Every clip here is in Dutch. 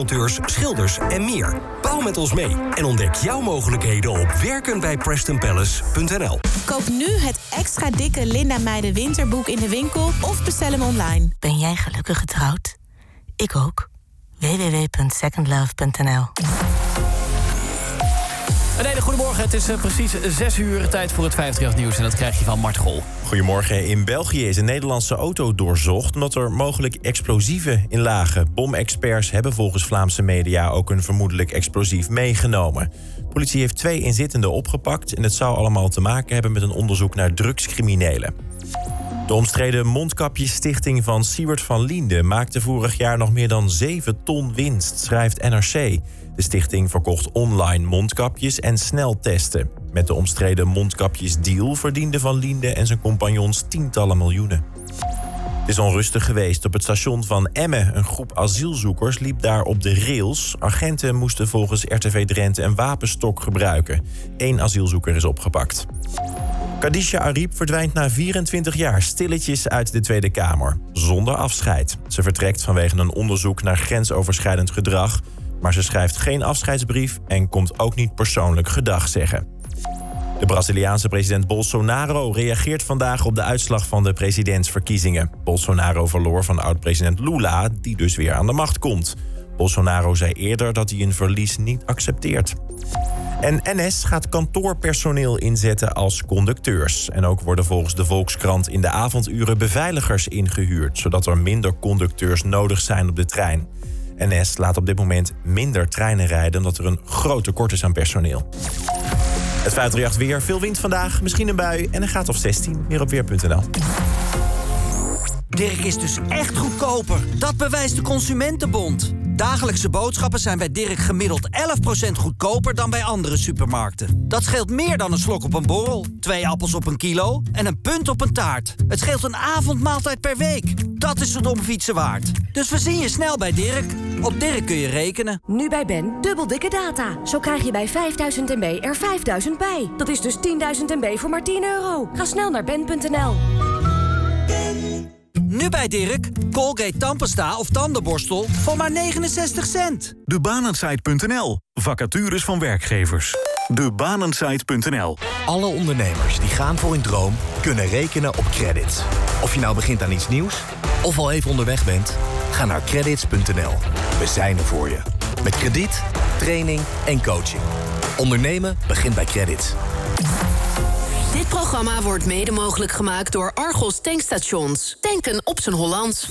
monteurs, schilders en meer. Bouw met ons mee en ontdek jouw mogelijkheden op werkenbijPrestonPalace.nl. Koop nu het extra dikke Linda Meijden winterboek in de winkel of bestel hem online. Ben jij gelukkig getrouwd? Ik ook. www.secondlove.nl Een hele goedemorgen. Het is eh, precies 6 uur. Tijd voor het 538 nieuws. En dat krijg je van Mart Gol. Goedemorgen. In België is een Nederlandse auto doorzocht... omdat er mogelijk explosieven in lagen. Bomexperts hebben volgens Vlaamse media... ook een vermoedelijk explosief meegenomen. Politie heeft twee inzittenden opgepakt... en het zou allemaal te maken hebben met een onderzoek naar drugscriminelen. De omstreden mondkapjesstichting van Siewert van Liende... maakte vorig jaar nog meer dan 7 ton winst, schrijft NRC. De stichting verkocht online mondkapjes en sneltesten. Met de omstreden mondkapjesdeal verdiende Van Liende en zijn compagnons tientallen miljoenen. Het is onrustig geweest op het station van Emmen. Een groep asielzoekers liep daar op de rails. Agenten moesten volgens RTV Drenthe een wapenstok gebruiken. Eén asielzoeker is opgepakt. Kadisha Ariep verdwijnt na 24 jaar stilletjes uit de Tweede Kamer. Zonder afscheid. Ze vertrekt vanwege een onderzoek naar grensoverschrijdend gedrag. Maar ze schrijft geen afscheidsbrief en komt ook niet persoonlijk gedag zeggen. De Braziliaanse president Bolsonaro reageert vandaag op de uitslag van de presidentsverkiezingen. Bolsonaro verloor van oud-president Lula, die dus weer aan de macht komt. Bolsonaro zei eerder dat hij een verlies niet accepteert. En NS gaat kantoorpersoneel inzetten als conducteurs. En ook worden volgens de Volkskrant in de avonduren beveiligers ingehuurd, zodat er minder conducteurs nodig zijn op de trein. NS laat op dit moment minder treinen rijden omdat er een groot tekort is aan personeel. Het 538 weer, veel wind vandaag, misschien een bui en een graad of 16. Meer op weer.nl. Dirk is dus echt goedkoper. Dat bewijst de Consumentenbond. Dagelijkse boodschappen zijn bij Dirk gemiddeld 11% goedkoper dan bij andere supermarkten. Dat scheelt meer dan een slok op een borrel, twee appels op een kilo en een punt op een taart. Het scheelt een avondmaaltijd per week. Dat is het om fietsen waard. Dus verzin je snel bij Dirk. Op Dirk kun je rekenen. Nu bij Ben, dubbel dikke data. Zo krijg je bij 5000 MB er 5000 bij. Dat is dus 10.000 MB voor maar 10 euro. Ga snel naar ben.nl. Nu bij Dirk, Colgate tandpasta of tandenborstel voor maar 69 cent. Debanensite.nl. Vacatures van werkgevers. Debanensite.nl. Alle ondernemers die gaan voor hun droom kunnen rekenen op credits. Of je nou begint aan iets nieuws of al even onderweg bent, ga naar credits.nl. We zijn er voor je. Met krediet, training en coaching. Ondernemen begint bij credits. Dit programma wordt mede mogelijk gemaakt door Argos Tankstations. Tanken op zijn Hollands.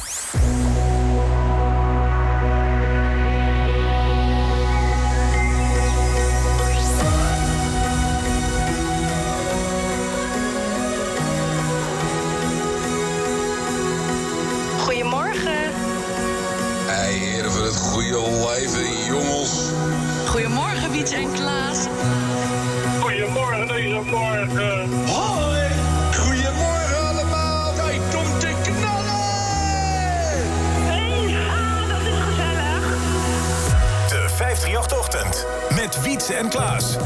Goedemorgen. Hey, heren van het goede leven, jongens. Goedemorgen, Wiets en Klaas. En Klaas.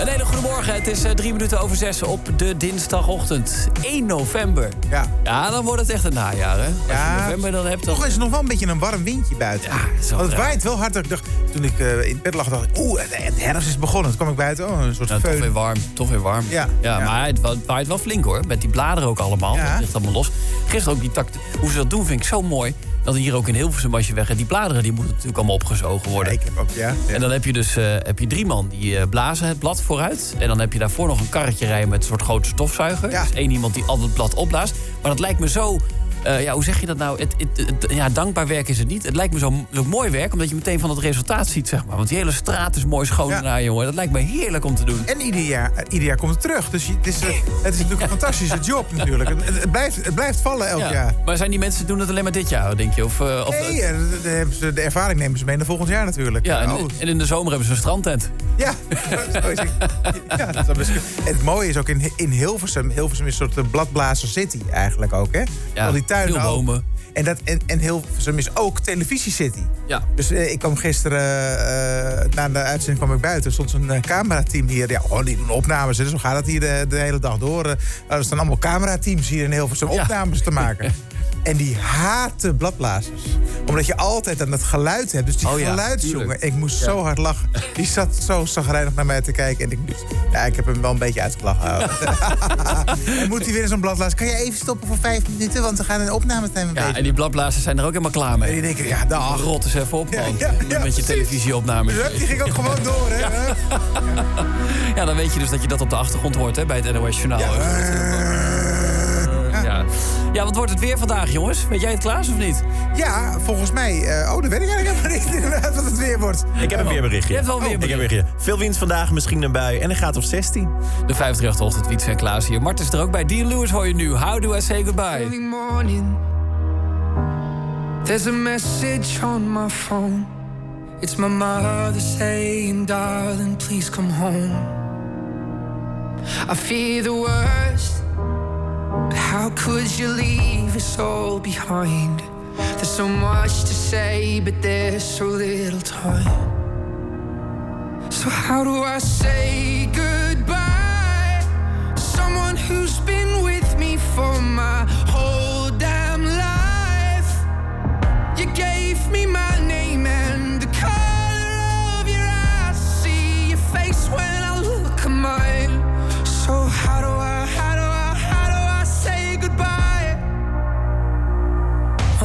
Een hele goede morgen. Het is eh, drie minuten over zes op de dinsdagochtend. 1 november. Ja. Ja, dan wordt het echt een najaar, hè? Als je Ja, november dan hebt, Toch dan... is er nog wel een beetje een warm windje buiten. Ja, zo Want het waait wel hard. Ik dacht, toen ik eh, in bed lag, dacht ik... Oeh, de herfst is begonnen. Toen kwam ik buiten. Oh, een soort Nou, toch weer warm, toch weer warm. Ja, ja, ja. maar het wa- het waait wel flink hoor. Met die bladeren ook allemaal. Ja. Dat ligt allemaal los. Gisteren ook die takt. Hoe ze dat doen vind ik zo mooi. Dat hier ook in Hilversum als je weg En die bladeren die moeten natuurlijk allemaal opgezogen worden. Ja, ik heb ook, ja. ja. En dan heb je dus eh, heb je drie man die blazen het blad vooruit. En dan heb je daarvoor nog een karretje rijden met een soort grote stofzuiger. Ja. Dus één iemand die al het blad opblaast. Maar dat lijkt me zo... eh, ja, hoe zeg je dat nou? Het, het, het- ja, dankbaar werk is het niet. Het lijkt me zo, zo mooi werk, omdat je meteen van het resultaat ziet, zeg maar. Want die hele straat is mooi schoon Ja. jongen. Dat lijkt me heerlijk om te doen. En ieder jaar, ieder jaar komt het terug. Dus het is, eh, het is natuurlijk een fantastische job natuurlijk. Het, blijft, het blijft vallen elk Ja. jaar. Maar zijn die mensen doen het alleen maar dit jaar, denk je? Of, eh, of, Nee, de, de, ervaring nemen ze mee naar volgend jaar natuurlijk. ja, en, Oh, en in de zomer hebben ze een strandtent. Ja, zo is het. ja dat is het mooie is ook in, in Hilversum. Hilversum is een soort bladblazer city eigenlijk ook, hè? Ja, Al die veel bomen. En, dat, en, en Hilversum is ook televisiecity. Ja. Dus eh, ik kwam gisteren, eh, na de uitzending kwam ik buiten. Er stond zo'n eh, camerateam hier. Ja, oh, die doen opnames. hè. Zo gaat het hier de, de hele dag door. Eh, er staan allemaal camerateams hier in Hilversum Ja. opnames te maken. En die haten bladblazers. Omdat je altijd aan het geluid hebt. Dus die Oh ja, geluidsjongen. tuurlijk. Ik moest zo hard lachen. Die zat zo zagrijnig naar mij te kijken. En ik, ja, ik heb hem wel een beetje uitgelachen. en moet hij weer in zo'n bladblazer. Kan je even stoppen voor vijf minuten? Want we gaan een opname zijn. Ja, en die bladblazers zijn er ook helemaal klaar mee. En die denken, ja, dag. Rot eens even op, man. Ja, ja, ja, met je televisieopnames. Hup, die ging ook gewoon door, hè? Ja, dan weet je dus dat je dat op de achtergrond hoort hè, bij het NOS Journaal. Ja. wat wordt het weer vandaag, jongens? Weet jij het, Klaas, of niet? Ja, volgens mij... eh, oh, dat weet ik eigenlijk helemaal niet inderdaad wat het weer wordt. Ik heb een weerberichtje. Je hebt wel een Oh, ik heb een weerberichtje. Veel wind vandaag, misschien een bui en een gaat of 16. De 538 Wiets en Klaas hier. Marten is er ook bij. Dean Lewis hoor je nu. How do I say goodbye? Early morning, there's a message on my phone. It's my mother saying, darling, please come home. I fear the worst, but how could you leave us all behind? There's so much to say, but there's so little time. So, how do I say goodbye? to Someone who's been with me for my whole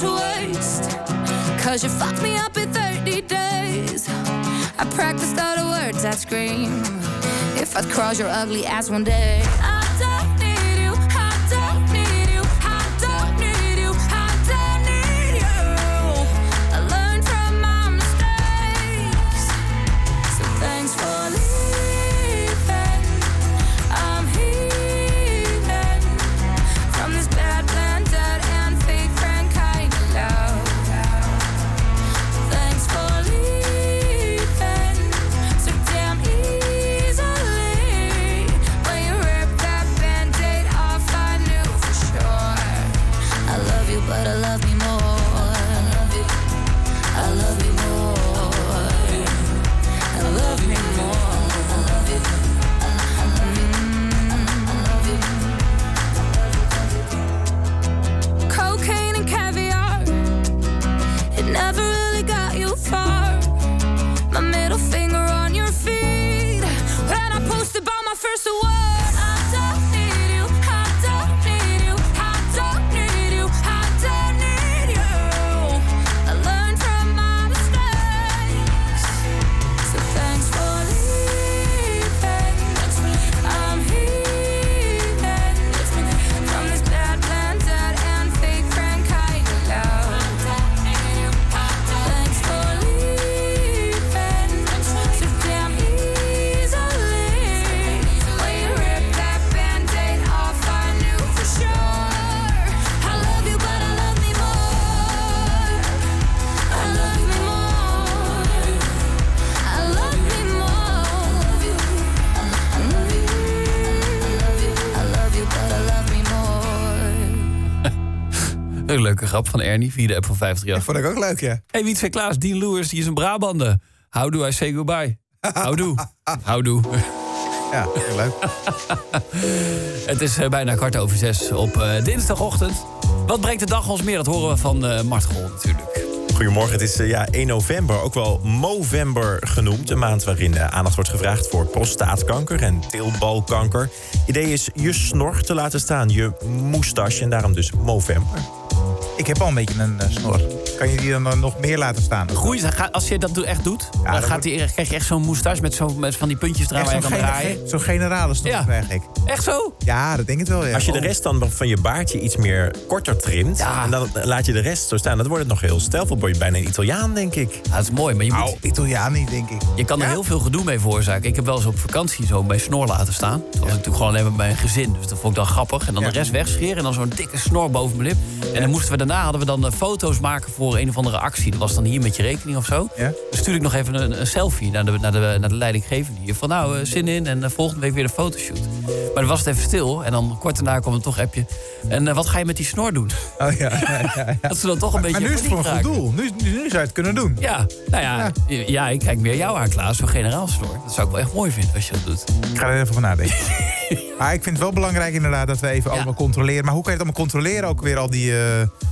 to waste. Cause you fucked me up in 30 days. I practiced all the words I'd scream. If I'd cross your ugly ass one day. Grap van Ernie via de app van 538. Vond ik ook leuk, ja. Hey, Wietse Klaas, Dean Lewis, die is een Brabander. How do I say goodbye? Houdoe. Houdoe. Ja, leuk. Het is eh, bijna kwart over zes op eh, dinsdagochtend. Wat brengt de dag ons meer? Dat horen we van eh Mart Gol natuurlijk. Goedemorgen, het is ja, 1 november, ook wel Movember genoemd. Een maand waarin aandacht wordt gevraagd voor prostaatkanker en teelbalkanker. Idee is je snor te laten staan, je moustache en daarom dus Movember. Ik heb al een beetje een eh, snor. Kan je die dan eh, nog meer laten staan? Groeit, als je dat echt doet, dan gaat die, krijg je echt zo'n moustache met, zo, met van die puntjes eraan waar je zo'n kan draaien. zo'n generale snor Ja. krijg ik. Echt zo? Ja, dat denk ik wel, ja. Als je de rest dan van je baardje iets meer korter trimt... en dan laat je de rest zo staan, dan wordt het nog heel stijlvol. word je bijna een Italiaan, denk ik. dat is mooi, maar je moet... Nou, Italiaan niet, denk ik. Je kan er heel veel gedoe mee veroorzaken. Ik heb wel eens op vakantie zo mijn snor laten staan. Toen was ik natuurlijk gewoon alleen met mijn gezin. Dus dat vond ik dan grappig. En dan de rest wegscheren en dan zo'n dikke snor boven mijn lip. En dan moesten we daarna hadden we dan eh, foto's maken voor een of andere actie. Dat was dan hier met je rekening of zo. Ja? Dan stuurde ik nog even een, een selfie naar de, naar, de, naar de leidinggevende hier. Van nou, eh, zin in en eh, volgende week weer de fotoshoot. Maar dan was het even stil. En dan kort daarna kwam er toch appje. En eh, wat ga je met die snor doen? Oh ja, ja, ja, ja. Dat ze dan toch een beetje Maar nu is het voor een goed doel. Nu, nu, nu zou je het kunnen doen. Ja, nou ja, ja. ik kijk meer jou aan, Klaas, voor generaalsnor. Dat zou ik wel echt mooi vinden als je dat doet. Ik ga er even van nadenken. maar ik vind het wel belangrijk inderdaad dat we even allemaal controleren. Maar hoe kan je het allemaal controleren? Ook weer al die... eh,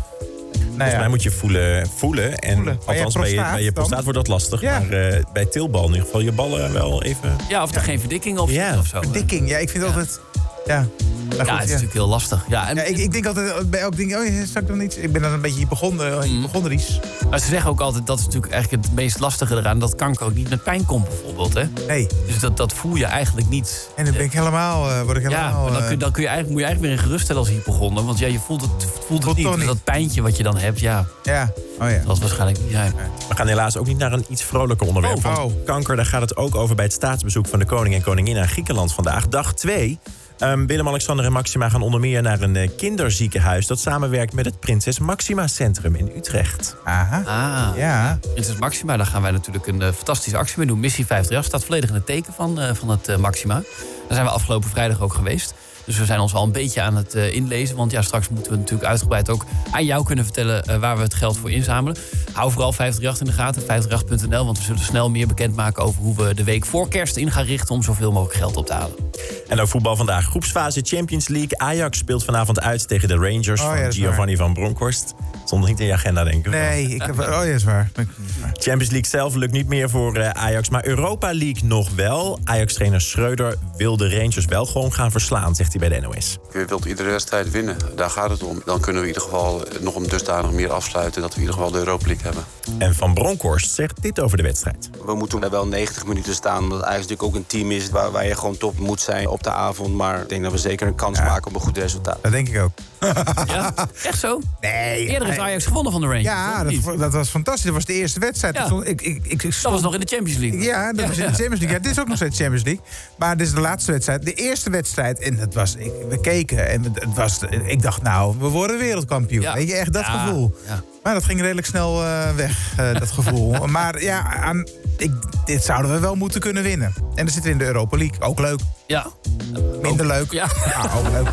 Volgens mij moet je voelen. voelen en Voelen. Althans bij je, prostaat bij je prostaat wordt dat lastig. Ja. Maar eh, bij tilbal in ieder geval je ballen wel even... Ja, of er geen verdikking op zit Ja. of zo. Verdikking, ja, ik vind altijd... Ja. Ja, het is natuurlijk heel lastig. Ja, en, Ja, ik, ik denk altijd bij elk ding, oh, ja, zal ik nog niet? Ik ben dan een beetje hypochonder, hypochondrisch. Maar ze zeggen ook altijd, dat is natuurlijk eigenlijk het meest lastige eraan... dat kanker ook niet met pijn komt bijvoorbeeld. Hè? Nee. Dus dat, dat voel je eigenlijk niet. En dan ben ik helemaal, eh, word ik Ja, helemaal... maar dan, kun, eh, dan kun je eigenlijk, moet je eigenlijk weer in geruststellen als hypochonder. Want ja, je voelt het, voelt het niet. Dat pijntje wat je dan hebt, ja, ja, oh ja. dat zal waarschijnlijk niet zijn. We gaan helaas ook niet naar een iets vrolijker onderwerp. Oh. want Oh. kanker, daar gaat het ook over bij het staatsbezoek van de koning en koningin aan Griekenland vandaag. Dag 2. Willem-Alexander en Maxima gaan onder meer naar een eh, kinderziekenhuis... dat samenwerkt met het Prinses Maxima Centrum in Utrecht. Aha. Ah, Ja. Prinses Maxima, daar gaan wij natuurlijk een eh, fantastische actie mee doen. Missie 538 staat volledig in het teken van, eh, van het eh, Maxima. Daar zijn we afgelopen vrijdag ook geweest. Dus we zijn ons al een beetje aan het eh, inlezen. Want ja, straks moeten we natuurlijk uitgebreid ook aan jou kunnen vertellen... eh, waar we het geld voor inzamelen. Hou vooral 538 in de gaten, 538.nl. Want we zullen snel meer bekendmaken over hoe we de week voor kerst in gaan richten... om zoveel mogelijk geld op te halen. En ook voetbal vandaag. Groepsfase Champions League. Ajax speelt vanavond uit tegen de Rangers Oh, ja, van Giovanni van Bronckhorst. Stond niet in je agenda, denk ik. Nee, ik heb, oh ja, is waar. Champions League zelf lukt niet meer voor eh, Ajax, maar Europa League nog wel. Ajax-trainer Schreuder wil de Rangers wel gewoon gaan verslaan, zegt hij bij de NOS. Je wilt iedere wedstrijd winnen. Daar gaat het om. Dan kunnen we in ieder geval nog om dusdanig meer afsluiten... dat we in ieder geval de Europa League hebben. En Van Bronckhorst zegt dit over de wedstrijd. We moeten wel 90 minuten staan. Omdat Ajax natuurlijk ook een team is waar, waar je gewoon top moet zijn op de avond. Maar ik denk dat we zeker een kans maken op een goed resultaat. Dat denk ik ook. Ja, echt zo? Nee. Eerder heeft Ajax gewonnen van de Rangers. Ja, dat, dat was fantastisch. Dat was de eerste wedstrijd. Ja. Ik stond- Ik, ik, ik, ik Dat was nog in de Champions League. Ja, dat was in de Champions League. Ja, dit is ook nog steeds Champions League. Maar dit is de laatste wedstrijd. De eerste wedstrijd. En het was, ik, we keken en het was, ik dacht, nou, we worden wereldkampioen. Ja. Weet je, echt dat Ja, gevoel. ja. Maar dat ging redelijk snel eh, weg, eh, dat gevoel. maar ja, aan, ik, dit zouden we wel moeten kunnen winnen. En dan zitten we in de Europa League. Ook leuk. Ja. Minder leuk. Ja. ook leuk.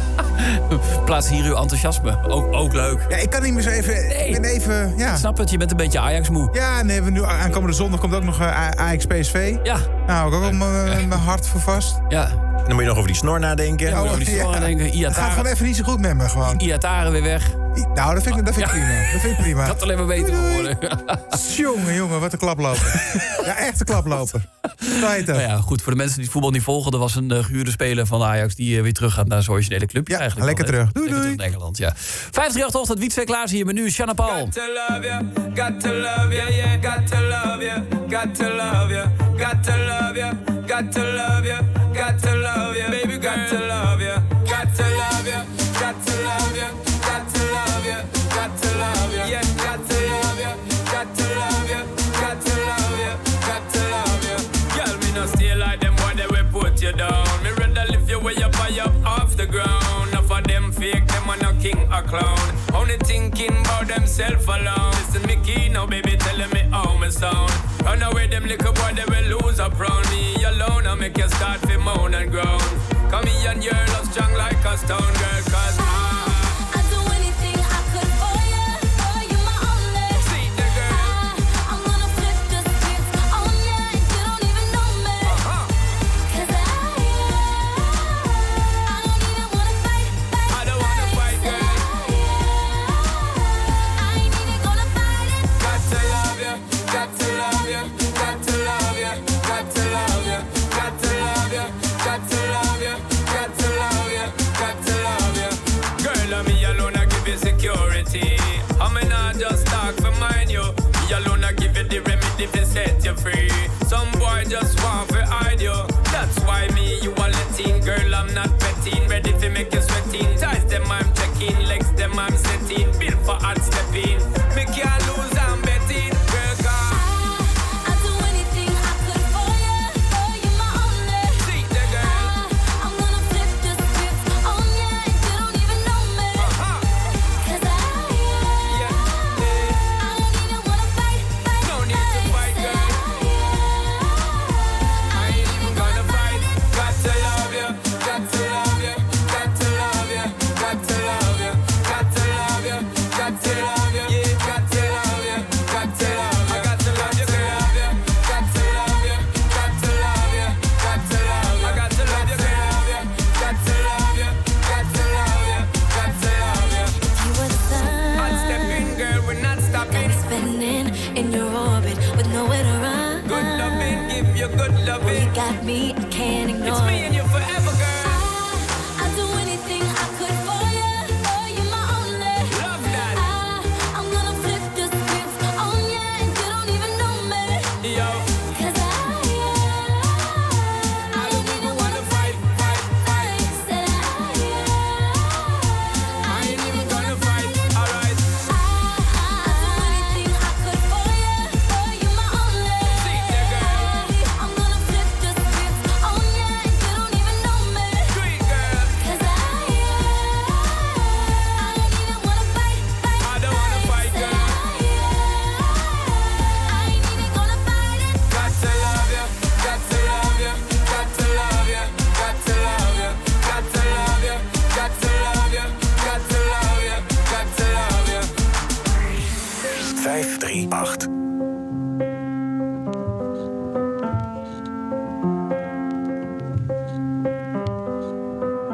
Plaats hier uw enthousiasme. Ook, ook leuk. Ja, ik kan niet meer zo even... Ik ben even... Ja. Ik snap het, je bent een beetje Ajax-moe. Ja, en hebben we nu aankomende zondag komt ook nog eh, A- Ajax PSV. Ja. Nou, ik ook wel mijn mijn hart voor vast. Ja. Dan moet je nog over die snor nadenken. Ja, over die snor denken. Het gaat Iataren, gewoon even niet zo goed met me, gewoon. Iataren weer weg. I- Nou, dat vind ik, dat vind ik Ja. prima. Dat vind ik prima. Gaat alleen maar beter geworden. Jongen, jongen, wat een klaploper. ja, echt een klaploper. Dat. Nou ja, goed, voor de mensen die het voetbal niet volgen... er was een uh, gehuurde speler van Ajax die uh, weer terug gaat naar zijn originele club. Ja, Eigenlijk lekker wel, terug. Doei, Lekker doei. terug naar Engeland, ja. 538 ochtend, Wietse Klaas hier met nu Shanna Paul. Got to love you, got to love you, yeah. Got to love you, got to love you, got to love you, got to love you, got to love you, baby, got to love you, got to love you, got to love you, a clown. Only thinking about themself alone. Listen, me key now, baby, telling me how me sound. Run away, them little boy, they will lose up round me alone. I make you start to moan and groan. Come here and your love strong like a stone girl, cause I. the remedy set you free. Some boy just want to hide you. That's why me, you are letting. Girl, I'm not betting. Ready to make you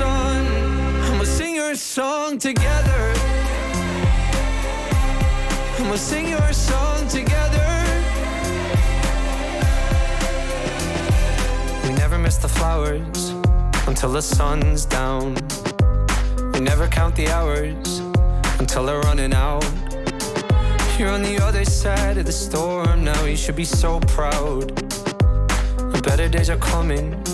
I'ma sing your song together. I'ma sing your song together. We never miss the flowers until the sun's down. We never count the hours until they're running out. You're on the other side of the storm now. You should be so proud. The Better days are coming.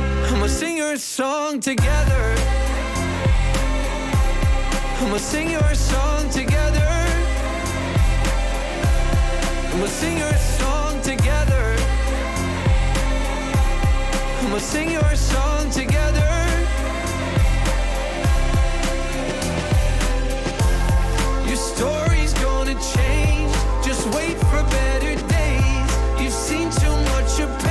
I'ma sing your song together. I'ma sing your song together. I'ma sing your song together. I'ma sing your song together. Your story's gonna change. Just wait for better days. You've seen too much of pain.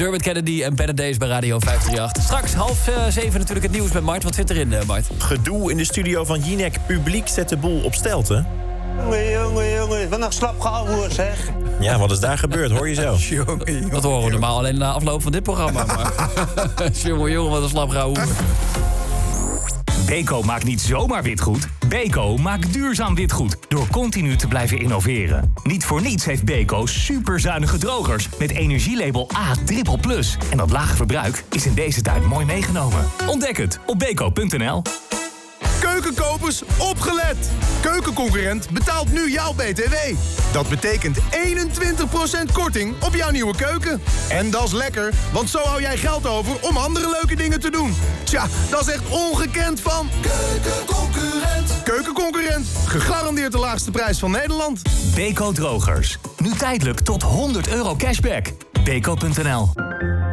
Dermot Kennedy en Better Days bij Radio 538. Straks half eh, zeven natuurlijk het nieuws met Mart. Wat zit erin, eh, Mart? Gedoe in de studio van Jinek. Publiek zet de boel op stelten. Jongen, jongen, jongen. Wat een slap gehouden, zeg. Ja, wat is daar gebeurd? Hoor je zo. Dat horen we normaal alleen na afloop van dit programma. Maar jongen, jongen, wat een slap hoer. Beko maakt niet zomaar witgoed. Beko maakt duurzaam witgoed door continu te blijven innoveren. Niet voor niets heeft Beko superzuinige drogers met energielabel A++. En dat lage verbruik is in deze tijd mooi meegenomen. Ontdek het op beko.nl. Keukenkopers, opgelet! Keukenconcurrent betaalt nu jouw BTW. Dat betekent 21% korting op jouw nieuwe keuken. En dat is lekker, want zo hou jij geld over om andere leuke dingen te doen. Tja, dat is echt ongekend van... Keukenconcurrent. Keukenconcurrent, gegarandeerd de laagste prijs van Nederland. Beko drogers. Nu tijdelijk tot 100 euro cashback. Beko.nl.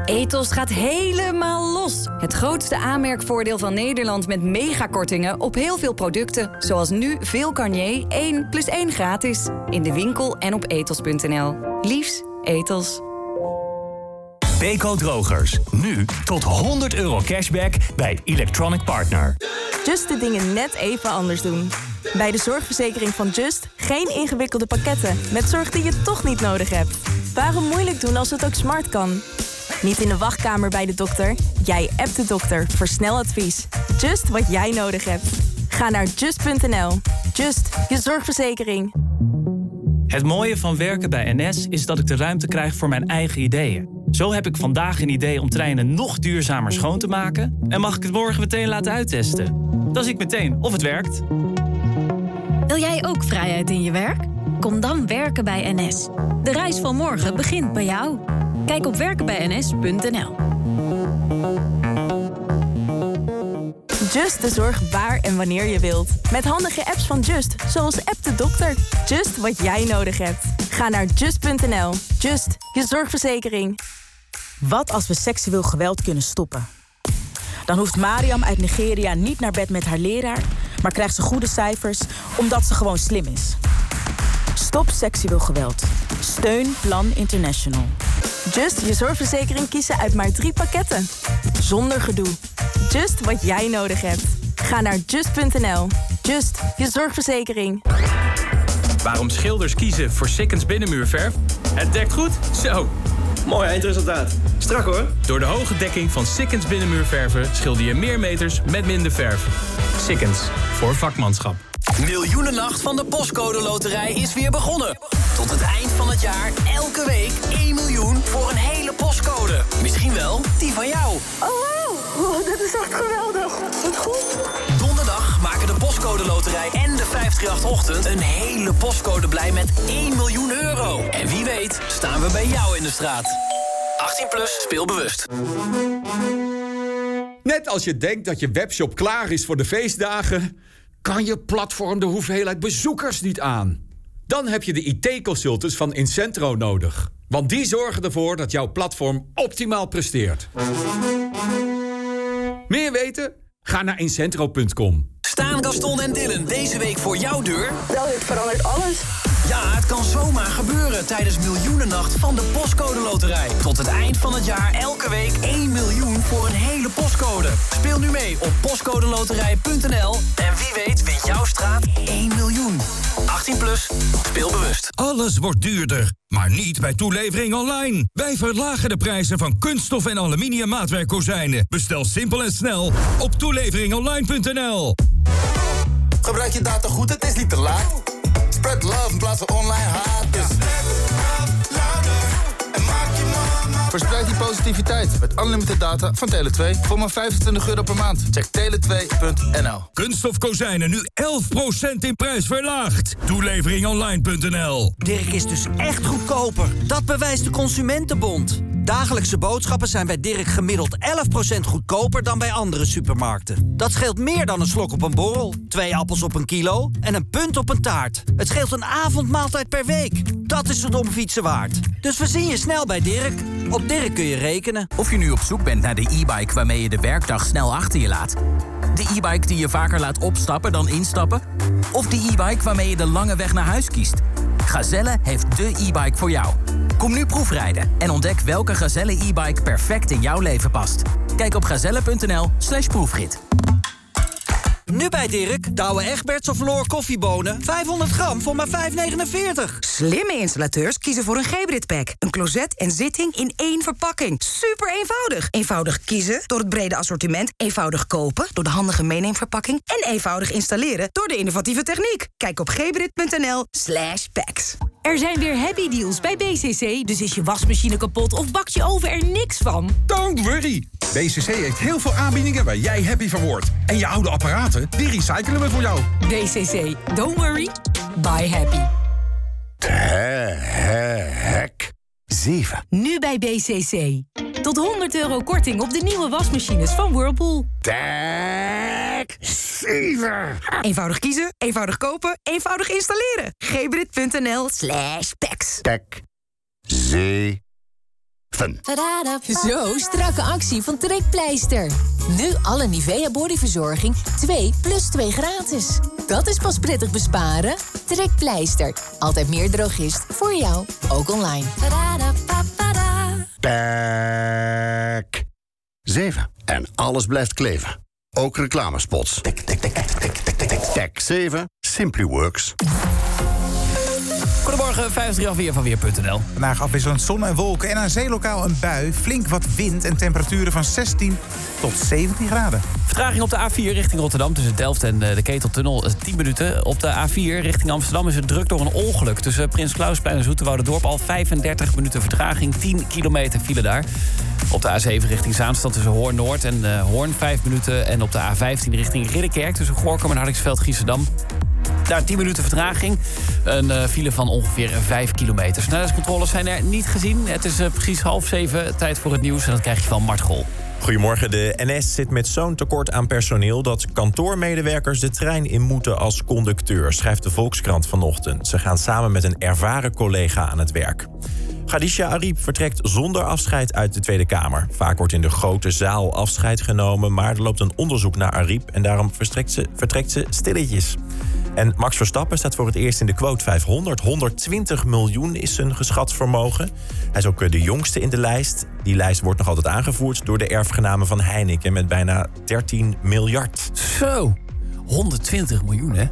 Ethos gaat helemaal los. Het grootste aanmerkvoordeel van Nederland met megakortingen op heel veel producten. Zoals nu veel Garnier 1 plus 1 gratis. In de winkel en op ethos.nl. Liefs, Ethos. Beko drogers. Nu tot 100 euro cashback bij Electronic Partner. Just de dingen net even anders doen. Bij de zorgverzekering van Just geen ingewikkelde pakketten met zorg die je toch niet nodig hebt. Waarom moeilijk doen als het ook smart kan? Niet in de wachtkamer bij de dokter. Jij appt de dokter voor snel advies. Just wat jij nodig hebt. Ga naar just.nl. Just, je zorgverzekering. Het mooie van werken bij NS is dat ik de ruimte krijg voor mijn eigen ideeën. Zo heb ik vandaag een idee om treinen nog duurzamer schoon te maken... en mag ik het morgen meteen laten uittesten. Dan zie ik meteen of het werkt. Wil jij ook vrijheid in je werk? Kom dan werken bij NS. De reis van morgen begint bij jou. Kijk op werkenbijns.nl. Just de zorg waar en wanneer je wilt. Met handige apps van Just, zoals App de Dokter. Just wat jij nodig hebt. Ga naar just.nl. Just, je zorgverzekering. Wat als we seksueel geweld kunnen stoppen? Dan hoeft Mariam uit Nigeria niet naar bed met haar leraar, maar krijgt ze goede cijfers omdat ze gewoon slim is. Stop seksueel geweld. Steun Plan International. Just je zorgverzekering kiezen uit maar drie pakketten. Zonder gedoe. Just wat jij nodig hebt. Ga naar just.nl. Just, je zorgverzekering. Waarom schilders kiezen voor Sikkens binnenmuurverf? Het dekt goed? Zo. Mooi eindresultaat. Strak hoor. Door de hoge dekking van Sikkens binnenmuurverven schilder je meer meters met minder verf. Sikkens, voor vakmanschap. Miljoenennacht van de Postcode Loterij is weer begonnen. Tot het eind van het jaar elke week 1 miljoen voor een hele postcode. Misschien wel die van jou. Oh, wow. dat is echt geweldig. Wat goed. Donderdag maken de Postcode Loterij en de 538-ochtend... een hele postcode blij met 1 miljoen euro. En wie weet staan we bij jou in de straat. 18 plus, speel bewust. Net als je denkt dat je webshop klaar is voor de feestdagen... kan je platform de hoeveelheid bezoekers niet aan. Dan heb je de IT-consultants van Incentro nodig. Want die zorgen ervoor dat jouw platform optimaal presteert. Meer weten? Ga naar incentro.com. Staan Gaston en Dylan deze week voor jouw deur? Wel, dit verandert alles. Ja, het kan zomaar gebeuren tijdens Miljoenennacht van de Postcode Loterij. Tot het eind van het jaar elke week 1 miljoen voor een hele postcode. Speel nu mee op postcodeloterij.nl en wie weet wint jouw straat 1 miljoen. 18 plus, speel bewust. Alles wordt duurder, maar niet bij toelevering online. Wij verlagen de prijzen van kunststof en aluminium maatwerkkozijnen. Bestel simpel en snel op toeleveringonline.nl. Gebruik je data goed, het is niet te laat. Spread love in plaats van online haat. Verspreid die positiviteit met unlimited data van Tele2 voor maar 25 euro per maand. Check tele2.nl. Kunststof kozijnen nu 11% in prijs verlaagd. Toeleveringonline.nl. Dirk is dus echt goedkoper. Dat bewijst de Consumentenbond. Dagelijkse boodschappen zijn bij Dirk gemiddeld 11% goedkoper dan bij andere supermarkten. Dat scheelt meer dan een slok op een borrel, twee appels op een kilo en een punt op een taart. Het scheelt een avondmaaltijd per week. Dat is het om fietsen waard. Dus verzin je snel bij Dirk. Op Dirk kun je rekenen. Of je nu op zoek bent naar de e-bike waarmee je de werkdag snel achter je laat. De e-bike die je vaker laat opstappen dan instappen. Of de e-bike waarmee je de lange weg naar huis kiest. Gazelle heeft de e-bike voor jou. Kom nu proefrijden en ontdek welke Gazelle e-bike perfect in jouw leven past. Kijk op gazelle.nl slash proefrit. Nu bij Dirk, Douwe Egberts of Loor koffiebonen. 500 gram voor maar 5,49. Slimme installateurs kiezen voor een Gebrit pack. Een closet en zitting in één verpakking. Super eenvoudig. Eenvoudig kiezen door het brede assortiment. Eenvoudig kopen door de handige meeneemverpakking. En eenvoudig installeren door de innovatieve techniek. Kijk op gebrit.nl slash packs. Er zijn weer happy deals bij BCC, dus is je wasmachine kapot of bakt je oven er niks van? Don't worry. BCC heeft heel veel aanbiedingen waar jij happy van wordt. En je oude apparaten, die recyclen we voor jou. BCC, don't worry, buy happy. Hek 7. Nu bij BCC. Tot 100 euro korting op de nieuwe wasmachines van Whirlpool. Tek 7. Eenvoudig kiezen, eenvoudig kopen, eenvoudig installeren. Gebrit.nl slash packs. Tek 7. Fun. Zo, strakke actie van Trekpleister. Nu alle Nivea bodyverzorging 2 plus 2 gratis. Dat is pas prettig besparen. Trekpleister. Altijd meer drogist voor jou, ook online. Tek. 7. En alles blijft kleven. Ook reclamespots. Tek, tek, tek, tek, tek, tek, tek, tek. Tek 7. Simply Works. Goedemorgen, 53 weer van Weer.nl. Vandaag afwisselend zon en wolken en aan zeelokaal een bui. Flink wat wind en temperaturen van 16 tot 17 graden. Vertraging op de A4 richting Rotterdam tussen Delft en eh, de Keteltunnel is 10 minuten. Op de A4 richting Amsterdam is het druk door een ongeluk. Tussen Prins Klausplein en Zoeterwoude-dorp al 35 minuten vertraging. 10 kilometer file daar. Op de A7 richting Zaanstad tussen Hoorn Noord en eh, Hoorn 5 minuten. En op de A15 richting Ridderkerk tussen Gorkum en Hardingsveld Giessendam. Daar 10 minuten vertraging. Een eh, file van ongeveer 5 kilometer. Snelheidscontroles zijn er niet gezien. Het is eh, precies half zeven. Tijd voor het nieuws. En dat krijg je van Mart Gol. Goedemorgen. De NS zit met zo'n tekort aan personeel dat kantoormedewerkers de trein in moeten als conducteur, schrijft de Volkskrant vanochtend. Ze gaan samen met een ervaren collega aan het werk. Khadija Ariep vertrekt zonder afscheid uit de Tweede Kamer. Vaak wordt in de grote zaal afscheid genomen, maar er loopt een onderzoek naar Ariep en daarom ze, vertrekt ze stilletjes. En Max Verstappen staat voor het eerst in de quote 500. 120 miljoen is zijn geschat vermogen. Hij is ook eh, de jongste in de lijst. Die lijst wordt nog altijd aangevoerd door de erfgenamen van Heineken met bijna 13 miljard. Zo, 120 miljoen hè?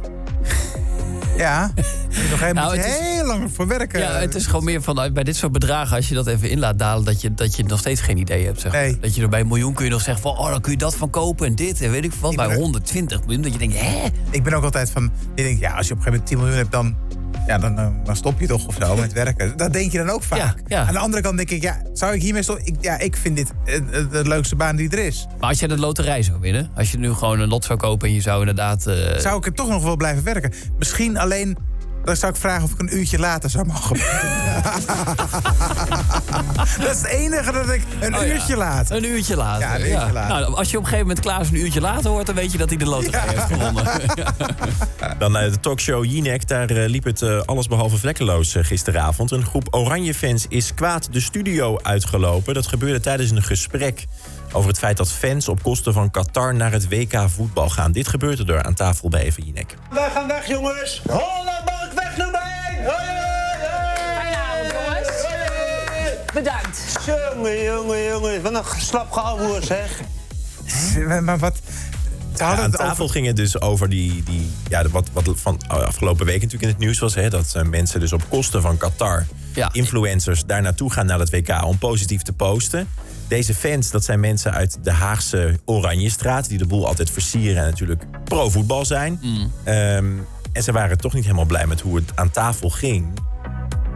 Ja, je nog helemaal Nou, is- heel lang voor werken. Ja, het is gewoon meer van bij dit soort bedragen, als je dat even in laat dalen, dat je, dat je nog steeds geen idee hebt. Zeg. Dat je er bij een miljoen kun je nog zeggen van, oh, dan kun je dat van kopen en dit en weet ik wat. Bij 120 miljoen, dat je denkt, hè? Ik ben ook altijd van, je denkt, ja, als je op een gegeven moment 10 miljoen hebt, dan, ja, dan, dan stop je toch of zo met werken. Dat denk je dan ook vaak. Aan de andere kant denk ik, ja, zou ik hiermee stoppen? Ik, ja, ik vind dit de leukste baan die er is. Maar als je de loterij zou winnen, als je nu gewoon een lot zou kopen en je zou inderdaad. eh, Zou ik er toch nog wel blijven werken? Misschien alleen, dan zou ik vragen of ik een uurtje later zou mogen Dat is het enige dat ik een Oh ja, uurtje later. Een uurtje later. Ja, een uurtje later. Nou, als je op een gegeven moment Klaas een uurtje later hoort, dan weet je dat hij de loterij heeft gewonnen. Dan eh, de talkshow Jinek. Daar eh, liep het eh, allesbehalve vlekkeloos eh, gisteravond. Een groep Oranje-fans is kwaad de studio uitgelopen. Dat gebeurde tijdens een gesprek over het feit dat fans op kosten van Qatar naar het WK voetbal gaan. Dit gebeurde er aan tafel bij Even Jinek. Wij gaan weg, jongens. Hollandbank weg nummer 1. Bedankt. Jongen, jongen, jongen. Wat een slap zeg. Maar wat... Ja, aan over- tafel ging het dus over die, die ja, wat, wat van afgelopen week natuurlijk in het nieuws was. Hè, dat eh, mensen dus op kosten van Qatar, influencers, daar naartoe gaan naar het WK om positief te posten. Deze fans, dat zijn mensen uit de Haagse Oranjestraat, die de boel altijd versieren en natuurlijk pro-voetbal zijn. Ehm, en ze waren toch niet helemaal blij met hoe het aan tafel ging.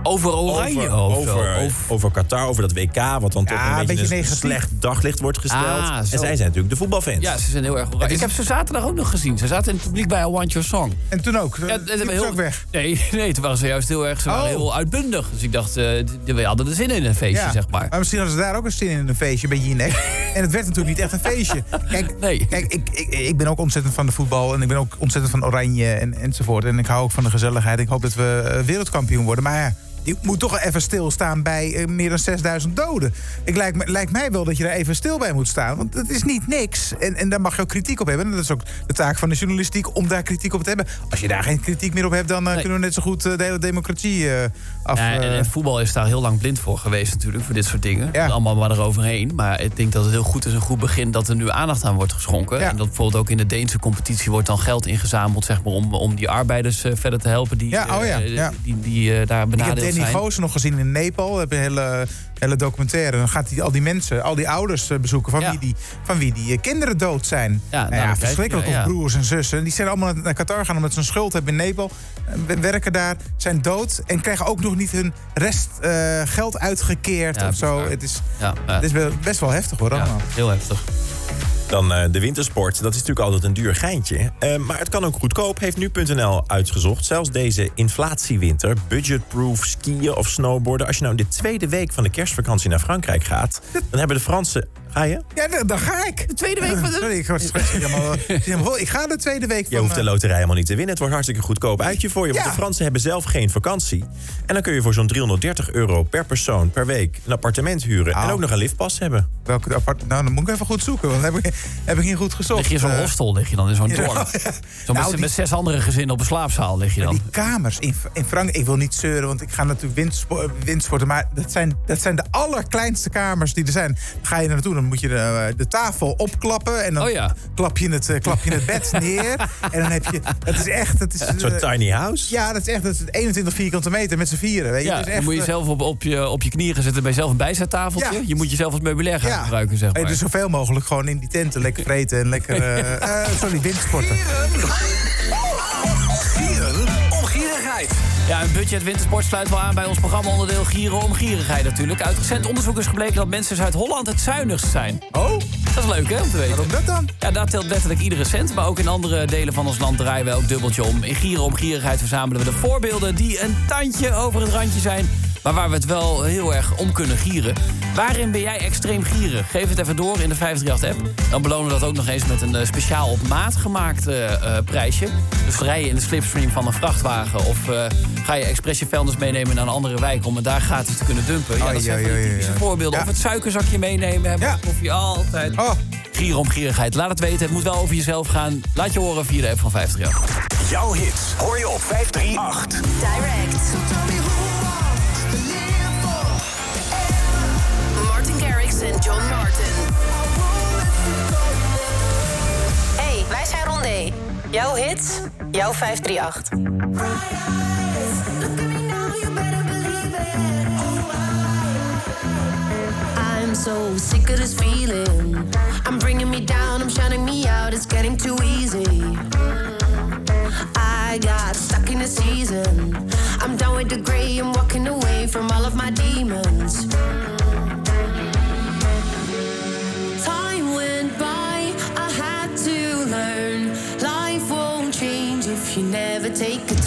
Over Oranje over, of zo, over, of- over Qatar, over dat WK, wat dan toch Ja, een een beetje, beetje een slecht daglicht wordt gesteld. Ah, en zij zijn natuurlijk de voetbalfans. Ja, ze zijn heel erg oranje. Ik heb ze zaterdag ook nog gezien. Ze zaten in het publiek bij I Want Your Song. En toen ook? Ja, hebben heel... ook weg? Nee, nee, toen waren ze juist heel erg ze waren Oh. heel uitbundig. Dus ik dacht, eh, die- die hadden er zin in een feestje, Ja. zeg maar. Maar misschien hadden ze daar ook een zin in een feestje bij Jinek. en het werd natuurlijk niet echt een feestje. Kijk, kijk ik, ik, ik ben ook ontzettend van de voetbal. En ik ben ook ontzettend van oranje en, enzovoort. En ik hou ook van de gezelligheid. Ik hoop dat we eh, wereldkampioen worden. Maar ja, je moet toch even stilstaan bij eh, meer dan 6000 doden. Ik lijkt, lijkt mij wel dat je daar even stil bij moet staan. Want het is niet niks. En, en daar mag je ook kritiek op hebben. En dat is ook de taak van de journalistiek om daar kritiek op te hebben. Als je daar geen kritiek meer op hebt, dan eh, kunnen we net zo goed eh, de hele democratie eh, af... Ja, en, en voetbal is daar heel lang blind voor geweest natuurlijk, voor dit soort dingen. Allemaal maar eroverheen. Maar ik denk dat het heel goed is, een goed begin, dat er nu aandacht aan wordt geschonken. En dat bijvoorbeeld ook in de Deense competitie wordt dan geld ingezameld, zeg maar, om, om die arbeiders verder te helpen die, Ja, oh ja, ja. die, die daar benadeeld Danny. Goosen nog gezien in Nepal. Heb een hele, hele documentaire. Dan gaat hij al die mensen, al die ouders eh, bezoeken... van wie die, van wie die eh, kinderen dood zijn. Ja, nou, kijk, verschrikkelijk. ja. Of broers en zussen. Die zijn allemaal naar Qatar gaan omdat ze een schuld hebben in Nepal. Eh, we- Werken daar, zijn dood... en krijgen ook nog niet hun rest geld uitgekeerd of zo. Het is, het is best wel heftig hoor allemaal. heel heftig. Dan eh, de wintersport. Dat is natuurlijk altijd een duur geintje. Eh, maar het kan ook goedkoop, heeft nu.nl uitgezocht. Zelfs deze inflatiewinter. Budgetproof skiën of snowboarden. Als je nou de tweede week van de kerstvakantie naar Frankrijk gaat... dan hebben de Fransen Ga je? Ja, dan, dan ga ik. De tweede week van de... Sorry, ik, helemaal, helemaal ik ga de tweede week van... Je hoeft de eh, loterij helemaal niet te winnen. Het wordt hartstikke goedkoop uitje voor je. Want Ja. de Fransen hebben zelf geen vakantie. En dan kun je voor zo'n 330 euro per persoon per week een appartement huren. En ook nog een liftpas hebben. Welke apart... Nou, dan moet ik even goed zoeken, want heb ik, heb ik niet goed gezocht. Lig je in zo'n Eh, hostel, lig je dan in zo'n dorp. ja. Zo met, Nou, die- met zes andere gezinnen op een slaapzaal lig je dan. Die kamers in, in Frankrijk, ik wil niet zeuren, want ik ga natuurlijk windspo- windsporten. Maar dat zijn, dat zijn de allerkleinste kamers die er zijn. Dan ga je er naartoe, dan moet je de, de tafel opklappen. En dan Oh ja. klap, je het, eh, klap je het bed neer. En dan heb je. Het is echt. Het is, Een soort eh, tiny house. Ja, dat is echt dat is 21 vierkante meter met z'n vieren. Weet je? Ja, is dan echt, moet je eh, zelf op, op, je, op je knieën gaan zitten bij zelf een bijzettafeltje. Ja. Je moet jezelf als meubilair gaan Ja. gebruiken, zeg maar. eh, dus zoveel mogelijk gewoon in die tenten lekker vreten en lekker. eh, eh, sorry, windsporten. Gieren om gierigheid. Ja, een budget wintersport sluit wel aan bij ons programma-onderdeel Gieren om Gierigheid natuurlijk. Uit recent onderzoek is gebleken dat mensen in Zuid-Holland het zuinigst zijn. Oh? Dat is leuk, hè, om te weten. Waarom dat dan? Ja, daar telt letterlijk iedere cent. Maar ook in andere delen van ons land draaien we ook dubbeltje om. In Gieren om Gierigheid verzamelen we de voorbeelden die een tandje over het randje zijn... maar waar we het wel heel erg om kunnen gieren. Waarin ben jij extreem gieren? Geef het even door in de 538-app. Dan belonen we dat ook nog eens met een eh, speciaal op maat gemaakt eh, eh, prijsje. Dus rij je in de slipstream van een vrachtwagen... of eh, ga je expres je vuilnis meenemen naar een andere wijk... om het daar gratis te kunnen dumpen. Ja, dat zijn van die typische voorbeelden. Ja. Of het suikerzakje meenemen hebben. Of koffie, altijd. Oh. Gieren om gierigheid. Laat het weten. Het moet wel over jezelf gaan. Laat je horen via de app van 538. Jouw hits hoor je op 538. Direct. John Martin. Hey, wij zijn Rondé. Jouw hits, jouw 538. I'm so sick of this feeling. I'm bringing me down, I'm shutting me out, it's getting too easy. I got stuck in a season. I'm done with the gray, I'm walking away from all of my demons. Never take a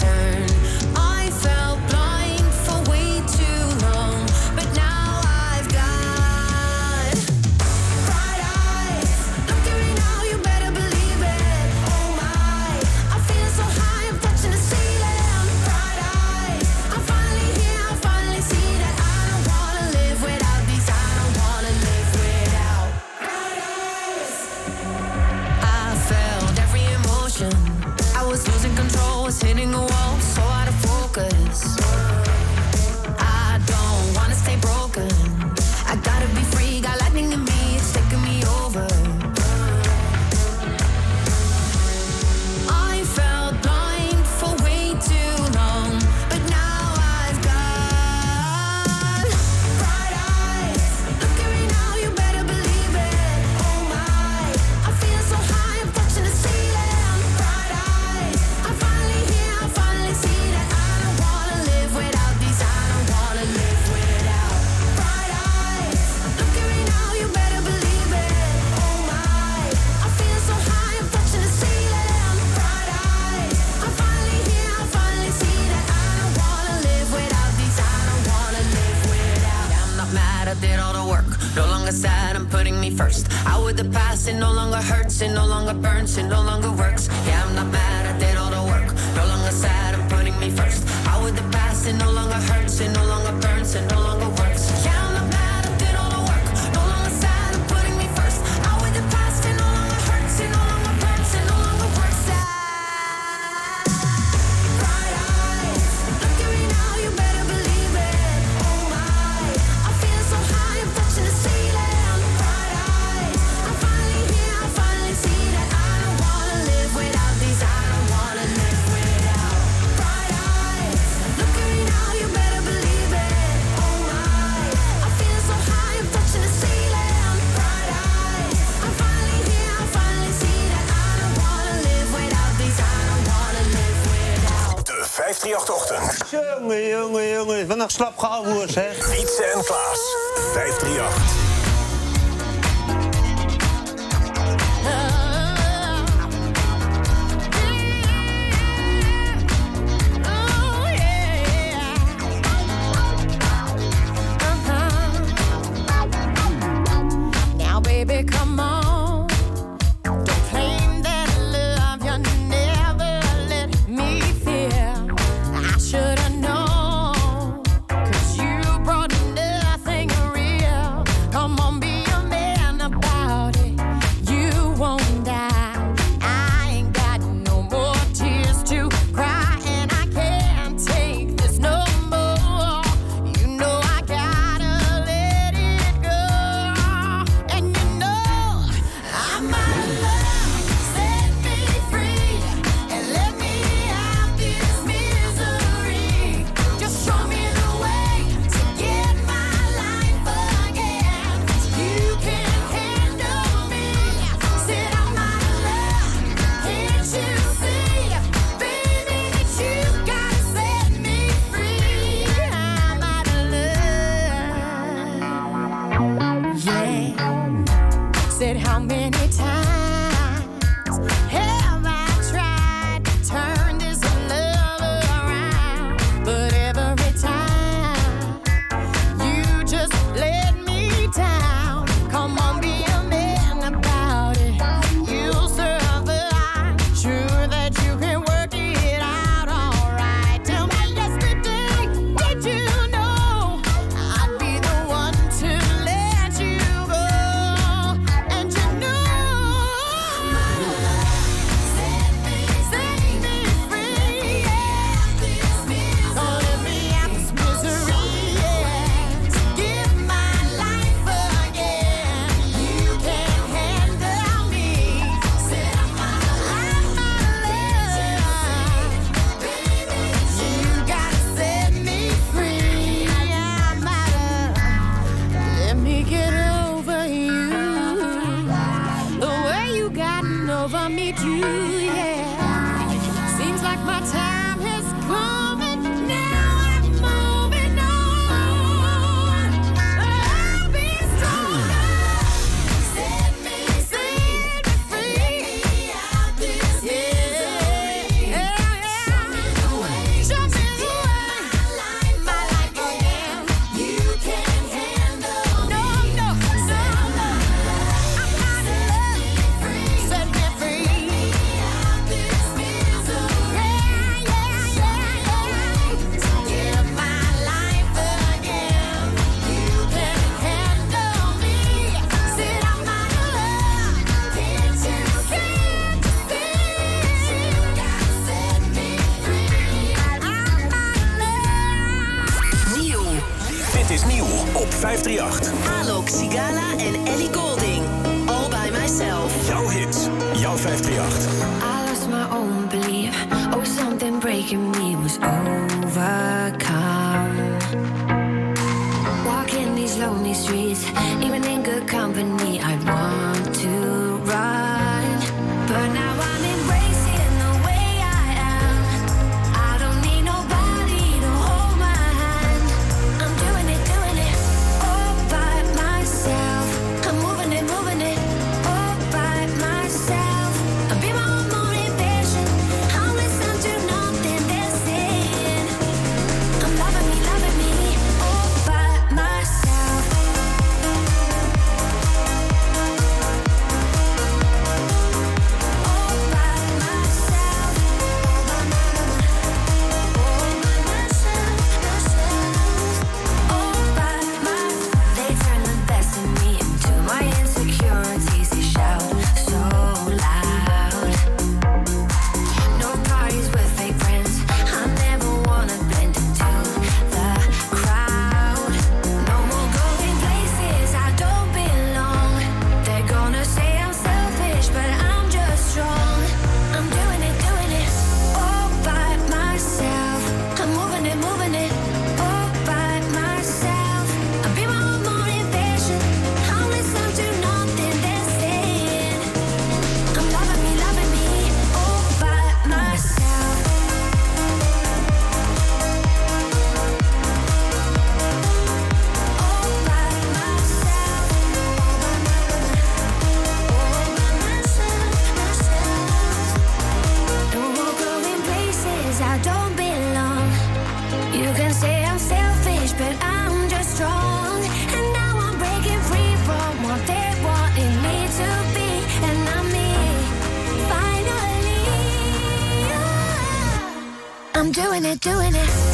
doing it, doing it.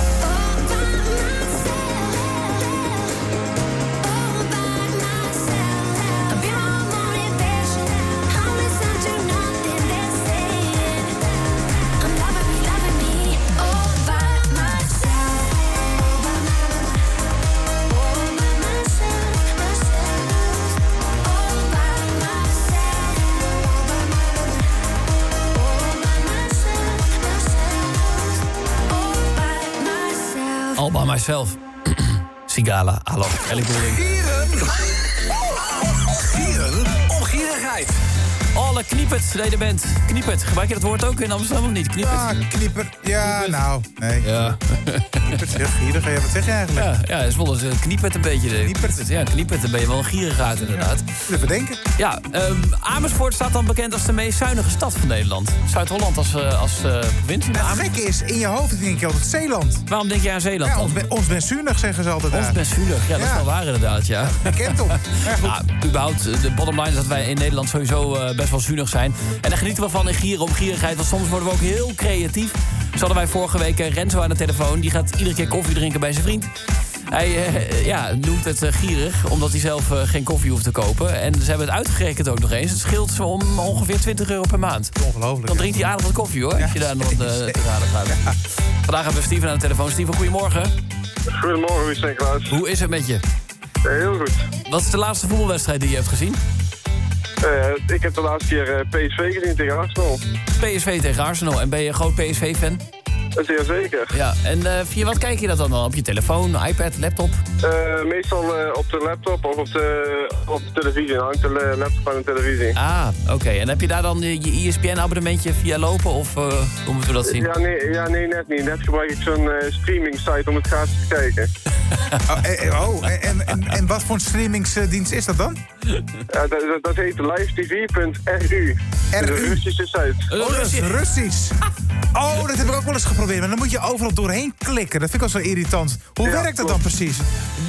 Myself. Myself. Sigala, hallo. Ellie Goulding. Gieren om gierigheid. Alle kniepert, nee, de band. Kniepert. Gebruik je dat woord ook in Amsterdam of niet? Kniepert. Ah, knieper. Ja, nou, nee. Ja. Kniepert, ja, gierig. Ja, wat zeg je eigenlijk? Ja, ja, is wel eens eh, kniepert een beetje. Kniepert? Ja, kniepert. Dan ben je wel een gierigaard inderdaad. Even denken. Ja, ehm, Amersfoort staat dan bekend als de meest zuinige stad van Nederland. Zuid-Holland als, eh, als eh, provincie. Het gekke is, in je hoofd denk je altijd Zeeland. Waarom denk je aan Zeeland Ja, ons, ben, ons ben zuinig, zeggen ze altijd Ons best zuinig. Ja, dat is Ja. wel waar inderdaad, ja. Bekend toch? Nou, überhaupt, eh, de bottom line is dat wij in Nederland sowieso eh, best wel zuinig zijn. En daar genieten we van in gieren om gierigheid. Want soms worden we ook heel creatief. Zo hadden wij vorige week eh, Renzo aan de telefoon. Die gaat iedere keer koffie drinken bij zijn vriend. Hij eh, ja, noemt het eh, gierig, omdat hij zelf eh, geen koffie hoeft te kopen. En ze hebben het uitgerekend ook nog eens. Het scheelt zo om ongeveer 20 euro per maand. Ongelooflijk. Dan drinkt hij aardig wat koffie hoor, als je daar nog eh, te raden gaat. Vandaag hebben we Steven aan de telefoon. Steven, goedemorgen. Goedemorgen, wie is Klaas? Hoe is het met je? heel goed. Wat is de laatste voetbalwedstrijd die je hebt gezien? Eh, ik heb de laatste keer eh, PSV gezien tegen Arsenal. PSV tegen Arsenal. En ben je een groot PSV-fan? Zeer zeker. Ja, en eh, via wat kijk je dat dan? Op je telefoon, iPad, laptop? Eh, meestal eh, op de laptop of op de, op de televisie. Dan hangt de la- laptop aan de televisie. Ah, oké. En heb je daar dan eh, je ESPN-abonnementje via lopen? Of eh, hoe moeten we dat zien? Ja nee, ja, nee, net niet. Net gebruik ik zo'n eh, streaming site om het gratis te kijken. Oh, eh, eh, oh, en, en, en wat voor een streamingsdienst is dat dan? Ja, dat, dat, dat heet livetv.ru. Is Een Russische site. Oh, dat is Russisch. Oh, dat heb ik ook wel eens geprobeerd. Maar dan moet je overal doorheen klikken. Dat vind ik wel zo irritant. Hoe Ja, werkt dat dan precies?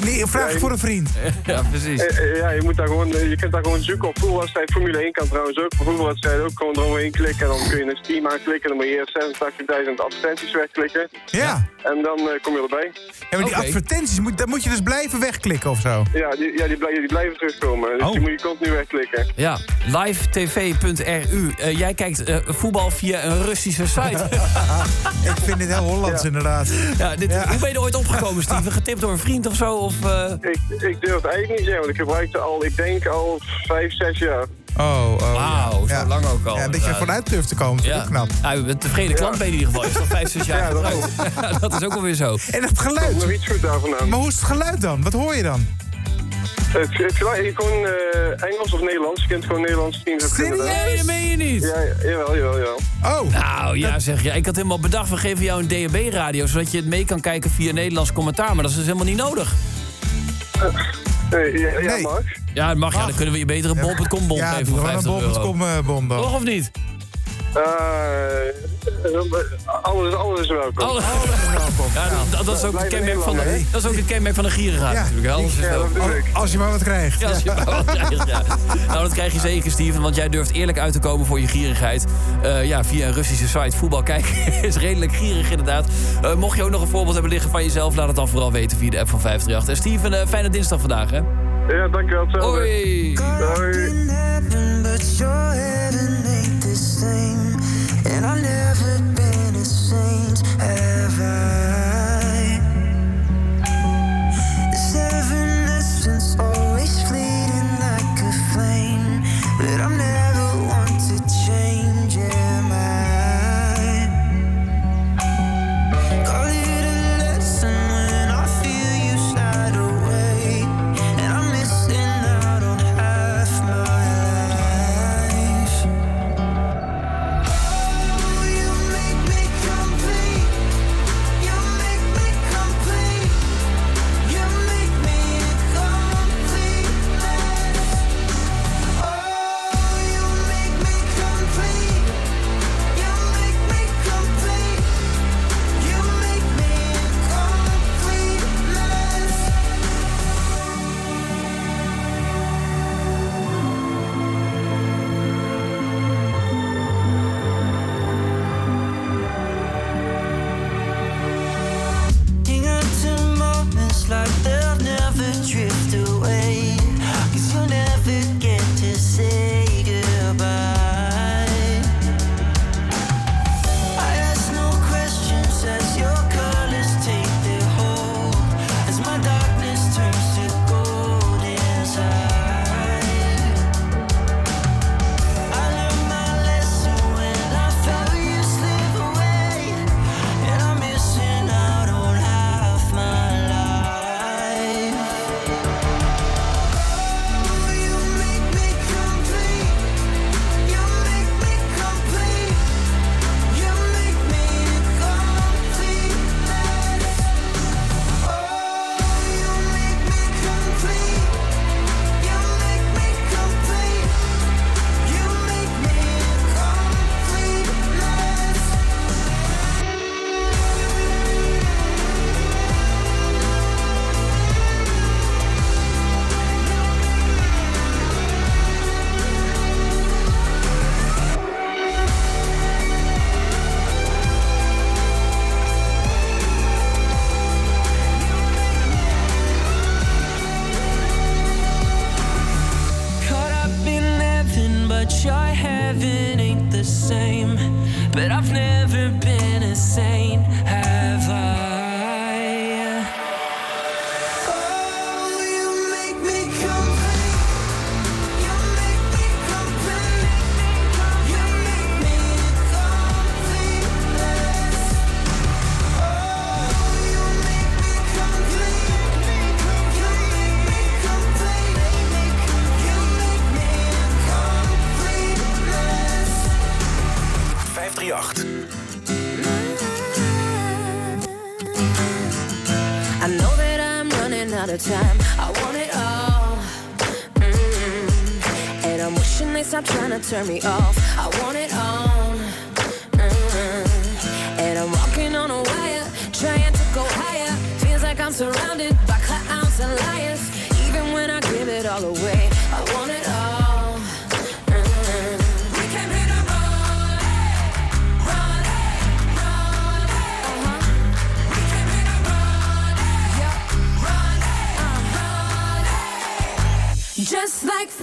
Nee, vraag Ja, je voor een vriend. Ja, precies. Eh, eh, ja, je, moet daar gewoon, eh, je kunt daar gewoon zoeken op voetbalwedstrijd. Formule 1 kan trouwens ook. Voor voetbalwedstrijden ook gewoon eromheen klikken. En dan kun je een stream aanklikken. Dan moet je eerst 86.000 advertenties wegklikken. Ja. En dan eh, kom je erbij. Ja, maar die advertenties notificaties, moet, daar moet je dus blijven wegklikken of zo. Ja, die, ja, die, blij- die blijven terugkomen. Dus Oh. die moet je continu wegklikken. Ja, livetv.ru. Eh, jij kijkt eh, voetbal via een Russische site. Ik vind dit heel Hollands inderdaad. Ja, dit, Hoe ben je er ooit opgekomen, Steven? Getipt door een vriend of zo? Of, eh? Ik, ik durf het eigenlijk niet zeggen, want ik gebruik ze al, ik denk al vijf, zes jaar. Oh, oh. Wauw, zo ja. lang ook al. Ja, dat je vooruit durft te komen, vind ik Ja. knap. Nou, je bent een tevreden klant ben je in ieder geval. Je is al vijf, zes jaar Ja, dat dat is ook alweer zo. En het geluid. nog iets goed daarvan aan. Maar hoe is het geluid dan? Wat hoor je dan? Het, het geluid, ik gewoon eh, Engels of Nederlands. Je kent gewoon Nederlands teams. Nee, dat meen je niet. Ja, ja, jawel, jawel, jawel. Oh. Nou ja, zeg je. Ik had helemaal bedacht, we geven jou een DAB-radio... zodat je het mee kan kijken via Nederlands commentaar. Maar dat is dus helemaal niet nodig. Nee, ja, ja Nee. mag. Ja, het mag. Ja, dan kunnen we je beter een bol.com-bon Ja, geven voor gewoon 50 een euro. bol.com eh, bon dan. Toch of niet? Eh, alles, alles is welkom. Alle- Ja, dat, dat is ook een Blijf kenmerk van de, dat is ook een kenmerk van een gierigaard Ja. natuurlijk. hè. Alles is Ja, wel. Als je maar wat krijgt. Ja, als je maar wat krijgt, ja. Nou, dat krijg je zeker, Steven, want jij durft eerlijk uit te komen voor je gierigheid. Eh, ja, via een Russische site. Voetbal kijken is redelijk gierig, inderdaad. Eh, mocht je ook nog een voorbeeld hebben liggen van jezelf, laat het dan vooral weten via de app van 538. En Steven, fijne dinsdag vandaag, hè? Ja, dankjewel. hetzelfde. Hoi! Hoi. I've never been a saint, turn me off. I want it on. Mm -hmm. And I'm walking on a wire, trying to go higher. Feels like I'm surrounded by clowns and liars. Even when I give it all away, I want it all. Mm-hmm. We came here to run it, run uh-huh. it, run it. We came here to run it, run it, run it. Just like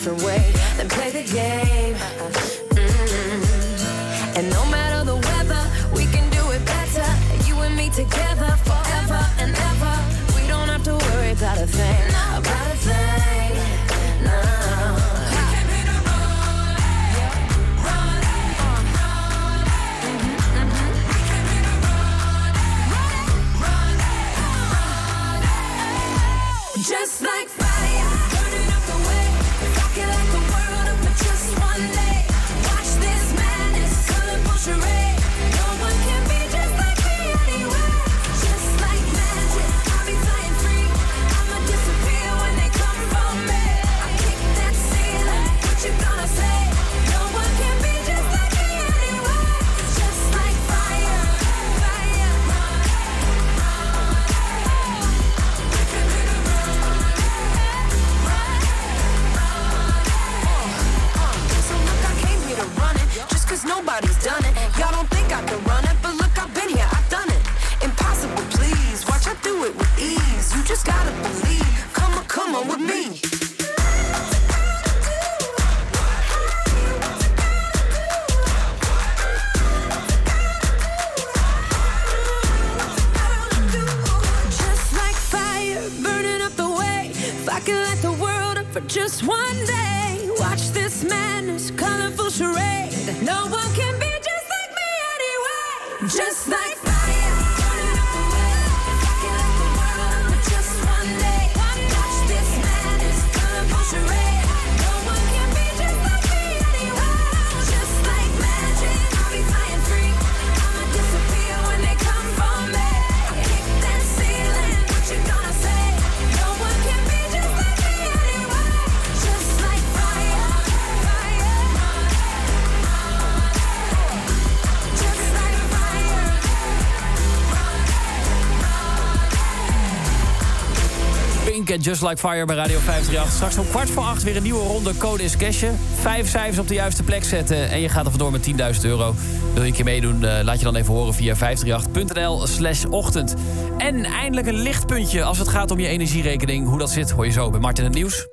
different way En Just Like Fire bij Radio 538. Straks om kwart voor acht weer een nieuwe ronde Code is Cashen. Vijf cijfers op de juiste plek zetten en je gaat er vandoor met 10.000 euro. Wil je een keer meedoen, eh, laat je dan even horen via 538.nl slash ochtend. En eindelijk een lichtpuntje als het gaat om je energierekening. Hoe dat zit, hoor je zo bij Martin het Nieuws.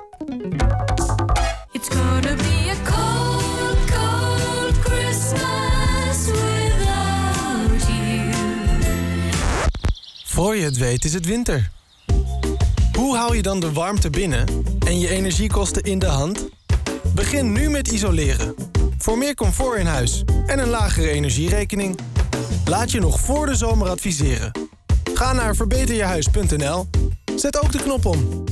It's gonna be a cold, cold Christmas without you. Voor je het weet is het winter. Hou je dan de warmte binnen en je energiekosten in de hand? Begin nu met isoleren. Voor meer comfort in huis en een lagere energierekening. Laat je nog voor de zomer adviseren. Ga naar verbeterjehuis.nl. Zet ook de knop om.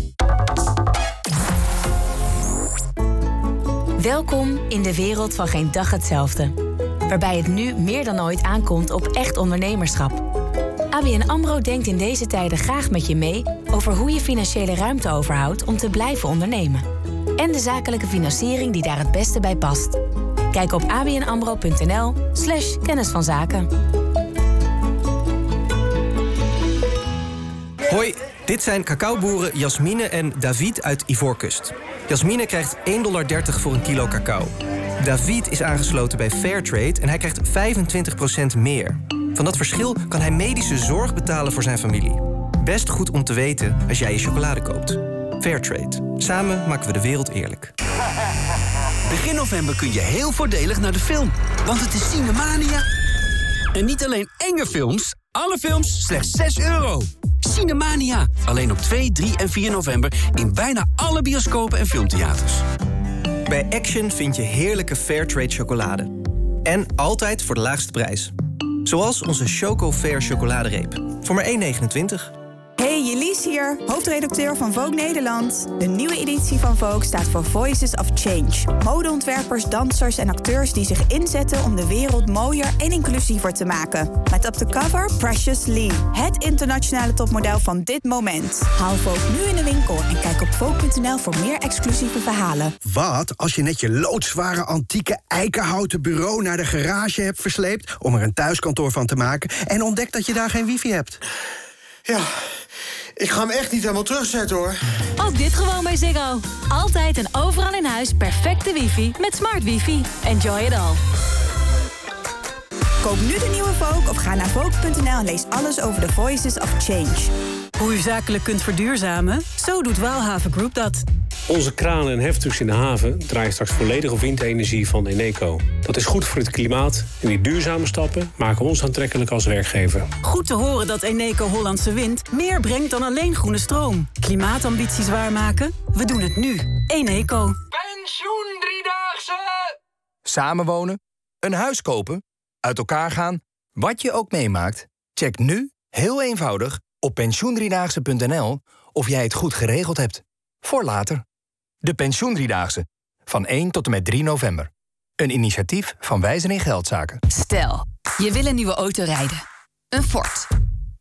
Welkom in de wereld van geen dag hetzelfde. Waarbij het nu meer dan ooit aankomt op echt ondernemerschap. ABN AMRO denkt in deze tijden graag met je mee... over hoe je financiële ruimte overhoudt om te blijven ondernemen. En de zakelijke financiering die daar het beste bij past. Kijk op abnamro.nl slash kennis van zaken. Hoi, dit zijn cacaoboeren Jasmine en David uit Ivoorkust. Jasmine krijgt 1,30 dollar voor een kilo cacao. David is aangesloten bij Fairtrade en hij krijgt 25% meer. Van dat verschil kan hij medische zorg betalen voor zijn familie. Best goed om te weten als jij je chocolade koopt. Fairtrade. Samen maken we de wereld eerlijk. Begin november kun je heel voordelig naar de film. Want het is Cinemania. En niet alleen enge films, alle films slechts 6 euro. Cinemania. Alleen op 2, 3 en 4 november in bijna alle bioscopen en filmtheaters. Bij Action vind je heerlijke Fairtrade chocolade. En altijd voor de laagste prijs. Zoals onze Choco Fair chocoladereep. Voor maar 1,29. Hey Jelise hier, hoofdredacteur van Vogue Nederland. De nieuwe editie van Vogue staat voor Voices of Change. Modeontwerpers, dansers en acteurs die zich inzetten om de wereld mooier en inclusiever te maken. Met op de cover Precious Lee, het internationale topmodel van dit moment. Haal Vogue nu in de winkel en kijk op Vogue.nl voor meer exclusieve verhalen. Wat als je net je loodzware antieke eikenhouten bureau naar de garage hebt versleept om er een thuiskantoor van te maken en ontdekt dat je daar geen wifi hebt? Ja, ik ga hem echt niet helemaal terugzetten hoor. Ook dit gewoon bij Ziggo. Altijd en overal in huis perfecte wifi met smart wifi. Enjoy it all. Koop nu de nieuwe Vogue of ga naar Vogue.nl en lees alles over de Voices of Change. Hoe u zakelijk kunt verduurzamen? Zo doet Waalhaven Group dat. Onze kranen en heftrucks in de haven draaien straks volledig op windenergie van Eneco. Dat is goed voor het klimaat en die duurzame stappen maken ons aantrekkelijk als werkgever. Goed te horen dat Eneco Hollandse Wind meer brengt dan alleen groene stroom. Klimaatambities waarmaken? We doen het nu. Eneco. Pensioen driedaagse! Samenwonen, een huis kopen, uit elkaar gaan, wat je ook meemaakt. Check nu, heel eenvoudig, op pensioendriedaagse.nl of jij het goed geregeld hebt. Voor later. De Pensioendriedaagse. Van 1 tot en met 3 november. Een initiatief van Wijzer in Geldzaken. Stel, je wil een nieuwe auto rijden. Een Ford.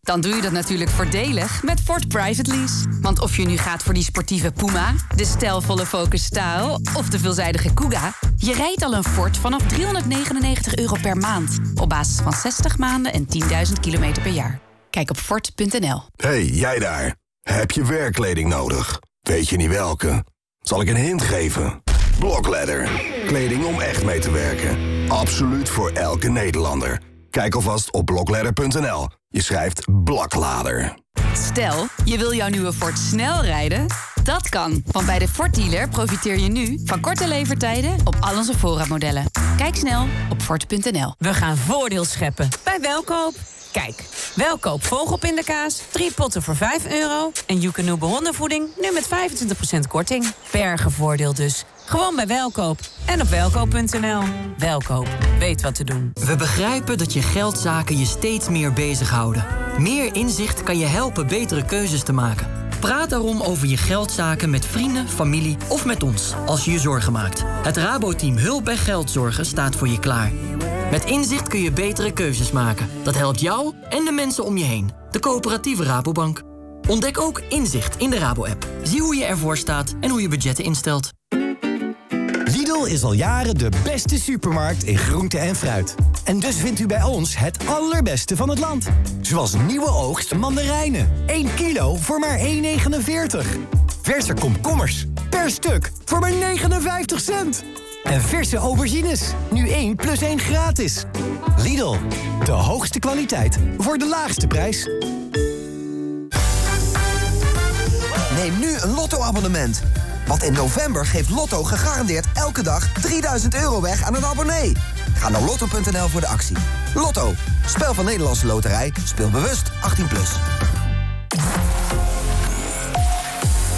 Dan doe je dat natuurlijk voordelig met Ford Private Lease. Want of je nu gaat voor die sportieve Puma, de stijlvolle Focus Style of de veelzijdige Kuga... je rijdt al een Ford vanaf 399 euro per maand. Op basis van 60 maanden en 10.000 kilometer per jaar. Kijk op Ford.nl. hey, jij daar. Heb je werkkleding nodig? Weet je niet welke? Zal ik een hint geven? Blokledder. Kleding om echt mee te werken. Absoluut voor elke Nederlander. Kijk alvast op blokledder.nl. Je schrijft blaklader. Stel, je wil jouw nieuwe Ford snel rijden? Dat kan, want bij de Ford dealer profiteer je nu van korte levertijden op al onze voorraadmodellen. Kijk snel op Ford.nl. We gaan voordeel scheppen bij Welkoop. Kijk, Welkoop vogelpindakaas, drie potten voor 5 euro... en Joekanoe hondenvoeding nu met 25% korting. Bergenvoordeel dus. Gewoon bij Welkoop en op welkoop.nl. Welkoop, weet wat te doen. We begrijpen dat je geldzaken je steeds meer bezighouden. Meer inzicht kan je helpen betere keuzes te maken. Praat daarom over je geldzaken met vrienden, familie of met ons als je je zorgen maakt. Het Rabo-team Hulp bij Geldzorgen staat voor je klaar. Met inzicht kun je betere keuzes maken. Dat helpt jou en de mensen om je heen. De coöperatieve Rabobank. Ontdek ook inzicht in de Rabo-app. Zie hoe je ervoor staat en hoe je budgetten instelt. Lidl is al jaren de beste supermarkt in groente en fruit. En dus vindt u bij ons het allerbeste van het land. Zoals nieuwe oogst mandarijnen. 1 kilo voor maar 1,49. Verse komkommers. Per stuk voor maar 59 cent. En verse aubergines. Nu 1 plus 1 gratis. Lidl, de hoogste kwaliteit voor de laagste prijs. Neem nu een Lotto-abonnement. Want in november geeft Lotto gegarandeerd elke dag 3000 euro weg aan een abonnee. Ga naar lotto.nl voor de actie. Lotto, spel van Nederlandse Loterij. Speel bewust 18+. Plus.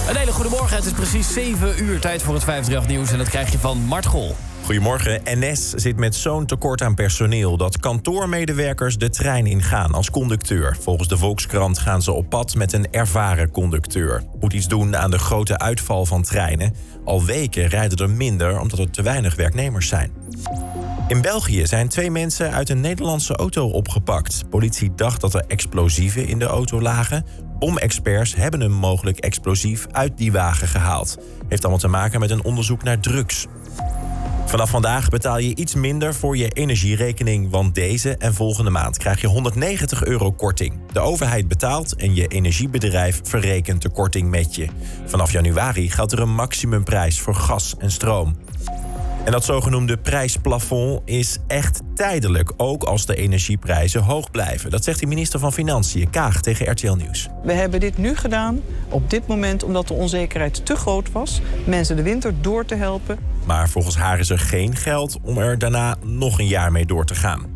Een hele goede morgen. Het is precies 7 uur tijd voor het 538 nieuws. En dat krijg je van Mart Gol. Goedemorgen. NS zit met zo'n tekort aan personeel dat kantoormedewerkers de trein ingaan als conducteur. Volgens de Volkskrant gaan ze op pad met een ervaren conducteur. Moet iets doen aan de grote uitval van treinen. Al weken rijden er minder omdat er te weinig werknemers zijn. In België zijn twee mensen uit een Nederlandse auto opgepakt. Politie dacht dat er explosieven in de auto lagen. Bomexperts hebben een mogelijk explosief uit die wagen gehaald. Heeft allemaal te maken met een onderzoek naar drugs. Vanaf vandaag betaal je iets minder voor je energierekening, want deze en volgende maand krijg je 190 euro korting. De overheid betaalt en je energiebedrijf verrekent de korting met je. Vanaf januari geldt er een maximumprijs voor gas en stroom. En dat zogenoemde prijsplafond is echt tijdelijk, ook als de energieprijzen hoog blijven. Dat zegt de minister van Financiën, Kaag, tegen RTL Nieuws. We hebben dit nu gedaan, op dit moment, omdat de onzekerheid te groot was. Mensen de winter door te helpen. Maar volgens haar is er geen geld om er daarna nog een jaar mee door te gaan.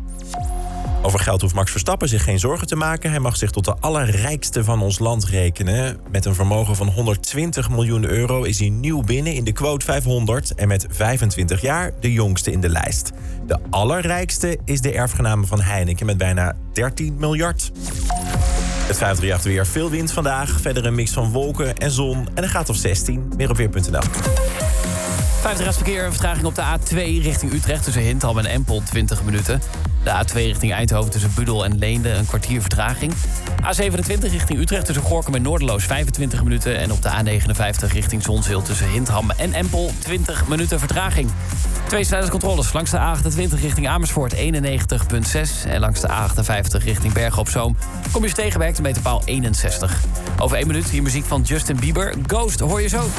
Over geld hoeft Max Verstappen zich geen zorgen te maken. Hij mag zich tot de allerrijkste van ons land rekenen. Met een vermogen van 120 miljoen euro is hij nieuw binnen in de quote 500... en met 25 jaar de jongste in de lijst. De allerrijkste is de erfgename van Heineken met bijna 13 miljard. Het 538 weer. Veel wind vandaag. Verder een mix van wolken en zon. En een gaat of 16. Meer op weer.nl. Vijfde restverkeer, een vertraging op de A2 richting Utrecht... tussen Hintham en Empel, 20 minuten. De A2 richting Eindhoven tussen Budel en Leende, een kwartier vertraging. A27 richting Utrecht tussen Gorkum en Noorderloos, 25 minuten. En op de A59 richting Zonzeel tussen Hintham en Empel, 20 minuten vertraging. Twee snelheidscontroles langs de A28 richting Amersfoort, 91,6. En langs de A58 richting Bergen op Zoom kom je eens tegenwerkt een meterpaal 61. Over één minuut hier muziek van Justin Bieber. Ghost, hoor je zo.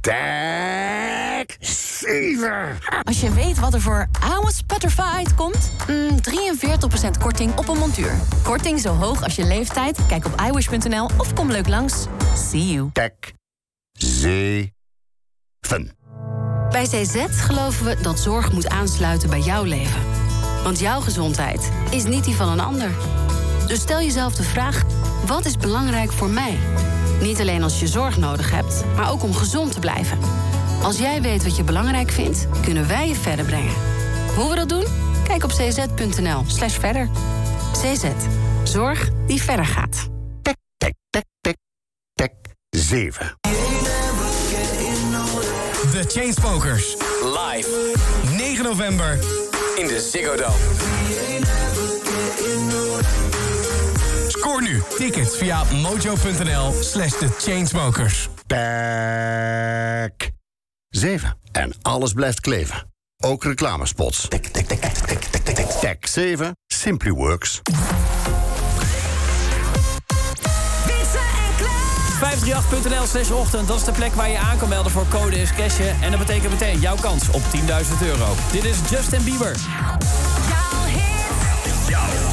Tag 7. Als je weet wat er voor Amos Petrified komt, mm, 43% korting op een montuur. Korting zo hoog als je leeftijd. Kijk op iwish.nl of kom leuk langs. See you. Tag 7. Bij CZ geloven we dat zorg moet aansluiten bij jouw leven. Want jouw gezondheid is niet die van een ander. Dus stel jezelf de vraag: wat is belangrijk voor mij? Niet alleen als je zorg nodig hebt, maar ook om gezond te blijven. Als jij weet wat je belangrijk vindt, kunnen wij je verder brengen. Hoe we dat doen? Kijk op cz.nl/slash verder. CZ. Zorg die verder gaat. 7. The Chainsmokers. Live. 9 november in de Ziggo Dome. Scoor nu tickets via mojo.nl slash The Chainsmokers. Tag 7. En alles blijft kleven. Ook reclamespots. Tag 7. Simply Works. 538.nl slash ochtend, dat is de plek waar je aan kan melden voor code is cashen. En dat betekent meteen jouw kans op 10.000 euro. Dit is Justin Bieber. Young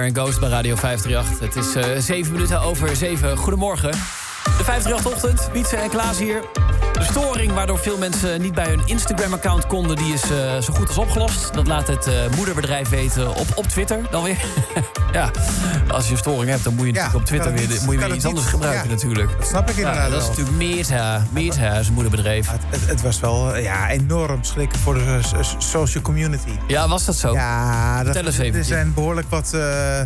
En Ghost bij Radio 538. Het is eh 7 minuten over 7. Goedemorgen. De 538-ochtend, Wietse en Klaas hier. De storing waardoor veel mensen niet bij hun Instagram-account konden... die is eh, zo goed als opgelost. Dat laat het eh, moederbedrijf weten op, op Twitter dan weer. ja, als je een storing hebt, dan moet je natuurlijk op Twitter weer, moet je weer iets anders gebruiken natuurlijk. dat snap ik inderdaad dat is natuurlijk Meerta, Meerta is een moederbedrijf. Het, het was wel eh, ja, enorm schrikken voor de social community. Ja, was dat zo? Ja, dat, er zijn behoorlijk wat, eh,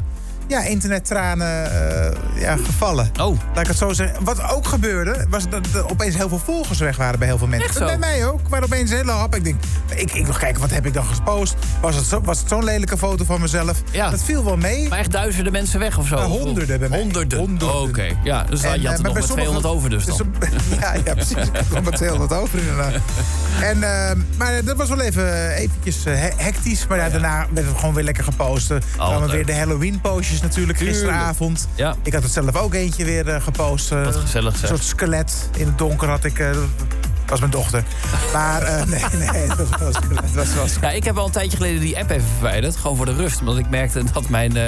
ja, internettranen eh, ja, gevallen. Oh. Laat ik het zo zeggen. Wat ook gebeurde, was dat er opeens heel veel volgers weg waren bij heel veel mensen. Echt zo? Bij mij ook. Waar opeens een hele hap. Ik denk, ik, ik nog kijken, wat heb ik dan gepost? Was het, zo, was het zo'n lelijke foto van mezelf? Ja. Dat viel wel mee. Maar echt duizenden mensen weg of zo? Honderden bij mij. Honderden? Oh, Oké, ja. Dus En, je had er maar nog maar sommige- 200 over dus dan. ja, ja, precies. Ik kwam met 200 over inderdaad. En, eh, maar dat was wel even eventjes eh, he- hectisch. Maar ja, daarna werd het gewoon weer lekker gepost. Er kwamen weer de Halloween-postjes natuurlijk Tuurlijk. gisteravond. Ja. Ik had het zelf ook eentje weer eh, gepost. eh, Wat gezellig, Een zeg. soort skelet in het donker had ik... eh, dat was mijn dochter. Maar eh, nee, nee, dat was, dat was, was Ja, ik heb al een tijdje geleden die app even verwijderd. Gewoon voor de rust. Omdat ik merkte dat mijn eh,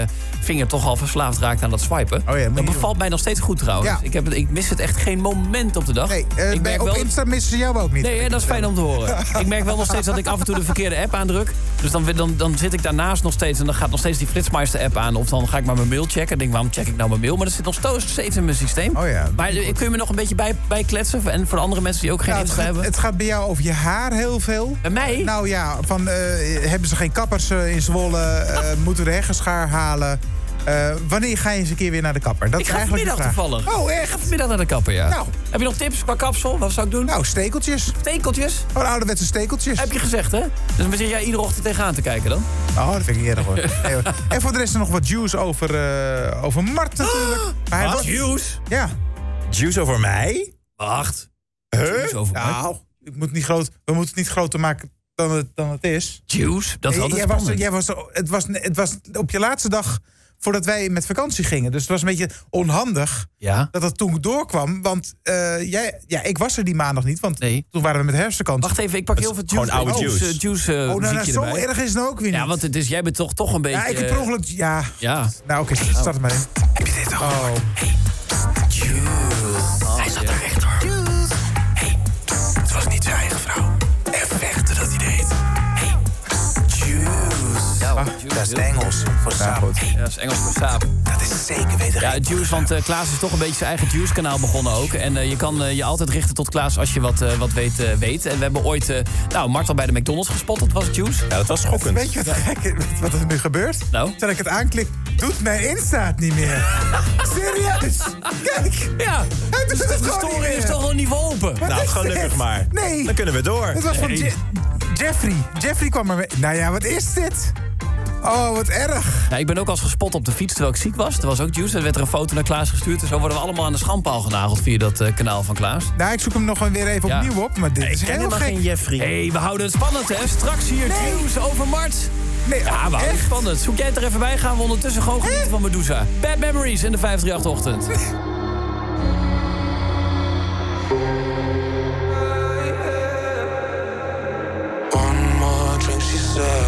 vinger toch al verslaafd raakte aan dat swipen. Oh ja, dat bevalt mij nog steeds goed trouwens. Ja. Ik, heb ik mis het echt geen moment op de dag. Nee, eh, ik bij, merk op wel... Insta missen ze jou ook niet. Nee, hè, dat is fijn om te horen. ik merk wel nog steeds dat ik af en toe de verkeerde app aandruk. Dus dan, dan, dan zit ik daarnaast nog steeds... en dan gaat nog steeds die Flitsmeister-app aan. Of dan ga ik maar mijn mail checken. En denk, waarom check ik nou mijn mail? Maar dat zit nog steeds in mijn systeem. Oh ja. Maar eh, kun je me nog een beetje bij, bijkletsen? En voor de andere mensen die ook geen Nou, Insta hebben? het gaat bij jou over je haar heel veel. Bij mij? Nou ja, van, eh, hebben ze geen kappers in Zwolle? eh, moeten we de heggenschaar halen? Eh, wanneer ga je eens een keer weer naar de kapper? Dat ik is ga eigenlijk vanmiddag toevallig. Oh, Ik echt? ga vanmiddag naar de kapper, ja. Nou. Heb je nog tips qua kapsel? Wat zou ik doen? Nou, stekeltjes. Stekeltjes? Gewoon ouderwetse stekeltjes. Heb je gezegd, hè? Dus dan zit jij iedere ochtend tegenaan te kijken dan? Oh, dat vind ik erg hoor. En voor de rest nog wat juice over, eh, over Mart natuurlijk. Wat? Juice? Ja. Juice over mij? Wacht. Huh? Juice over mij? Nou, ik moet niet groot, we moeten het niet groter maken dan het, dan het is. Juice? Dat is Nee, altijd jij was, jij was, het, was, het was op je laatste dag voordat wij met vakantie gingen. Dus het was een beetje onhandig Ja? dat het toen doorkwam. Want eh, jij, ja, ik was er die maandag niet, want Nee. toen waren we met herfstvakantie. Wacht even, ik pak heel veel juice. gewoon oude oh, juice. eh, juice eh, oh, nou, nou, zo erbij. erg is het ook weer niet. Ja, want het is, jij bent toch, toch een beetje... Ja, ik heb per ongeluk... Ja, Ja. nou oké, start er maar in. Heb je dit Oh. Hij zat er echt dat is Engels. Voor saap. Ja, dat is Engels voor saap. Dat is zeker weten. Ja, Juice, want eh, Klaas is toch een beetje zijn eigen Juice-kanaal begonnen ook. En eh, je kan eh, je altijd richten tot Klaas als je wat, eh, wat weet, weet. En we hebben ooit, eh nou, Martel bij de McDonald's gespot. Dat was Juice. Ja, dat was schokkend. Weet je wat, gek, wat er nu gebeurt? Nou? Terwijl ik het aanklik, doet mijn Insta het niet meer. Serieus? Kijk, Ja, hij doet het de gewoon niet story is toch wel niet open. Wat Nou, is gelukkig dit? maar. Nee. Dan kunnen we door. Het was van. Je- Jeffrey. Jeffrey kwam er mee. Nou ja, wat is dit? Oh, wat erg. Nou, ik ben ook als gespot op de fiets terwijl ik ziek was. Er was ook Juice. Er werd er een foto naar Klaas gestuurd. En zo worden we allemaal aan de schandpaal genageld via dat eh, kanaal van Klaas. Nou, ik zoek hem nog weer even Ja. opnieuw op. Maar dit is Ik ken heel helemaal gek. geen Jeffrey. hey, we houden het spannend, hè? Straks hier Nee. Juice over Mart. Nee, Ja, we houden het echt? spannend. Zoek jij het er even bij? Gaan we ondertussen gewoon genieten van Medusa. Bad Memories in de 538-ochtend. One more drink, she said.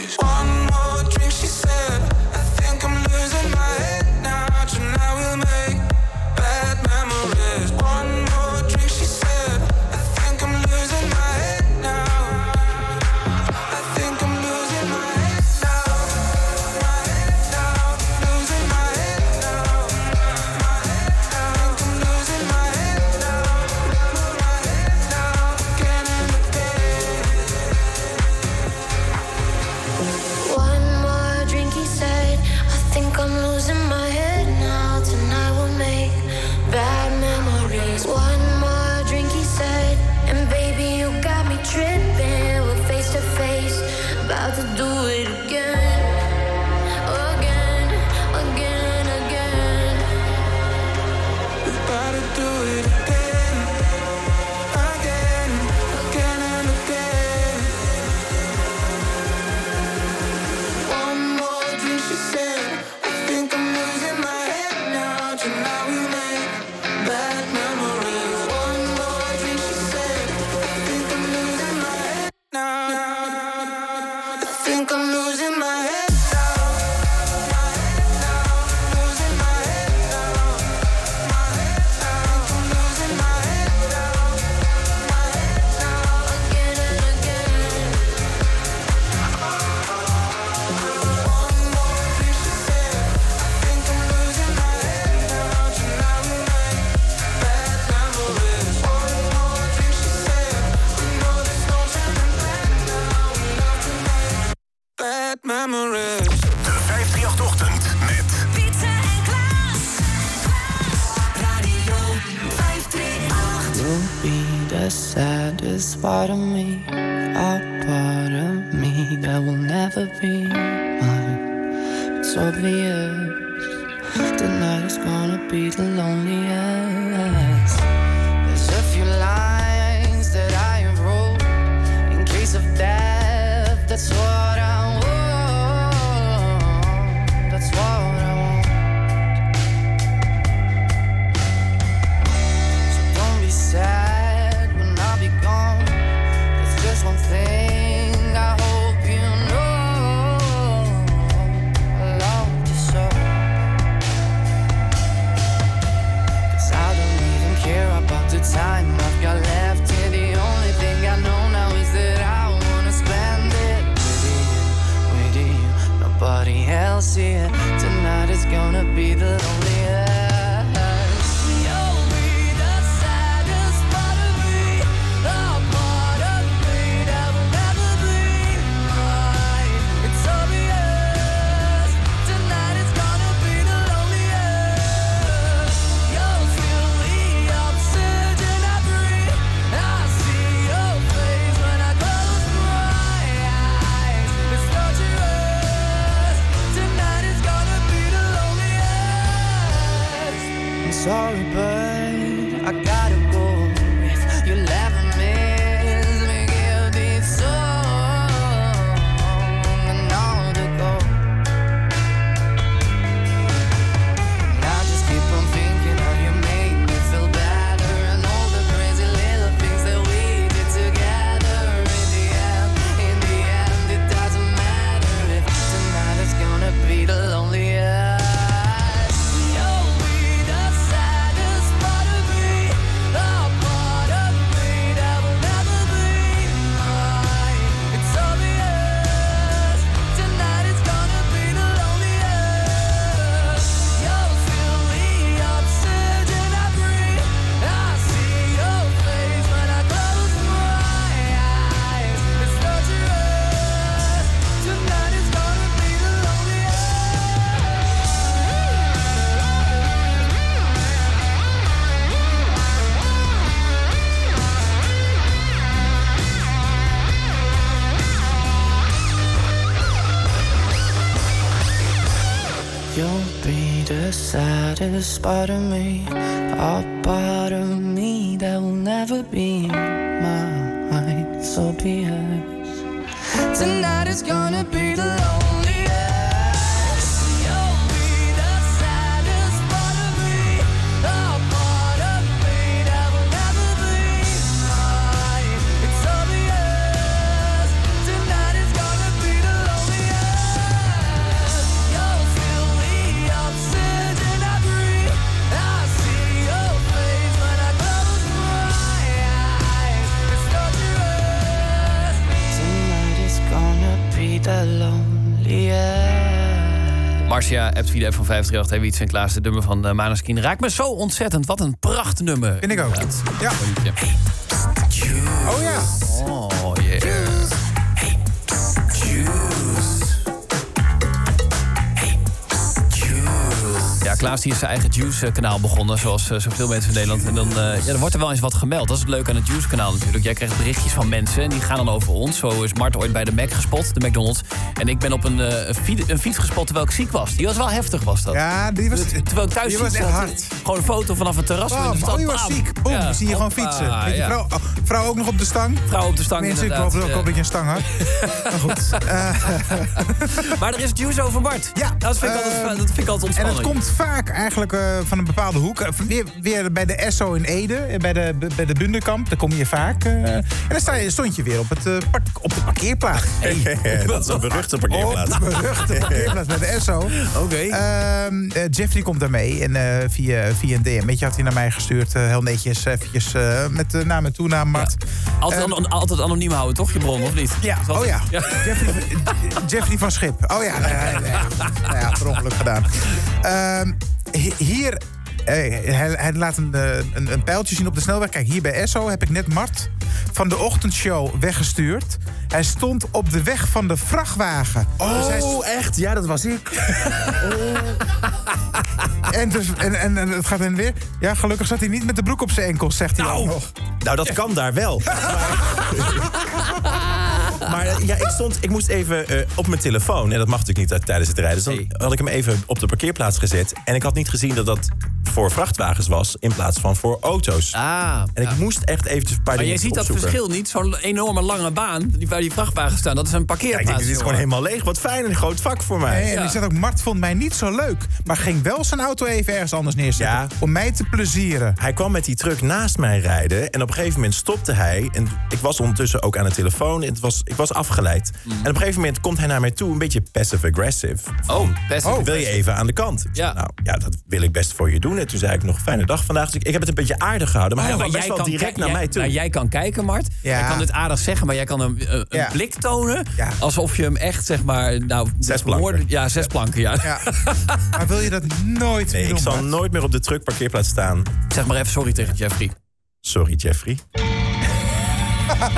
Part of me, a part of me that will never be mine. It's obvious tonight is gonna be the loneliest. Saddest part of me, a de van 538. Hey, Wiets en Klaas, de nummer van uh, Maneskin. Raakt me zo ontzettend. Wat een prachtnummer. Vind ik ook. Ja. Oh ja. Oh, yeah. Ja, Klaas die is zijn eigen Juice-kanaal begonnen, zoals eh, zoveel mensen in Nederland. En dan, eh, ja, dan wordt er wel eens wat gemeld. Dat is het leuke aan het Juice-kanaal natuurlijk. Jij krijgt berichtjes van mensen en die gaan dan over ons. Zo is Mart ooit bij de Mac gespot, de McDonald's. En ik ben op een, eh, een, fiets, een fiets gespot terwijl ik ziek was. Die was wel heftig, was dat. Ja, die was, terwijl ik thuis die was echt hard. Gewoon een foto vanaf het terras. Er staat oh, je was ziek. Boom, Ja, zie je gewoon fietsen. Je vrouw, oh, vrouw ook nog op de stang? Vrouw op de stang, Mensen, ik hoop ook ja. hoop dat je een stang had. maar goed. Eh, Maar er is Juice over Bart. Ja. Dat vind ik altijd, eh, dat vind ik altijd En ontspanning. het komt vaak eigenlijk eh, van een bepaalde hoek. Eh, Weer, weer bij de Esso in Ede, eh, bij de, bij de Bunderkamp. Daar kom je vaak. eh, en dan sta je, stond je weer op, het, eh, park- op de parkeerplaats. dat is een beruchte parkeerplaats. Op de beruchte parkeerplaats bij de Esso. Oké. Ehm, eh, Jeffrey komt daarmee en eh, via, via een DM'tje had hij naar mij gestuurd. eh, heel netjes, eventjes eh, met de naam en toenaam, Altijd, Ehm, altijd anoniem houden, toch? Je bron, of niet? Ja, oh ja. Jeffrey, Jeffrey van Schip. Oh ja. Nou ja, per ongeluk gedaan. Ehm, hi- hier, hij, hij laat een, eh, een, een pijltje zien op de snelweg. Kijk, hier bij Esso heb ik net Mart van de ochtendshow weggestuurd. Hij stond op de weg van de vrachtwagen. Dus hij Oh, echt? Ja, dat was ik. En, dus, en, en, en het gaat en weer. Ja, gelukkig zat hij niet met de broek op zijn enkels, zegt hij nog. Nou, dat kan daar wel. Maar eh, ja, ik, stond, ik moest even eh, op mijn telefoon. En dat mag natuurlijk niet tijdens het rijden. Dus dan had ik hem even op de parkeerplaats gezet. En ik had niet gezien dat dat voor vrachtwagens was... in plaats van voor auto's. Ah, en ik moest echt eventjes een paar Maar dingen je ziet dat verschil niet. Zo'n enorme lange baan die waar die vrachtwagens staan. Dat is een Ja, parkeerplaats. ik denk, dit is gewoon helemaal leeg. Wat fijn, een groot vak voor mij. Nee, en die zegt ook, Mart vond mij niet zo leuk. Maar ging wel zijn auto even ergens anders neerzetten. Om mij te plezieren. Hij kwam met die truck naast mij rijden. En op een gegeven moment stopte hij. En ik was ondertussen ook aan de telefoon. En het was, ik was afgeleid. Mm. En op een gegeven moment komt hij naar mij toe. Een beetje passive-aggressive. Oh, passive Wil je even aan de kant? Ik zei, Nou ja, dat wil ik best voor je doen. En toen zei ik nog, fijne dag vandaag. Dus ik, ik heb het een beetje aardig gehouden. Maar Ja, hij kwam best wel direct naar jij- mij toe. nou, jij kan kijken, Mart. Ja. Jij kan dit aardig zeggen, maar jij kan een, een, een Ja. blik tonen. Alsof je hem echt, zeg maar... Nou, zes planken. Ja, zes planken, ja. Maar wil je dat nooit Nee, meer ik doen, zal Mart? nooit meer op de truckparkeerplaats staan. Zeg maar even sorry tegen Jeffrey. Sorry, Jeffrey.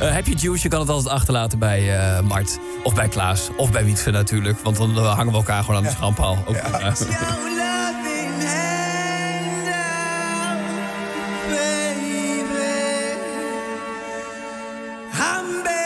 Eh, heb je juice, je kan het altijd achterlaten bij eh, Mart. Of bij Klaas. Of bij Wietse natuurlijk. Want dan hangen we elkaar gewoon aan de schandpaal. Ook, ja. I'm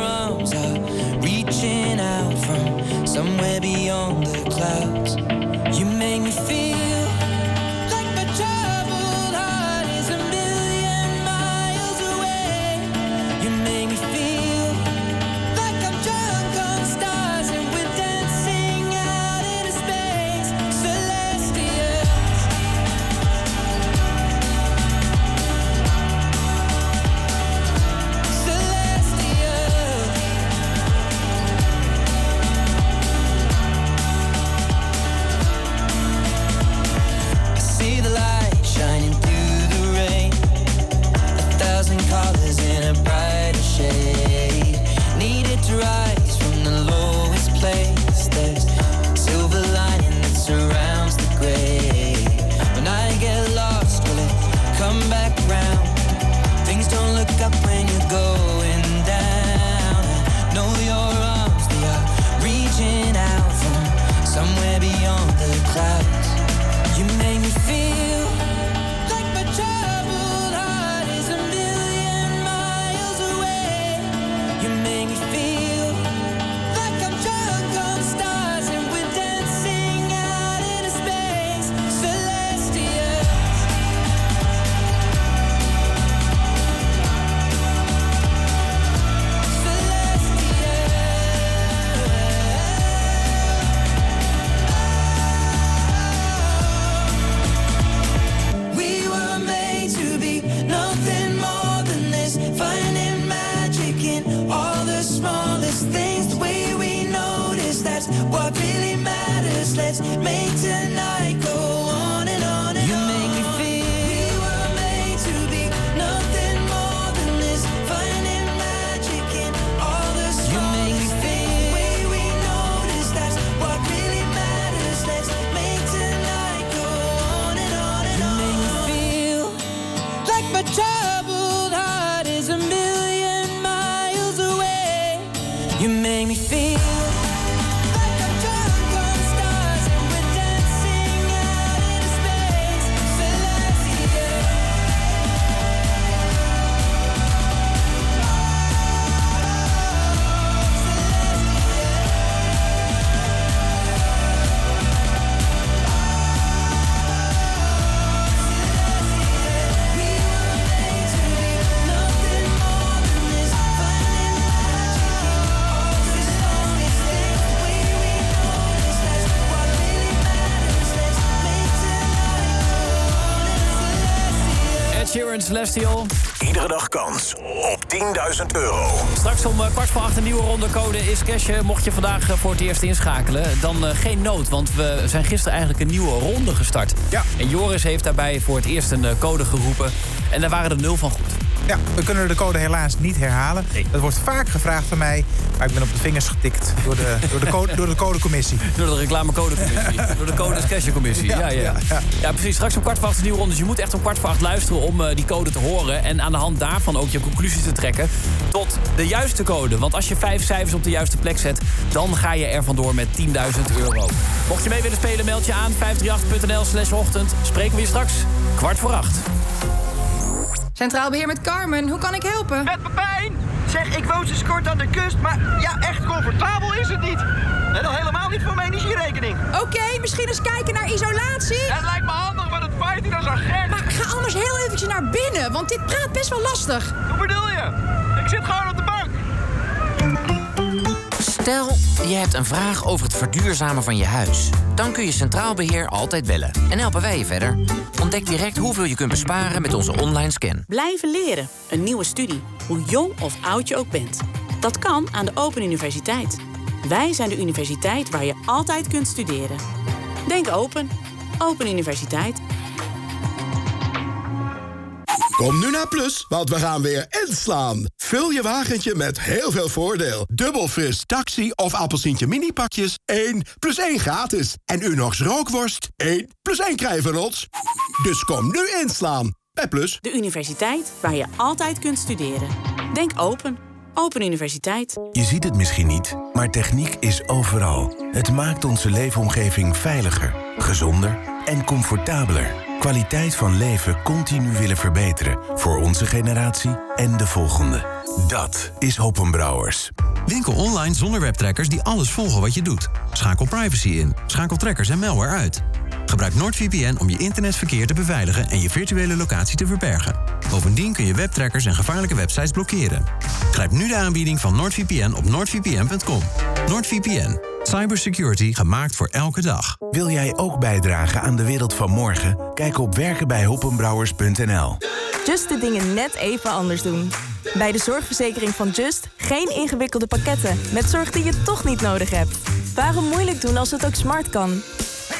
Celestial. Iedere dag kans op 10.000 euro. Straks om eh, kwart voor acht een nieuwe ronde code is cashen. Mocht je vandaag eh, voor het eerst inschakelen, dan eh, geen nood. Want we zijn gisteren eigenlijk een nieuwe ronde gestart. Ja. En Joris heeft daarbij voor het eerst een code geroepen. En daar waren er nul van goed. Ja, we kunnen de code helaas niet herhalen. Dat wordt vaak gevraagd van mij, maar ik ben op de vingers getikt door de, door de, code, door de codecommissie. Door de reclamecodecommissie. Door de codes cashcommissie. Ja, ja, ja. Ja, precies. Straks om kwart voor acht een nieuwe ronde. Dus je moet echt om kwart voor acht luisteren om eh, die code te horen. En aan de hand daarvan ook je conclusie te trekken tot de juiste code. Want als je vijf cijfers op de juiste plek zet, dan ga je er vandoor met 10.000 euro. Mocht je mee willen spelen, meld je aan 538.nl slash ochtend. Spreken we je straks kwart voor acht. Centraal Beheer met Carmen, hoe kan ik helpen? Met Pepijn! Zeg, ik woon sinds kort aan de kust, maar ja, echt comfortabel is het niet. En al helemaal niet voor mijn energierekening. Oké, misschien eens kijken naar isolatie. Het lijkt me handig, want het waait hier als een gek. Maar ga anders heel eventjes naar binnen, want dit praat best wel lastig. Hoe bedoel je? Ik zit gewoon op de bank. Stel, je hebt een vraag over het verduurzamen van je huis. Dan kun je Centraal Beheer altijd bellen. En helpen wij je verder. Ontdek direct hoeveel je kunt besparen met onze online scan. Blijven leren. Een nieuwe studie. Hoe jong of oud je ook bent. Dat kan aan de Open Universiteit. Wij zijn de universiteit waar je altijd kunt studeren. Denk open. Open Universiteit. Kom nu naar Plus, want we gaan weer inslaan. Vul je wagentje met heel veel voordeel. Dubbel fris, taxi of appelsientje mini pakjes. 1 plus 1 gratis. En Unox rookworst. 1 plus 1 krijgen van ons. Dus kom nu inslaan bij Plus. De universiteit waar je altijd kunt studeren. Denk open. Open Universiteit. Je ziet het misschien niet, maar techniek is overal. Het maakt onze leefomgeving veiliger, gezonder en comfortabeler. Kwaliteit van leven continu willen verbeteren voor onze generatie en de volgende. Dat is Hoppenbrouwers. Winkel online zonder webtrackers die alles volgen wat je doet. Schakel privacy in. Schakel trackers en malware uit. Gebruik NordVPN om je internetverkeer te beveiligen en je virtuele locatie te verbergen. Bovendien kun je webtrackers en gevaarlijke websites blokkeren. Grijp nu de aanbieding van NordVPN op nordvpn.com. NordVPN. Cybersecurity gemaakt voor elke dag. Wil jij ook bijdragen aan de wereld van morgen? Kijk op werkenbijhoppenbrouwers.nl. Just de dingen net even anders doen. Bij de zorgverzekering van Just geen ingewikkelde pakketten met zorg die je toch niet nodig hebt. Waarom moeilijk doen als het ook smart kan?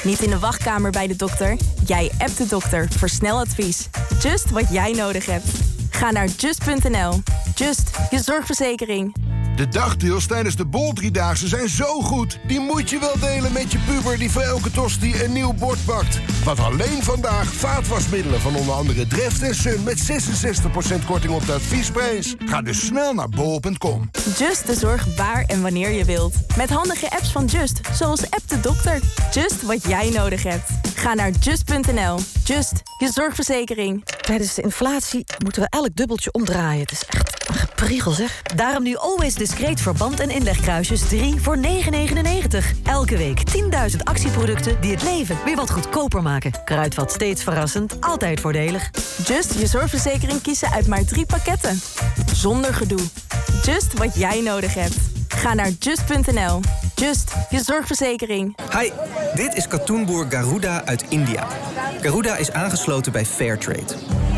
Niet in de wachtkamer bij de dokter. Jij appt de dokter voor snel advies. Just wat jij nodig hebt. Ga naar just.nl. Just, je zorgverzekering. De dagdeals tijdens de Bol Driedaagse zijn zo goed. Die moet je wel delen met je puber die voor elke tosti een nieuw bord bakt. Want alleen vandaag vaatwasmiddelen van onder andere Dreft en Sun... met 66% korting op de adviesprijs. Ga dus snel naar bol.com. Just de zorg waar en wanneer je wilt. Met handige apps van Just, zoals App de Dokter. Just wat jij nodig hebt. Ga naar just.nl. Just, je zorgverzekering. Tijdens de inflatie moeten we elk dubbeltje omdraaien. Het is echt een gepriegel, zeg. Daarom nu Always Discreet verband en inlegkruisjes 3 voor 9,99. Elke week 10.000 actieproducten die het leven weer wat goedkoper maken. Kruidvat steeds verrassend, altijd voordelig. Just je zorgverzekering kiezen uit maar drie pakketten. Zonder gedoe. Just wat jij nodig hebt. Ga naar just.nl. Just, je zorgverzekering. Hi, dit is katoenboer Garuda uit India. Garuda is aangesloten bij Fairtrade.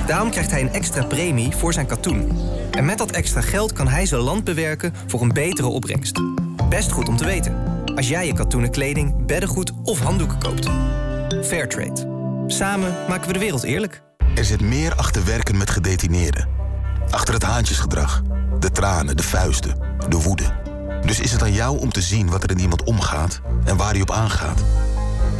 Daarom krijgt hij een extra premie voor zijn katoen. En met dat extra geld kan hij zijn land bewerken voor een betere opbrengst. Best goed om te weten. Als jij je katoenen kleding, beddengoed of handdoeken koopt. Fairtrade. Samen maken we de wereld eerlijk. Er zit meer achter werken met gedetineerden. Achter het haantjesgedrag, de tranen, de vuisten, de woede. Dus is het aan jou om te zien wat er in iemand omgaat en waar hij op aangaat.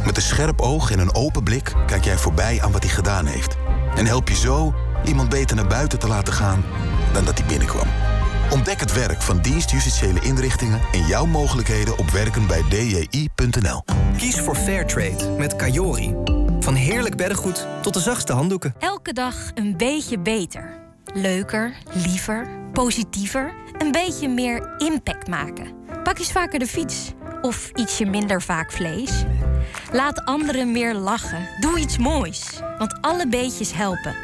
Met een scherp oog en een open blik kijk jij voorbij aan wat hij gedaan heeft. En help je zo iemand beter naar buiten te laten gaan dan dat hij binnenkwam. Ontdek het werk van dienstjustitiële inrichtingen en jouw mogelijkheden op werken bij dji.nl. Kies voor Fairtrade met Kayori. Van heerlijk beddengoed tot de zachtste handdoeken. Elke dag een beetje beter. Leuker, liever, positiever. Een beetje meer impact maken. Pak eens vaker de fiets. Of ietsje minder vaak vlees. Laat anderen meer lachen. Doe iets moois. Want alle beetjes helpen.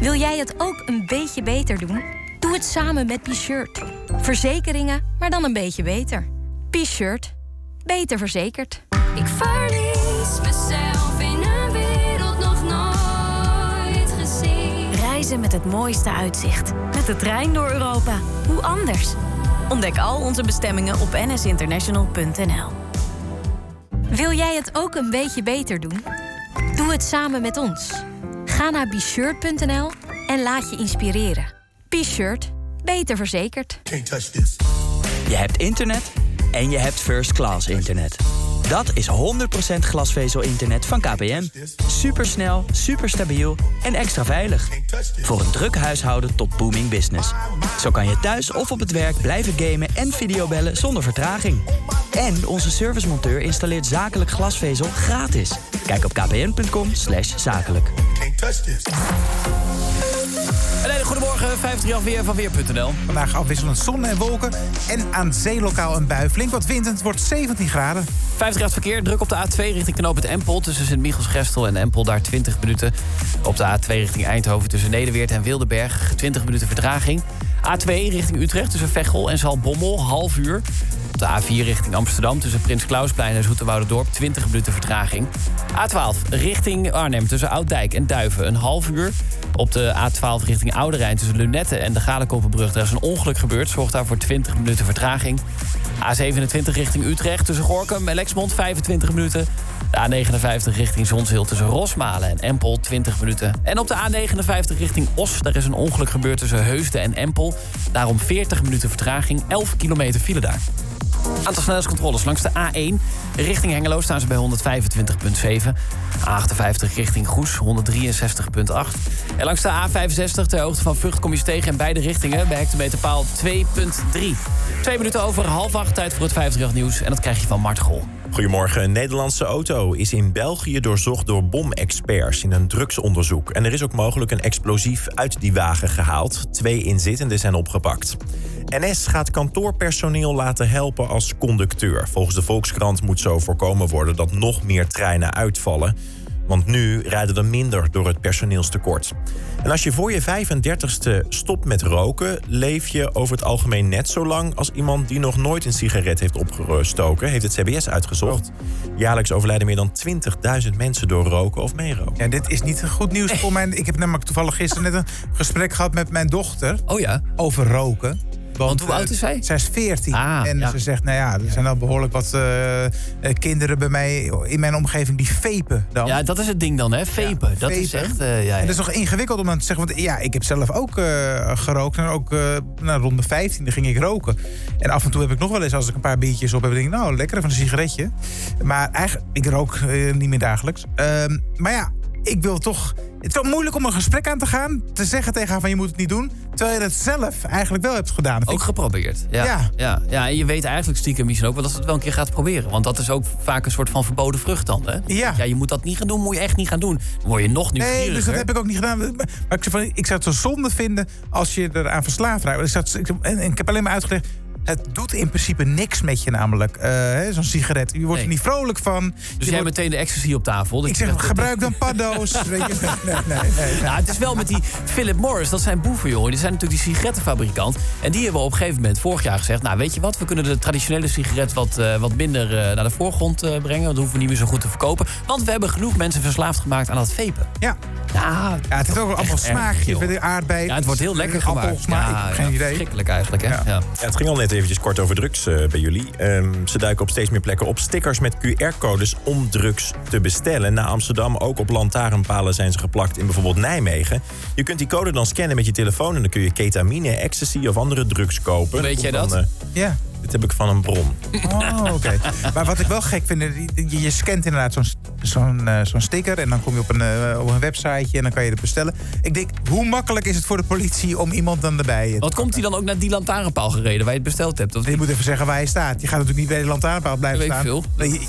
Wil jij het ook een beetje beter doen? Doe het samen met P-Shirt. Verzekeringen, maar dan een beetje beter. P-Shirt. Beter verzekerd. Ik verlies mezelf in een wereld nog nooit gezien. Reizen met het mooiste uitzicht. De trein door Europa. Hoe anders? Ontdek al onze bestemmingen op nsinternational.nl. Wil jij het ook een beetje beter doen? Doe het samen met ons. Ga naar bshirt.nl en laat je inspireren. B-Shirt. Beter verzekerd. Je hebt internet en je hebt first class internet. Dat is 100% glasvezel-internet van KPN. Supersnel, superstabiel en extra veilig. Voor een druk huishouden tot booming business. Zo kan je thuis of op het werk blijven gamen en videobellen zonder vertraging. En onze servicemonteur installeert zakelijk glasvezel gratis. Kijk op kpn.com zakelijk. Goedemorgen, 538 weer van Weer.nl. Vandaag afwisselend zon en wolken en aan zee lokaal een bui. Flink wat wind en het wordt 17 graden. 50 graden verkeer, druk op de A2 richting knooppunt Empel... tussen Sint-Michels-Gestel en Empel, daar 20 minuten. Op de A2 richting Eindhoven tussen Nederweert en Wildeberg... 20 minuten vertraging. A2 richting Utrecht tussen Veghel en Zaltbommel, half uur. De A4 richting Amsterdam tussen Prins Klausplein en Zoeterwouderdorp... 20 minuten vertraging. A12 richting Arnhem tussen Ouddijk en Duiven, een half uur. Op de A12 richting Oude Rijn tussen Lunette en de Galenkoppenbrug... daar is een ongeluk gebeurd, zorgt daar voor 20 minuten vertraging. A27 richting Utrecht tussen Gorkum en Lexmond 25 minuten. De A59 richting Zonshil tussen Rosmalen en Empel 20 minuten. En op de A59 richting Os, daar is een ongeluk gebeurd tussen Heusden en Empel. Daarom 40 minuten vertraging, 11 kilometer file daar. Aantal snelheidscontroles langs de A1. Richting Hengelo staan ze bij 125,7. A58 richting Goes, 163,8. En langs de A65 ter hoogte van Vught kom je tegen in beide richtingen... bij hectometerpaal 2,3. Twee minuten over half acht, tijd voor het 50 nieuws. En dat krijg je van Mart. Goedemorgen. Een Nederlandse auto is in België doorzocht door bomexperts in een drugsonderzoek. En er is ook mogelijk een explosief uit die wagen gehaald. Twee inzittenden zijn opgepakt. NS gaat kantoorpersoneel laten helpen als conducteur. Volgens de Volkskrant moet zo voorkomen worden dat nog meer treinen uitvallen. Want nu rijden er minder door het personeelstekort. En als je voor je 35ste stopt met roken, leef je over het algemeen net zo lang als iemand die nog nooit een sigaret heeft opgestoken, heeft het CBS uitgezocht. Jaarlijks overlijden meer dan 20.000 mensen door roken of meeroken. Ja, dit is niet goed nieuws voor mij. Ik heb namelijk toevallig gisteren net een gesprek gehad met mijn dochter. Oh ja? Over roken. Want, hoe oud eh, is zij? Zij is 14. Ah, en ja. ze zegt, nou ja, er zijn al behoorlijk wat eh, eh, kinderen bij mij in mijn omgeving die vapen dan. Ja, dat is het ding dan, hè? Vapen. dat is echt... eh, ja, En dat is nog ingewikkeld om dan te zeggen. Want ja, ik heb zelf ook eh, gerookt. En ook eh nou, rond mijn 15e ging ik roken. En af en toe heb ik nog wel eens, als ik een paar biertjes op heb, denk ik, nou, lekker even een sigaretje. Maar eigenlijk, ik rook niet meer dagelijks. Ehm, maar ja, ik wil toch. Het is wel moeilijk om een gesprek aan te gaan. Te zeggen tegen haar van je moet het niet doen. Terwijl je dat zelf eigenlijk wel hebt gedaan. Ook ik- geprobeerd. Ja. Ja. Ja. Ja. en je weet eigenlijk stiekem misschien ook wel dat ze het wel een keer gaat proberen. Want dat is ook vaak een soort van verboden vrucht dan. Hè? Ja. ja. Je moet dat niet gaan doen, moet je echt niet gaan doen. Dan word je nog nieuwsgieriger. Nee, dus dat heb ik ook niet gedaan. Maar ik, zou het zo zonde vinden als je eraan verslaafd raakt. Ik, zat, ik, en ik heb alleen maar uitgelegd. Het doet in principe niks met je namelijk. eh, hè, Zo'n sigaret. Je wordt er niet vrolijk van. Dus Je jij wordt- meteen de ecstasy op tafel. Dat Ik zeg, gebruik dan paddo's. Nee, nee, nee, nee. Nou, het is wel met die Philip Morris, dat zijn boeven, jongen. Die zijn natuurlijk die sigarettenfabrikant. En die hebben op een gegeven moment vorig jaar gezegd... nou, weet je wat, we kunnen de traditionele sigaret wat, eh, wat minder eh, naar de voorgrond eh, brengen. Dat hoeven we niet meer zo goed te verkopen. Want we hebben genoeg mensen verslaafd gemaakt aan dat vapen. Ja. Ja, ja het heeft ook allemaal erg, smaakjes. joh. Met de. Ja, het wordt heel lekker gemaakt. Appelsmaak. ik heb geen ja, idee. Verschrikkelijk eigenlijk, hè? Ja. Ja, het ging al net eventjes kort over drugs eh, bij jullie. Ehm, ze duiken op steeds meer plekken op stickers met QR-codes om drugs te bestellen. Na Amsterdam, ook op lantaarnpalen zijn ze geplakt in bijvoorbeeld Nijmegen. Je kunt die code dan scannen met je telefoon en dan kun je ketamine, ecstasy of andere drugs kopen. Weet jij dan, dat? eh, Ja. Dit heb ik van een bron. Oh, oké. maar wat ik wel gek vind, je, je scant inderdaad zo'n zo'n eh, zo'n sticker... en dan kom je op een, eh, op een websiteje en dan kan je het bestellen. Ik denk, hoe makkelijk is het voor de politie om iemand dan erbij... te Wat komt hij dan ook naar die lantaarnpaal gereden waar je het besteld hebt? Of Je moet even zeggen waar hij staat. Je gaat natuurlijk niet bij de lantaarnpaal blijven Dat weet staan. ik veel.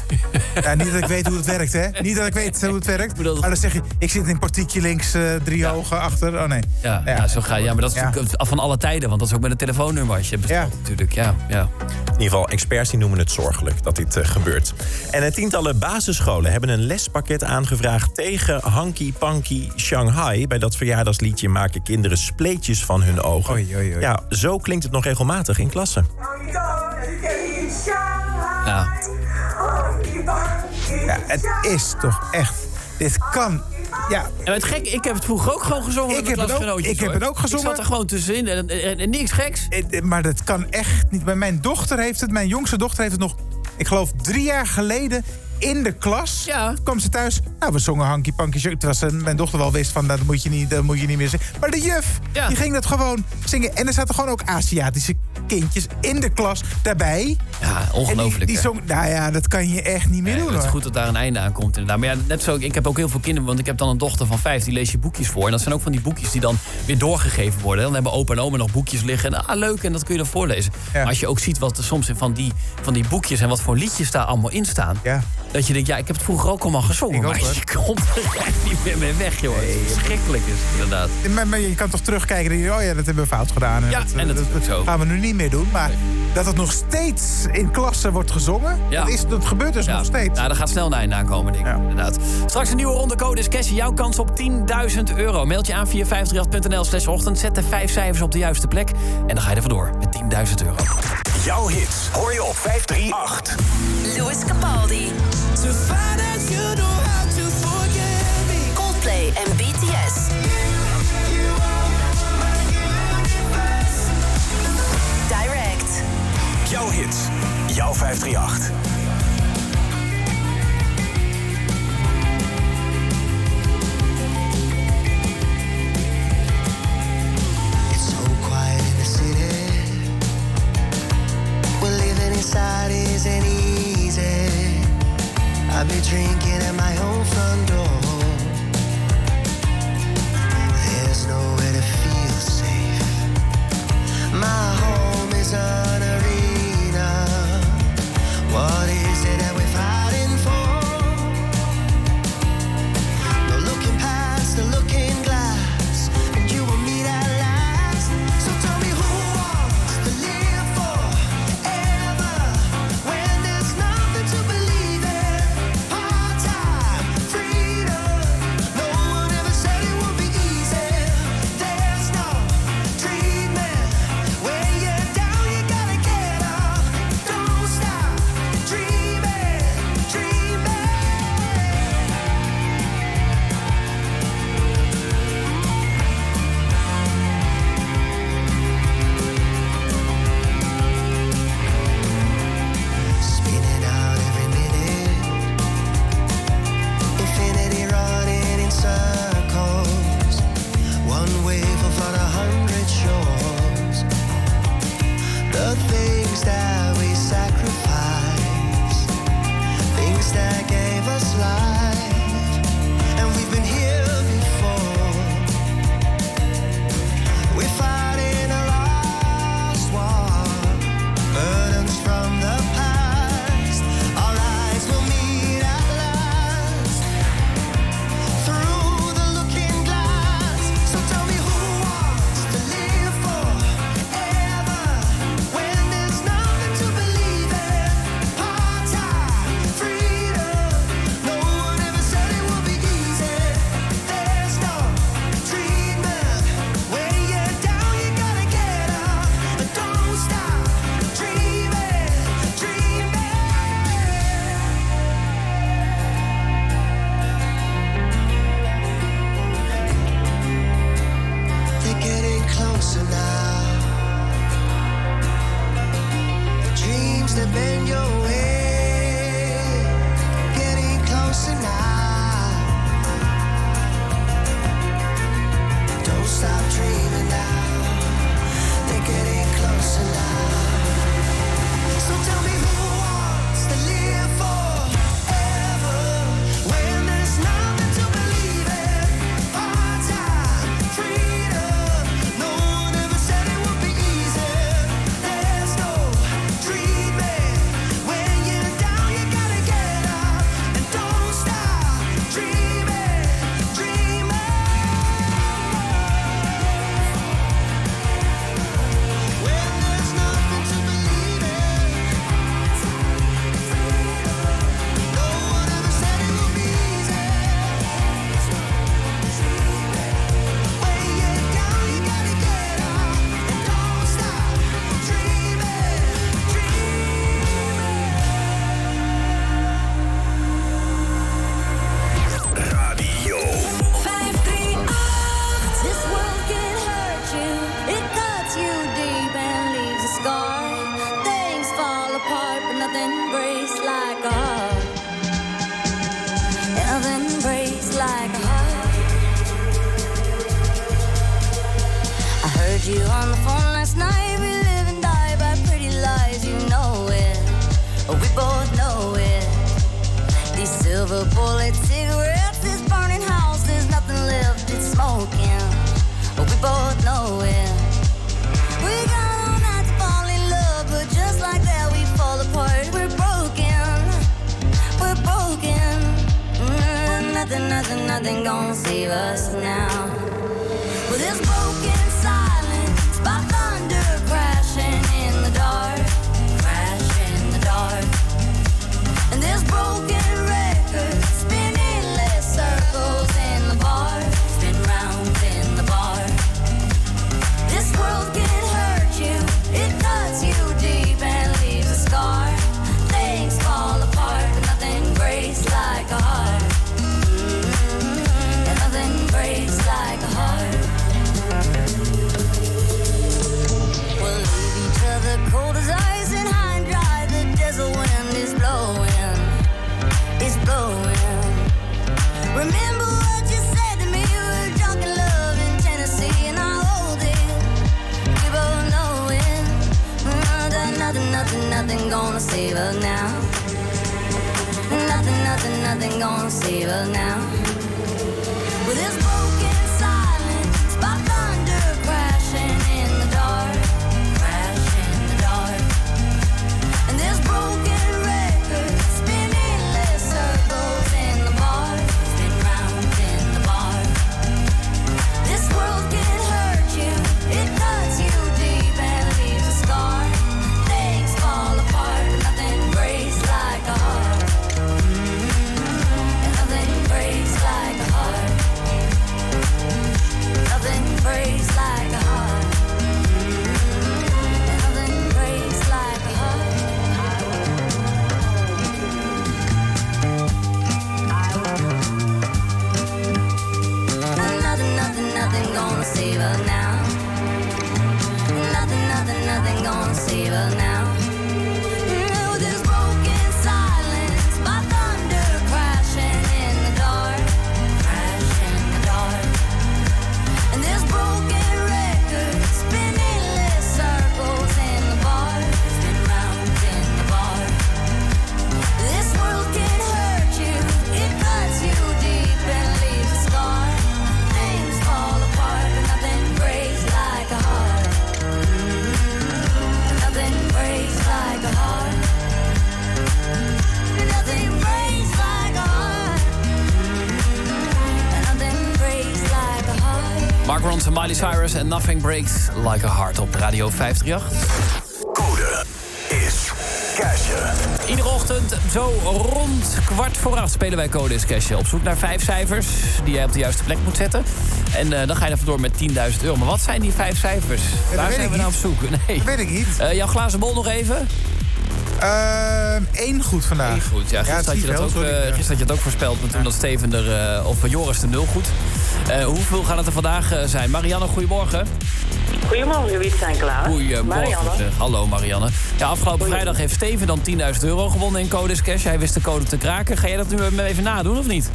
Nee, ja, niet dat ik weet hoe het werkt, hè? Niet dat ik weet hoe het werkt. Maar dan zeg je, ik zit in portiekje links, eh, drie ogen achter. Oh nee. Ja, ja. zo ga je. Ja, maar dat is Ja. natuurlijk van alle tijden. Want dat is ook met een telefoonnummer als je bestelt natuurlijk. Ja, ja. In ieder geval, experts die noemen het zorgelijk dat dit eh, gebeurt. En eh, tientallen basisscholen hebben een lespakket aangevraagd tegen Hanky Panky Shanghai. Bij dat verjaardagsliedje maken kinderen spleetjes van hun ogen. Ja, zo klinkt het nog regelmatig in klassen. Ja. Ja, het is toch echt. Dit kan. Ja. En het gek, ik heb het vroeger ook gewoon gezongen. Ik heb het ook- ik heb het ook gezongen. Ik zat er gewoon tussenin en, en, en niks geks. Eh, Maar dat kan echt niet. Mijn dochter heeft het, mijn jongste dochter heeft het nog, ik geloof drie jaar geleden in de klas. Ja. kwam ze thuis. Nou, we zongen Hanky Panky. Terwijl ze- mijn dochter wel wist van dat moet je niet, dat moet je niet meer zingen. Maar de juf, Ja. die ging dat gewoon zingen. En er zaten gewoon ook Aziatische kindjes in de klas daarbij. Ja, ongelooflijk. En die, die zong, nou ja, dat kan je echt niet meer Nee, doen het is goed dat daar een einde aan komt inderdaad. Maar ja, net zo, ik heb ook heel veel kinderen, want ik heb dan een dochter van vijf, die lees je boekjes voor. En dat zijn ook van die boekjes die dan weer doorgegeven worden. Dan hebben opa en oma nog boekjes liggen. En ah, leuk, en dat kun je dan voorlezen. Maar als je ook ziet wat er soms in van die, van die boekjes en wat voor liedjes daar allemaal in staan. Dat je denkt, ja, ik heb het vroeger ook allemaal gezongen. Ik maar je komt er echt niet meer mee weg, joh. Verschrikkelijk is het inderdaad. Maar, maar je kan toch terugkijken en denken, oh ja, dat hebben we fout gedaan. Ja, en dat is ook zo. gaan we nu niet meer doen. Maar dat het nog steeds in klassen wordt gezongen, Ja. dat, is, dat gebeurt dus Ja. nog steeds. Nou, er gaat snel een einde aankomen, denk ik. Inderdaad. Straks een nieuwe ronde code is Cassie. Jouw kans op 10.000 euro. Meld je aan via 538.nl slash ochtend. Zet de vijf cijfers op de juiste plek. En dan ga je er vandoor met 10.000 euro. Jouw hits hoor je op 538. Louis Capaldi. To find out you know how to forget me. Coldplay en BTS. Direct. Jouw hits, jouw 538. It's so quiet I'll be drinking at my own front door. There's nowhere to Breaks Like a Heart op Radio 538. Code is Cashen. Iedere ochtend zo rond kwart voor acht spelen wij Code is Cashen. Op zoek naar vijf cijfers die jij op de juiste plek moet zetten. En eh, dan ga je er vandoor met 10.000 euro. Maar wat zijn die vijf cijfers? dat Waar zijn we nou op zoek? Nee. Dat weet ik niet. Eh, jouw glazen bol nog even? Eén goed vandaag. Eén goed, ja. Gisteren, had je dat wel, ook, sorry. eh, gisteren had je het ook voorspeld, maar toen dat Steven er, eh, of Joris de nul goed. Eh, hoeveel gaan het er vandaag eh, zijn? Marianne, goedemorgen. Goedemorgen, wie zijn klaar? Goedemorgen. Marianne. zeg. Hallo Marianne. Ja, afgelopen vrijdag heeft Steven dan 10.000 euro gewonnen in Codes Cash. Hij wist de code te kraken. Ga jij dat nu even nadoen of niet?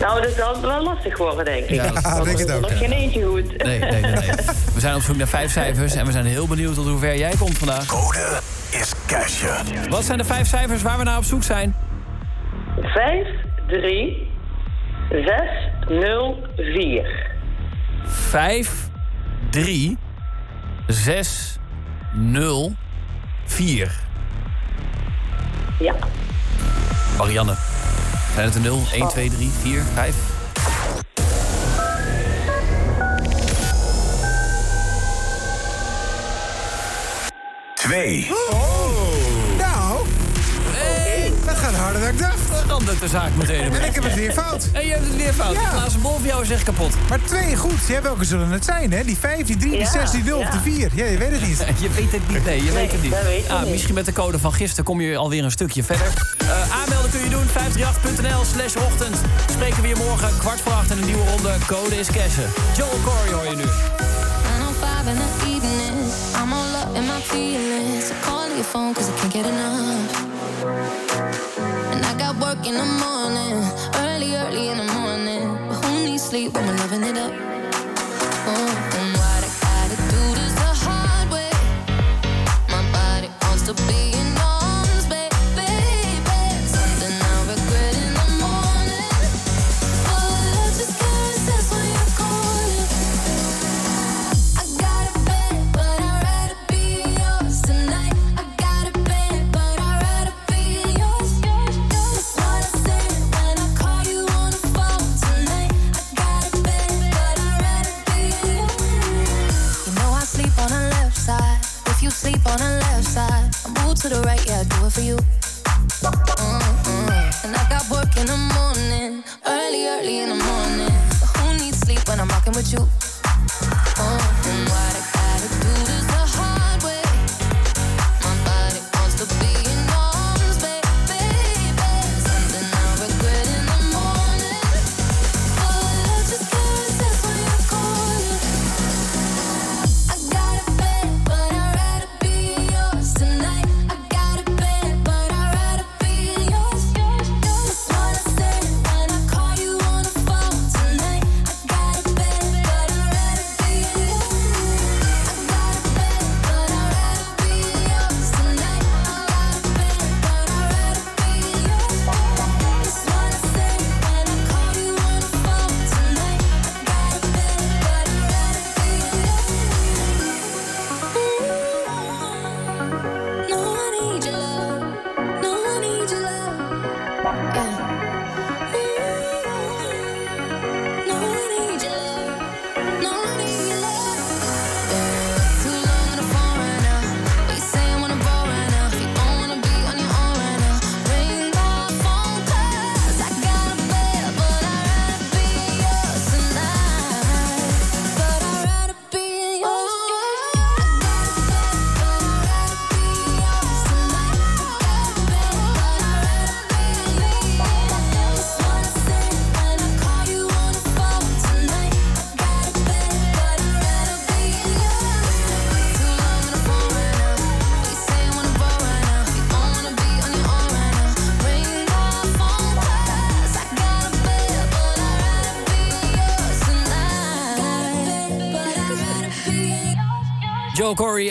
Nou, dat zal wel lastig worden, denk ik. Ja, Want denk er het ook, nog ja. geen eentje goed. Nee, nee, nee, nee. We zijn op zoek naar vijf cijfers en we zijn heel benieuwd tot hoe ver jij komt vandaag. Code is Cashen. Wat zijn de vijf cijfers waar we naar op zoek zijn? 5, 3, 6, 0, 4. 5, 3, 6, 0, 4. Ja. Marianne. Zijn het er 0, 1, 2, 3, 4, 5? Twee. Nou, dat gaat harder dan ik dacht. Dan de zaak meteen. En ik heb het weer fout. En je hebt het weer fout. Ja. De glazen bol van jou is echt kapot. Maar twee goed. Ja, welke zullen het zijn, hè? Die vijf, die drie, die zes, die nul of de vier. Ja, je weet het niet. Je weet het niet, nee, je weet het niet. weet Ah, niet. Misschien met de code van gisteren kom je alweer een stukje verder. Eh, aanmelden kun je doen, 538.nl slash ochtend. Spreken we je morgen, kwart voor acht in een nieuwe ronde. Code is cashen. Joel Corey hoor je nu. 905 in the evening. I'm all up in my feelings. I call your phone cause I can't get enough. In the morning. Early, early in the morning. But who needs sleep when we're for you.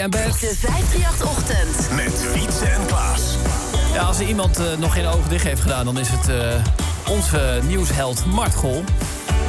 En Beth. De 538-ochtend. Met Wietse en Klaas. Ja, als er iemand eh, nog geen ogen dicht heeft gedaan, dan is het eh, onze nieuwsheld Mart Gol.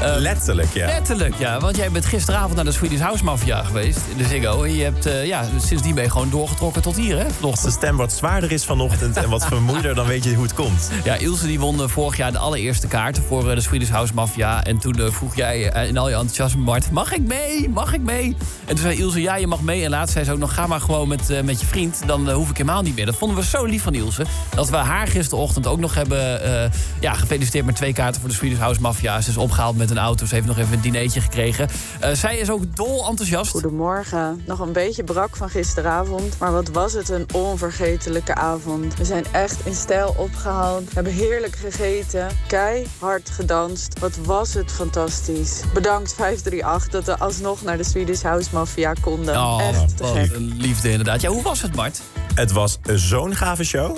Eh, Letterlijk, ja. Letterlijk, ja. Want jij bent gisteravond naar de Swedish House Mafia geweest in de Ziggo. En je hebt, eh, ja, sindsdien ben je gewoon doorgetrokken tot hier, hè? Als de stem wat zwaarder is vanochtend en wat vermoeider, dan weet je hoe het komt. Ja, Ilse die won vorig jaar de allereerste kaarten voor de Swedish House Mafia. En toen vroeg jij in al je enthousiasme, Mart, mag ik mee? Mag ik mee? En toen zei Ilse, ja, je mag mee. En laatst zei ze ook nog, ga maar gewoon met, eh, met je vriend. Dan eh, hoef ik helemaal niet meer. Dat vonden we zo lief van Ilse. Dat we haar gisterochtend ook nog hebben eh, ja, gefeliciteerd met twee kaarten voor de Swedish House Mafia. Ze is opgehaald met een auto. Ze heeft nog even een dinertje gekregen. Zij is ook dol enthousiast. Goedemorgen. Nog een beetje brak van gisteravond, maar wat was het een onvergetelijke avond. We zijn echt in stijl opgehaald, hebben heerlijk gegeten, keihard gedanst. Wat was het fantastisch. Bedankt 538 dat we alsnog naar de Swedish House Mafia konden. Oh, echt te wat gek. een liefde inderdaad. Ja, hoe was het, Mart? Het was zo'n gave show.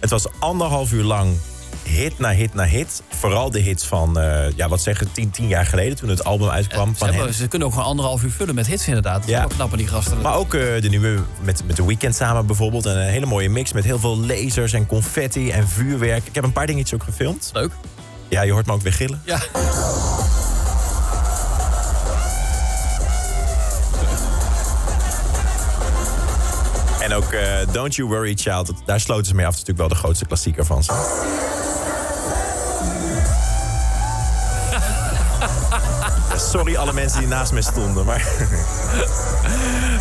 Het was anderhalf uur lang hit na hit na hit. Vooral de hits van, eh, ja, wat zeggen, tien, tien jaar geleden toen het album uitkwam. Ze, van hebben- hen. ze kunnen ook gewoon anderhalf uur vullen met hits inderdaad. Dat Ja. wel knap aan die gasten. Maar ook eh, de nieuwe met, met de weekend samen bijvoorbeeld. En een hele mooie mix met heel veel lasers en confetti en vuurwerk. Ik heb een paar dingetjes ook gefilmd. Leuk. Ja, je hoort me ook weer gillen. Ja. En ook eh, Don't You Worry Child. dat- Daar sloten ze mee af. Dat is natuurlijk wel de grootste klassieker van ze. Sorry alle mensen die naast me stonden. Maar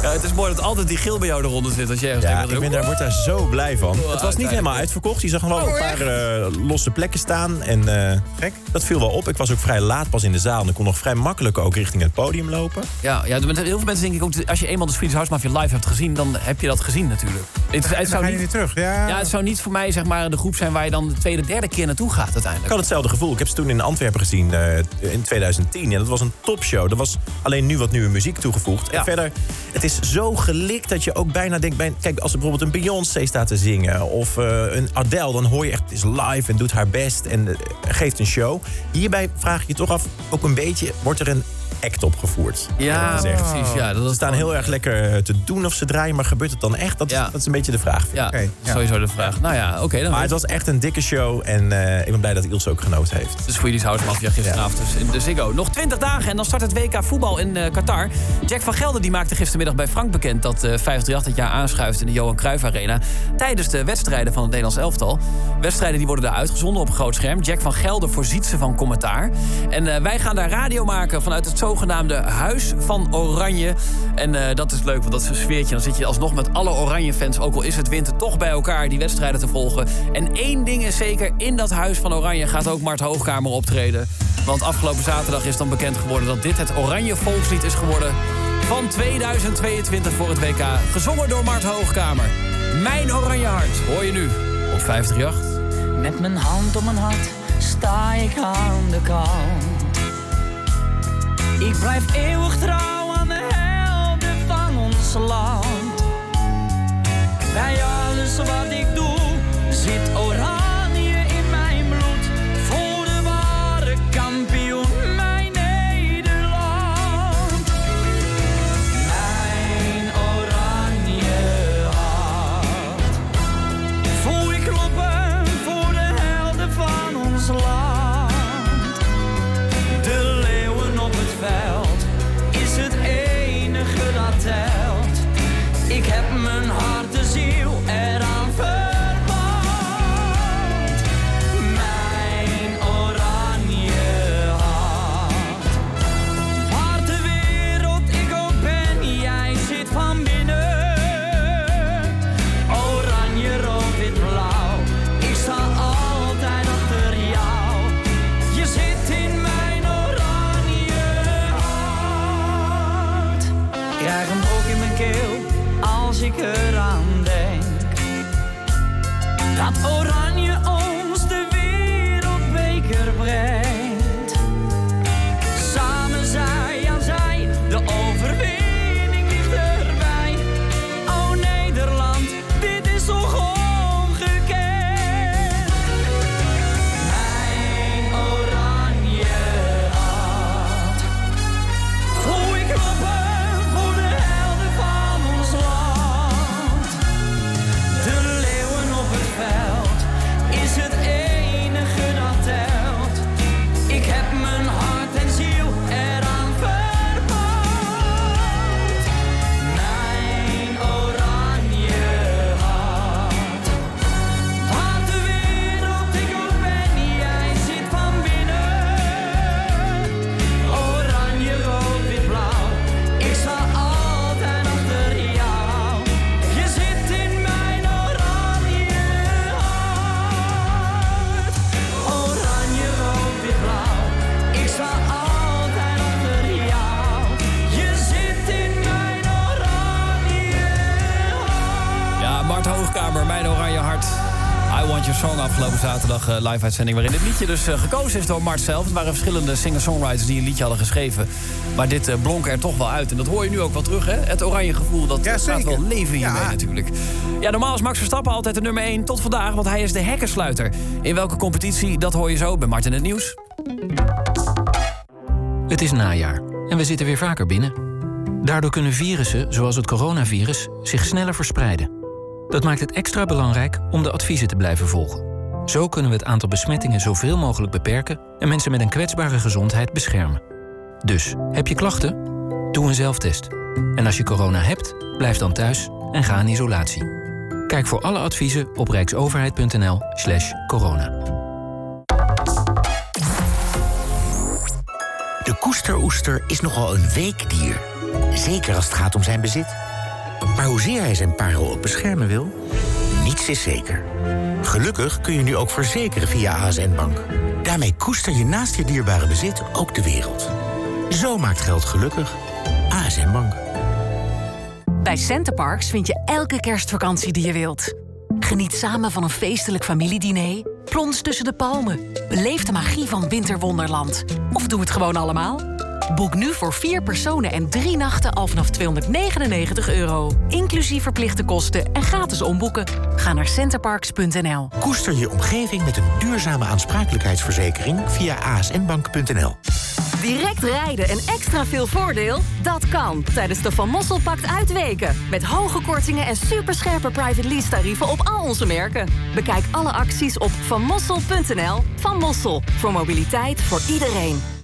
Ja, het is mooi dat altijd die gil bij jou eronder zit. Als je ergens ja, denkt, ik ben daar, word daar zo blij van. Het was niet helemaal uitverkocht. Je zag nog wel een paar eh, losse plekken staan. En eh, Gek. Dat viel wel op. Ik was ook vrij laat pas in de zaal. En ik kon nog vrij makkelijk ook richting het podium lopen. Ja, ja, heel veel mensen denk ik ook... als je eenmaal de Swedish House Mafia live hebt gezien... dan heb je dat gezien natuurlijk. Het, het dan zou ga je niet, weer terug. Ja. ja, het zou niet voor mij zeg maar, de groep zijn... waar je dan de tweede, derde keer naartoe gaat Ik uiteindelijk. had hetzelfde gevoel. Ik heb ze toen in Antwerpen gezien eh, in 2010. En dat was een topshow. Er was alleen nu wat nieuwe muziek toegevoegd. En verder, het is zo gelikt dat je ook bijna denkt... Bij, kijk, als er bijvoorbeeld een Beyoncé staat te zingen... of eh, een Adele, dan hoor je echt, het is live en doet haar best... en eh, geeft een show. Hierbij vraag je toch af, ook een beetje... wordt er een act opgevoerd? Ja, precies. Ja, dat Ze staan gewoon- heel erg lekker eh, te doen of ze draaien... maar gebeurt het dan echt? Dat, is- dat is een beetje de vraag. Ja, ja. sowieso de vraag. Nou ja, oké. dan Maar het was echt een dikke show en eh, ik ben blij dat Ilse ook genoten heeft. De Swedish House Mafia gisteravond dus in de Ziggo. Nog 20 dagen en dan start het WK voetbal in eh, Qatar. Jack van Gelder die maakte gistermiddag bij Frank bekend... dat eh 538 dit jaar aanschuift in de Johan Cruijff Arena... tijdens de wedstrijden van het Nederlands elftal. Wedstrijden die worden daar uitgezonden op een groot scherm. Jack van Gelder voorziet ze van commentaar. En eh, wij gaan daar radio maken vanuit het zo zogenaamde Huis van Oranje. En eh, dat is leuk, want dat is een sfeertje. Dan zit je alsnog met alle Oranje-fans, ook al is het winter, toch bij elkaar die wedstrijden te volgen. En één ding is zeker, in dat Huis van Oranje gaat ook Mart Hoogkamer optreden. Want afgelopen zaterdag is dan bekend geworden dat dit het Oranje volkslied is geworden van 2022 voor het WK. Gezongen door Mart Hoogkamer. Mijn Oranje Hart, hoor je nu op 538. Met mijn hand op mijn hart sta ik aan de kant. Ik blijf eeuwig trouw aan de helden van ons land. Bij alles wat ik doe mijn hart en ziel zaterdag eh, live uitzending... waarin dit liedje dus eh, gekozen is door Mart zelf. Het waren verschillende singer-songwriters die een liedje hadden geschreven. Maar dit eh, blonk er toch wel uit. En dat hoor je nu ook wel terug, hè? Het oranje gevoel, dat Ja, wel leven hiermee Ja. natuurlijk. Ja, normaal is Max Verstappen altijd de nummer 1 tot vandaag... want hij is de hekkensluiter. In welke competitie, dat hoor je zo bij Mart in het Nieuws. Het is najaar en we zitten weer vaker binnen. Daardoor kunnen virussen, zoals het coronavirus, zich sneller verspreiden. Dat maakt het extra belangrijk om de adviezen te blijven volgen. Zo kunnen we het aantal besmettingen zoveel mogelijk beperken en mensen met een kwetsbare gezondheid beschermen. Dus, heb je klachten? Doe een zelftest. En als je corona hebt, blijf dan thuis en ga in isolatie. Kijk voor alle adviezen op rijksoverheid.nl/slash corona. De koesteroester is nogal een weekdier. Zeker als het gaat om zijn bezit. Maar hoezeer hij zijn parel ook beschermen wil, niets is zeker. Gelukkig kun je nu ook verzekeren via ASN Bank. Daarmee koester je naast je dierbare bezit ook de wereld. Zo maakt geld gelukkig. ASN Bank. Bij Centerparks vind je elke kerstvakantie die je wilt. Geniet samen van een feestelijk familiediner. Plons tussen de palmen. Beleef de magie van Winterwonderland. Of doe het gewoon allemaal. Boek nu voor vier personen en drie nachten al vanaf 299 euro. Inclusief verplichte kosten en gratis omboeken. Ga naar centerparks.nl. Koester je omgeving met een duurzame aansprakelijkheidsverzekering via asnbank.nl. Direct rijden en extra veel voordeel? Dat kan tijdens de Van Mossel Pact uitweken. Met hoge kortingen en superscherpe private lease tarieven op al onze merken. Bekijk alle acties op vanmossel.nl. Van Mossel, voor mobiliteit voor iedereen.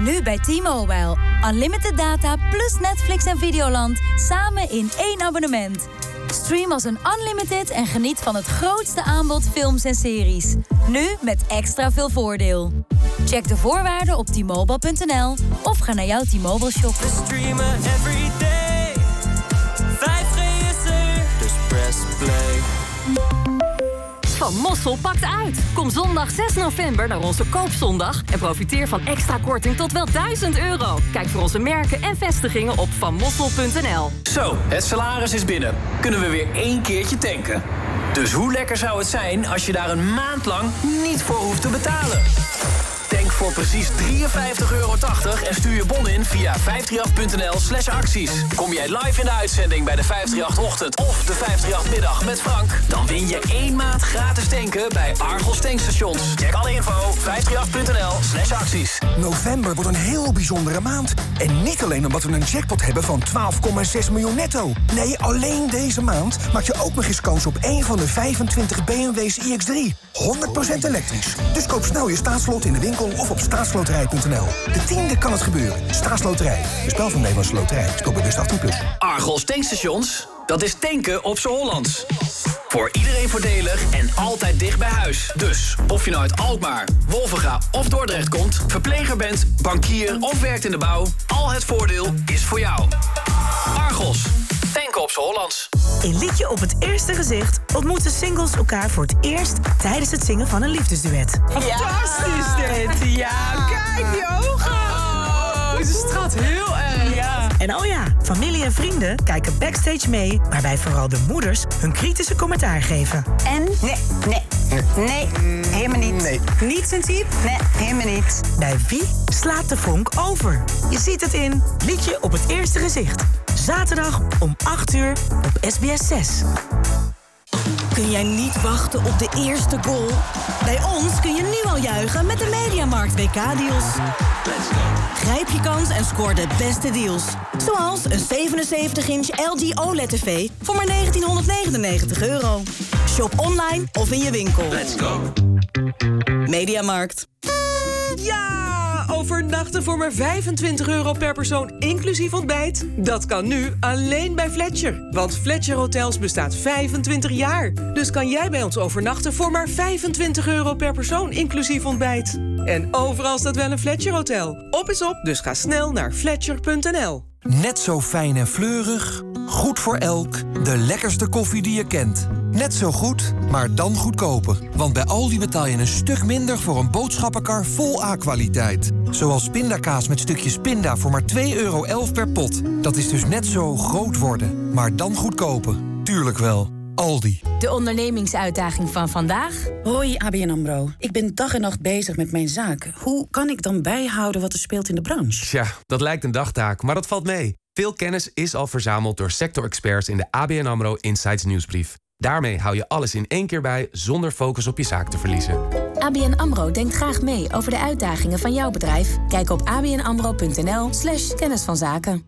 Nu bij T-Mobile. Unlimited data plus Netflix en Videoland samen in één abonnement. Stream als een unlimited en geniet van het grootste aanbod films en series. Nu met extra veel voordeel. Check de voorwaarden op t-mobile.nl of ga naar jouw T-Mobile shop. Van Mossel pakt uit. Kom zondag 6 november naar onze koopzondag en profiteer van extra korting tot wel 1000 euro. Kijk voor onze merken en vestigingen op vanmossel.nl. Zo, het salaris is binnen. Kunnen we weer één keertje tanken. Dus hoe lekker zou het zijn als je daar een maand lang niet voor hoeft te betalen? Voor precies 53,80 euro en stuur je bon in via 538.nl slash acties. Kom jij live in de uitzending bij de 538-ochtend of de 538-middag met Frank... dan win je één maand gratis tanken bij Argos tankstations. Check alle info 538.nl slash acties. November wordt een heel bijzondere maand. En niet alleen omdat we een jackpot hebben van 12,6 miljoen netto. Nee, alleen deze maand maak je ook nog eens kans op één van de 25 BMW's iX3. 100% elektrisch. Dus koop snel je staatslot in de winkel of op staatsloterij.nl. De tiende kan het gebeuren. Staatsloterij. De spel van Nederlandse Loterij. Speel bewust 18+. Plus. Argos tankstations, dat is tanken op z'n Hollands. Voor iedereen voordelig en altijd dicht bij huis. Dus, of je nou uit Alkmaar, Wolvenga of Dordrecht komt... verpleger bent, bankier of werkt in de bouw... al het voordeel is voor jou. Argos, tanken op z'n Hollands. In Liedje op het Eerste Gezicht ontmoeten singles elkaar voor het eerst tijdens het zingen van een liefdesduet. Fantastisch dit. Ja, kijk die ogen. Oh, ze straalt heel. En oh ja, familie en vrienden kijken backstage mee, waarbij vooral de moeders hun kritische commentaar geven. En? Nee, nee, nee, helemaal niet. Nee. Niet sensiep? Nee, helemaal niet. Bij wie slaat de vonk over? Je ziet het in Liedje op het Eerste Gezicht. Zaterdag om 8 uur op SBS 6. Kun jij niet wachten op de eerste goal? Bij ons kun je nu al juichen met de Mediamarkt WK-deals. Grijp je kans en scoor de beste deals. Zoals een 77-inch LG OLED-tv voor maar 1999 euro. Shop online of in je winkel. Let's go. Mediamarkt. Ja, overnachten voor maar 25 euro per persoon, inclusief ontbijt. Dat kan nu alleen bij Fletcher. Want Fletcher Hotels bestaat 25 jaar. Dus kan jij bij ons overnachten voor maar 25 euro per persoon, inclusief ontbijt. En overal staat wel een Fletcher Hotel. Op is op, dus ga snel naar fletcher.nl. Net zo fijn en fleurig, goed voor elk, de lekkerste koffie die je kent. Net zo goed, maar dan goedkoper. Want bij Aldi betaal je een stuk minder voor een boodschappenkar vol A-kwaliteit. Zoals pindakaas met stukjes pinda voor maar 2,11 euro per pot. Dat is dus net zo groot worden, maar dan goedkoper. Tuurlijk wel. Aldi. De ondernemingsuitdaging van vandaag? Hoi ABN AMRO. Ik ben dag en nacht bezig met mijn zaken. Hoe kan ik dan bijhouden wat er speelt in de branche? Tja, dat lijkt een dagtaak, maar dat valt mee. Veel kennis is al verzameld door sector-experts in de ABN AMRO Insights nieuwsbrief. Daarmee hou je alles in één keer bij zonder focus op je zaak te verliezen. ABN AMRO denkt graag mee over de uitdagingen van jouw bedrijf. Kijk op abnamro.nl slash kennis van zaken.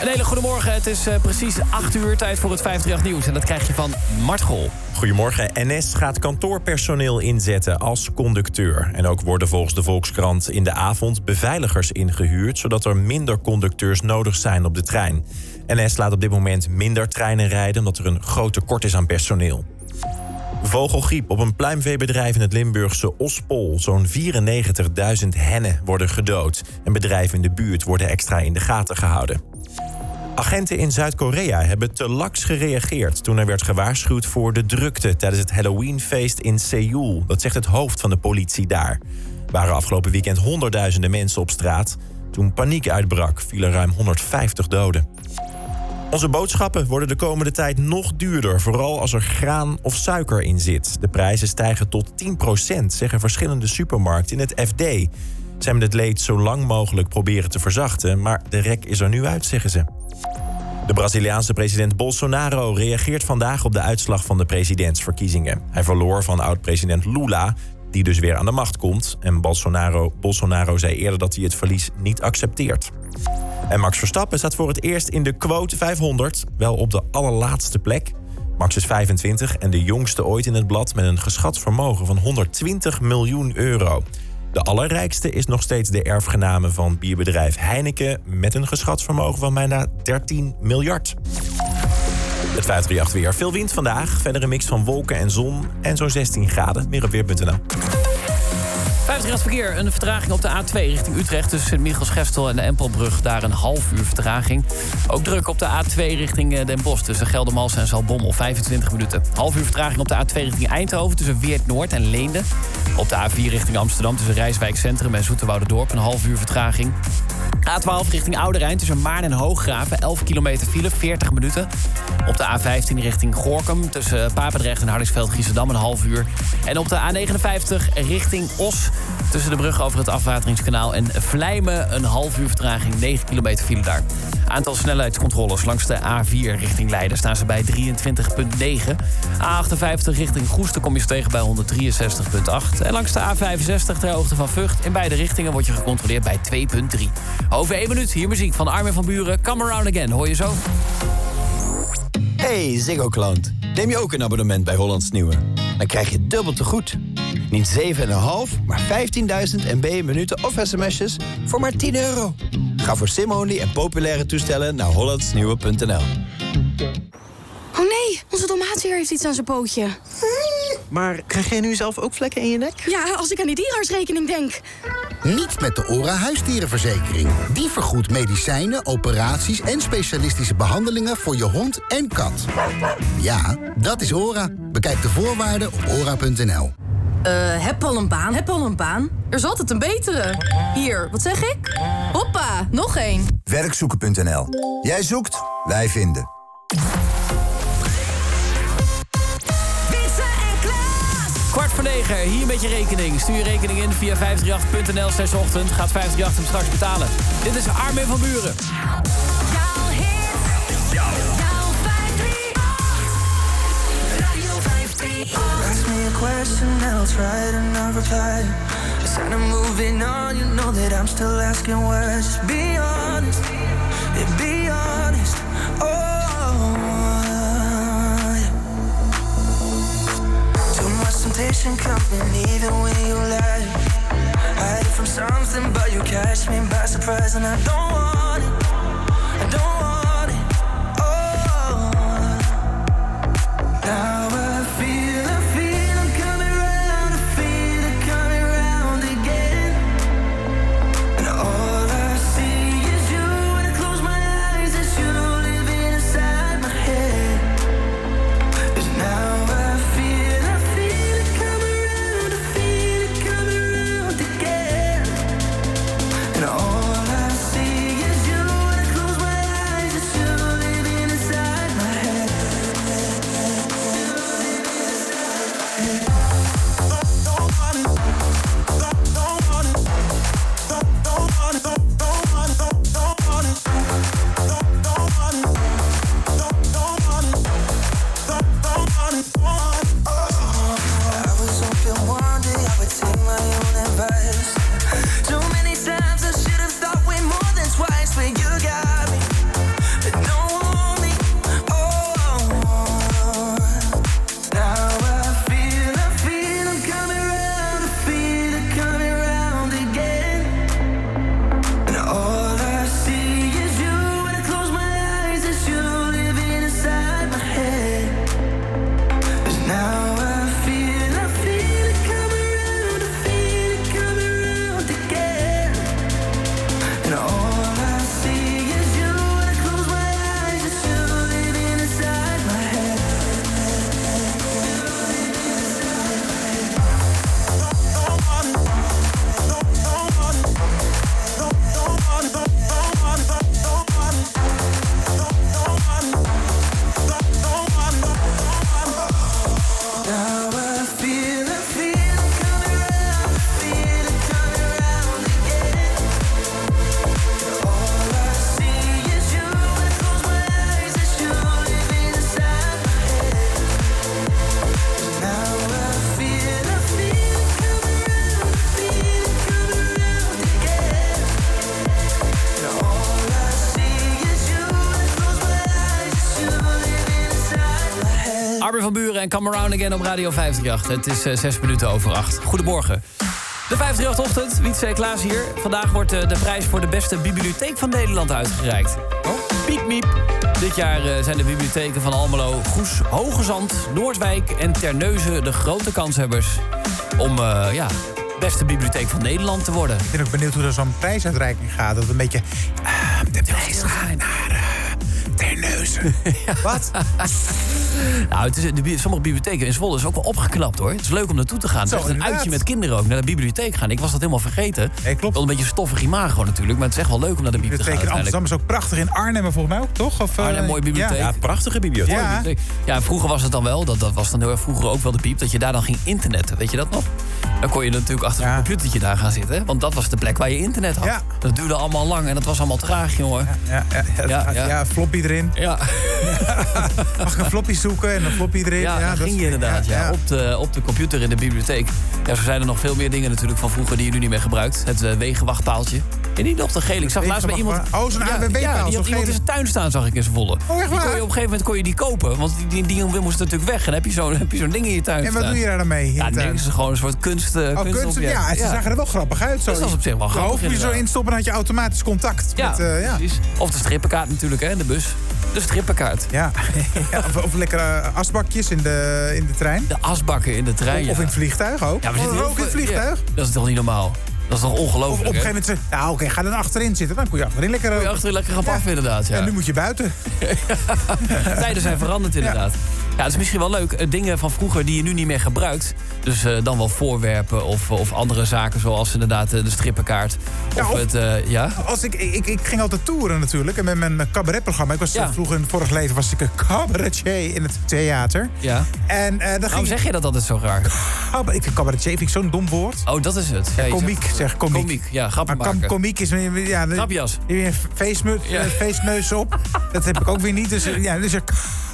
Een hele goede morgen. Het is eh, precies 8 uur tijd voor het 538 nieuws. En dat krijg je van Mart Gol. Goedemorgen. NS gaat kantoorpersoneel inzetten als conducteur. En ook worden volgens de Volkskrant in de avond beveiligers ingehuurd... zodat er minder conducteurs nodig zijn op de trein. NS laat op dit moment minder treinen rijden... omdat er een groot tekort is aan personeel. Vogelgriep op een pluimveebedrijf in het Limburgse Ospol. Zo'n 94.000 hennen worden gedood. En bedrijven in de buurt worden extra in de gaten gehouden. Agenten in Zuid-Korea hebben te laks gereageerd toen er werd gewaarschuwd voor de drukte tijdens het Halloweenfeest in Seoul. Dat zegt het hoofd van de politie daar. Waren afgelopen weekend honderdduizenden mensen op straat. Toen paniek uitbrak, vielen ruim 150 doden. Onze boodschappen worden de komende tijd nog duurder, vooral als er graan of suiker in zit. De prijzen stijgen tot 10%, zeggen verschillende supermarkten in het FD. Zij hebben het leed zo lang mogelijk proberen te verzachten, maar de rek is er nu uit, zeggen ze. De Braziliaanse president Bolsonaro reageert vandaag op de uitslag van de presidentsverkiezingen. Hij verloor van oud-president Lula, die dus weer aan de macht komt. En Bolsonaro, Bolsonaro zei eerder dat hij het verlies niet accepteert. En Max Verstappen staat voor het eerst in de quote 500, wel op de allerlaatste plek. Max is 25 en de jongste ooit in het blad met een geschat vermogen van 120 miljoen euro. De allerrijkste is nog steeds de erfgename van bierbedrijf Heineken... met een geschat vermogen van bijna 13 miljard. Het 538 weer. Veel wind vandaag. Verder een mix van wolken en zon en zo'n 16 graden. Meer op weer.nl. 538 verkeer. Een vertraging op de A2 richting Utrecht... tussen Sint-Michels-Gestel en de Empelbrug. Daar een half uur vertraging. Ook druk op de A2 richting eh, Den Bosch... tussen Geldermalsen en Zaltbommel, 25 minuten. Half uur vertraging op de A2 richting Eindhoven... tussen Weert-Noord en Leende. Op de A4 richting Amsterdam tussen Rijswijk Centrum en Zoeterwoude-dorp... een half uur vertraging. A12 richting Oude Rijn tussen Maarn en Hooggraven. 11 kilometer file, 40 minuten. Op de A15 richting Gorkum tussen Papendrecht en Hardingsveld Giessendam een half uur. En op de A59 richting Os tussen de brug over het afwateringskanaal en Vlijmen een half uur vertraging. 9 kilometer file daar. Aantal snelheidscontroles langs de A4 richting Leiden staan ze bij 23,9. A58 richting Goesten kom je ze tegen bij 163,8. En langs de A65 ter hoogte van Vught in beide richtingen word je gecontroleerd bij 2,3. Over 1 minuut hier muziek van Armin van Buren. Come around again, hoor je zo? Hey Ziggo-klant, neem je ook een abonnement bij Hollands Nieuwe? Dan krijg je dubbel te goed. Niet 7,5, maar 15.000 MB minuten of sms'jes voor maar 10 euro. Ga voor sim-only en populaire toestellen naar hollandsnieuwe.nl. Oh nee, onze domaatseer heeft iets aan zijn pootje. Maar krijg jij nu zelf ook vlekken in je nek? Ja, als ik aan die dierartsrekening denk. Niet met de ORA huisdierenverzekering. Die vergoedt medicijnen, operaties en specialistische behandelingen voor je hond en kat. Ja, dat is ORA. Bekijk de voorwaarden op ora.nl. Eh, heb al een baan, heb al een baan. Er is altijd een betere. Hier, wat zeg ik? Hoppa, nog één. Werkzoeken.nl. Jij zoekt, wij vinden. Kwart voor negen, hier met je rekening. Stuur je rekening in via 538.nl slash ochtend. Gaat 538 hem straks betalen. Dit is Armin van Buren. Ask me a question and I'll try to not reply. Instead of moving on, you know that I'm still asking. Just be honest, be honest. Oh, Much temptation even when you lie. Hide from something, but you catch me by surprise, and I don't want it. I don't want it. Oh, now en Come Around Again op Radio 538. Het is eh, zes minuten over acht. Goedemorgen. De 538-ochtend, Wietse Klaas hier. Vandaag wordt eh, de prijs voor de beste bibliotheek van Nederland uitgereikt. Oh. Piep miep. Dit jaar eh, zijn de bibliotheken van Almelo, Goes, Hogezand, Noordwijk en Terneuzen de grote kanshebbers om eh, ja, beste bibliotheek van Nederland te worden. Ik ben ook benieuwd hoe er zo'n prijsuitreiking gaat. Dat het een beetje... ah, de prijs eh. Wat? Nou, het is, de, sommige bibliotheken in Zwolle is ook wel opgeknapt hoor. Het is leuk om naartoe te gaan. Het Zo, is echt een inderdaad. uitje met kinderen ook naar de bibliotheek gaan. Ik was dat helemaal vergeten. klopt. Wel een beetje stoffig imago natuurlijk, maar het is echt wel leuk om naar de bibliotheek te gaan. Amsterdam is ook prachtig. In Arnhem volgens mij ook, toch? Of, eh, Arnhem, mooie bibliotheek. Ja. prachtige bibliotheek. Ja. Vroeger was het dan wel, dat, dat was dan heel erg vroeger ook wel de piep, dat je daar dan ging internetten. Weet je dat nog? Dan kon je natuurlijk achter een computertje daar gaan zitten. Want dat was de plek waar je internet had. Ja. Dat duurde allemaal lang en dat was allemaal traag, jongen. Ja, ja, ja, ja, ja, floppy erin. Ja. Mag ik een floppy zoeken en een floppy erin? Ja, dat dat ging je inderdaad. Ja, Op, de, op de computer in de bibliotheek. Ja, zo zijn er nog veel meer dingen natuurlijk van vroeger die je nu niet meer gebruikt. Het eh, wegenwachtpaaltje. En die nog, de gele. Ik zag laatst bij iemand... Oh, zo'n ja, Ja, die had iemand in zijn tuin staan, zag ik in Zwolle. Oh, echt Die kon waar? je, op een gegeven moment kon je die kopen. Want die, die dingen moesten natuurlijk weg. En dan heb je zo'n heb je zo'n ding in je tuin En wat staan. doe je daar dan mee? Ja, niks. Gewoon een soort kunst, Oh, kunst, kunstobject. ja, ze zagen er wel grappig uit. Zo. Dat was op zich wel grappig, hoofd je zo instoppen, dan had je automatisch contact. Ja, met, eh, ja. precies. Of de strippenkaart natuurlijk, hè, in de bus. De strippenkaart. Ja, ja of, of lekkere eh, asbakjes in de, in de trein. De asbakken in de trein, Of, ja. of in het vliegtuig ook. Ja, we Oh, zitten heel ook in het vliegtuig. ja, dat is toch niet normaal? Dat is toch Of op ongelooflijk, een gegeven moment, ze- nou oké, ga dan achterin zitten. Dan kon je achterin lekker... Kun je achterin lekker gaan paffen, inderdaad. Ja. En nu moet je buiten. Tijden zijn veranderd, inderdaad. Ja, het is misschien wel leuk. eh, Dingen van vroeger die je nu niet meer gebruikt. Dus eh, dan wel voorwerpen of, of andere zaken, zoals inderdaad eh, de strippenkaart. Of, Ja, of- het, eh, ja? Als ik, ik, ik ging altijd toeren natuurlijk. En met mijn cabaretprogramma. Ik was Ja. vroeger in het vorige leven was ik een cabaretier in het theater. Ja. En eh dan Waarom ging zeg je dat altijd zo raar? Cab- ik vind cabaretier vind ik zo'n dom woord. Oh, dat is het. Ja, komiek, zegt- zeg komiek. Komiek, ja, grappen Maar maken. komiek is... Ja, Grapjas. Feestneus op. Dat heb ik ook weer niet. Dus ja, dus een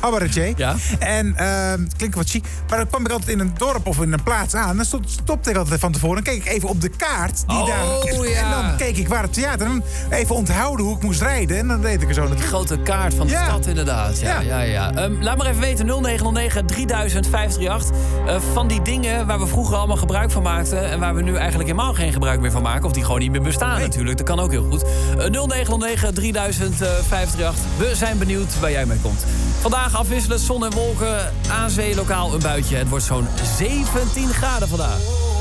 cabaretier. Ja. En eh, het klinkt wat chic. Maar dan kwam ik altijd in een dorp of in een plaats aan. Dan stopte ik altijd van tevoren. Dan keek ik even op de kaart. Die Oh, daar, ja. En dan keek ik waar het theater. En dan even onthouden hoe ik moest rijden. En dan deed ik er zo Die naartoe. grote kaart van de Ja. stad, inderdaad. Ja, ja. Ja, Ehm, laat maar even weten, 0909 3000 538. Eh, van die dingen waar we vroeger allemaal gebruik van maakten... en waar we nu eigenlijk helemaal geen gebruik meer van maken... of die gewoon niet meer bestaan natuurlijk, dat kan ook heel goed. Eh 0909 3000 eh, 538. We zijn benieuwd waar jij mee komt. Vandaag afwisselen zon en wolken. Aan zee lokaal een buitje. Het wordt zo'n 17 graden vandaag.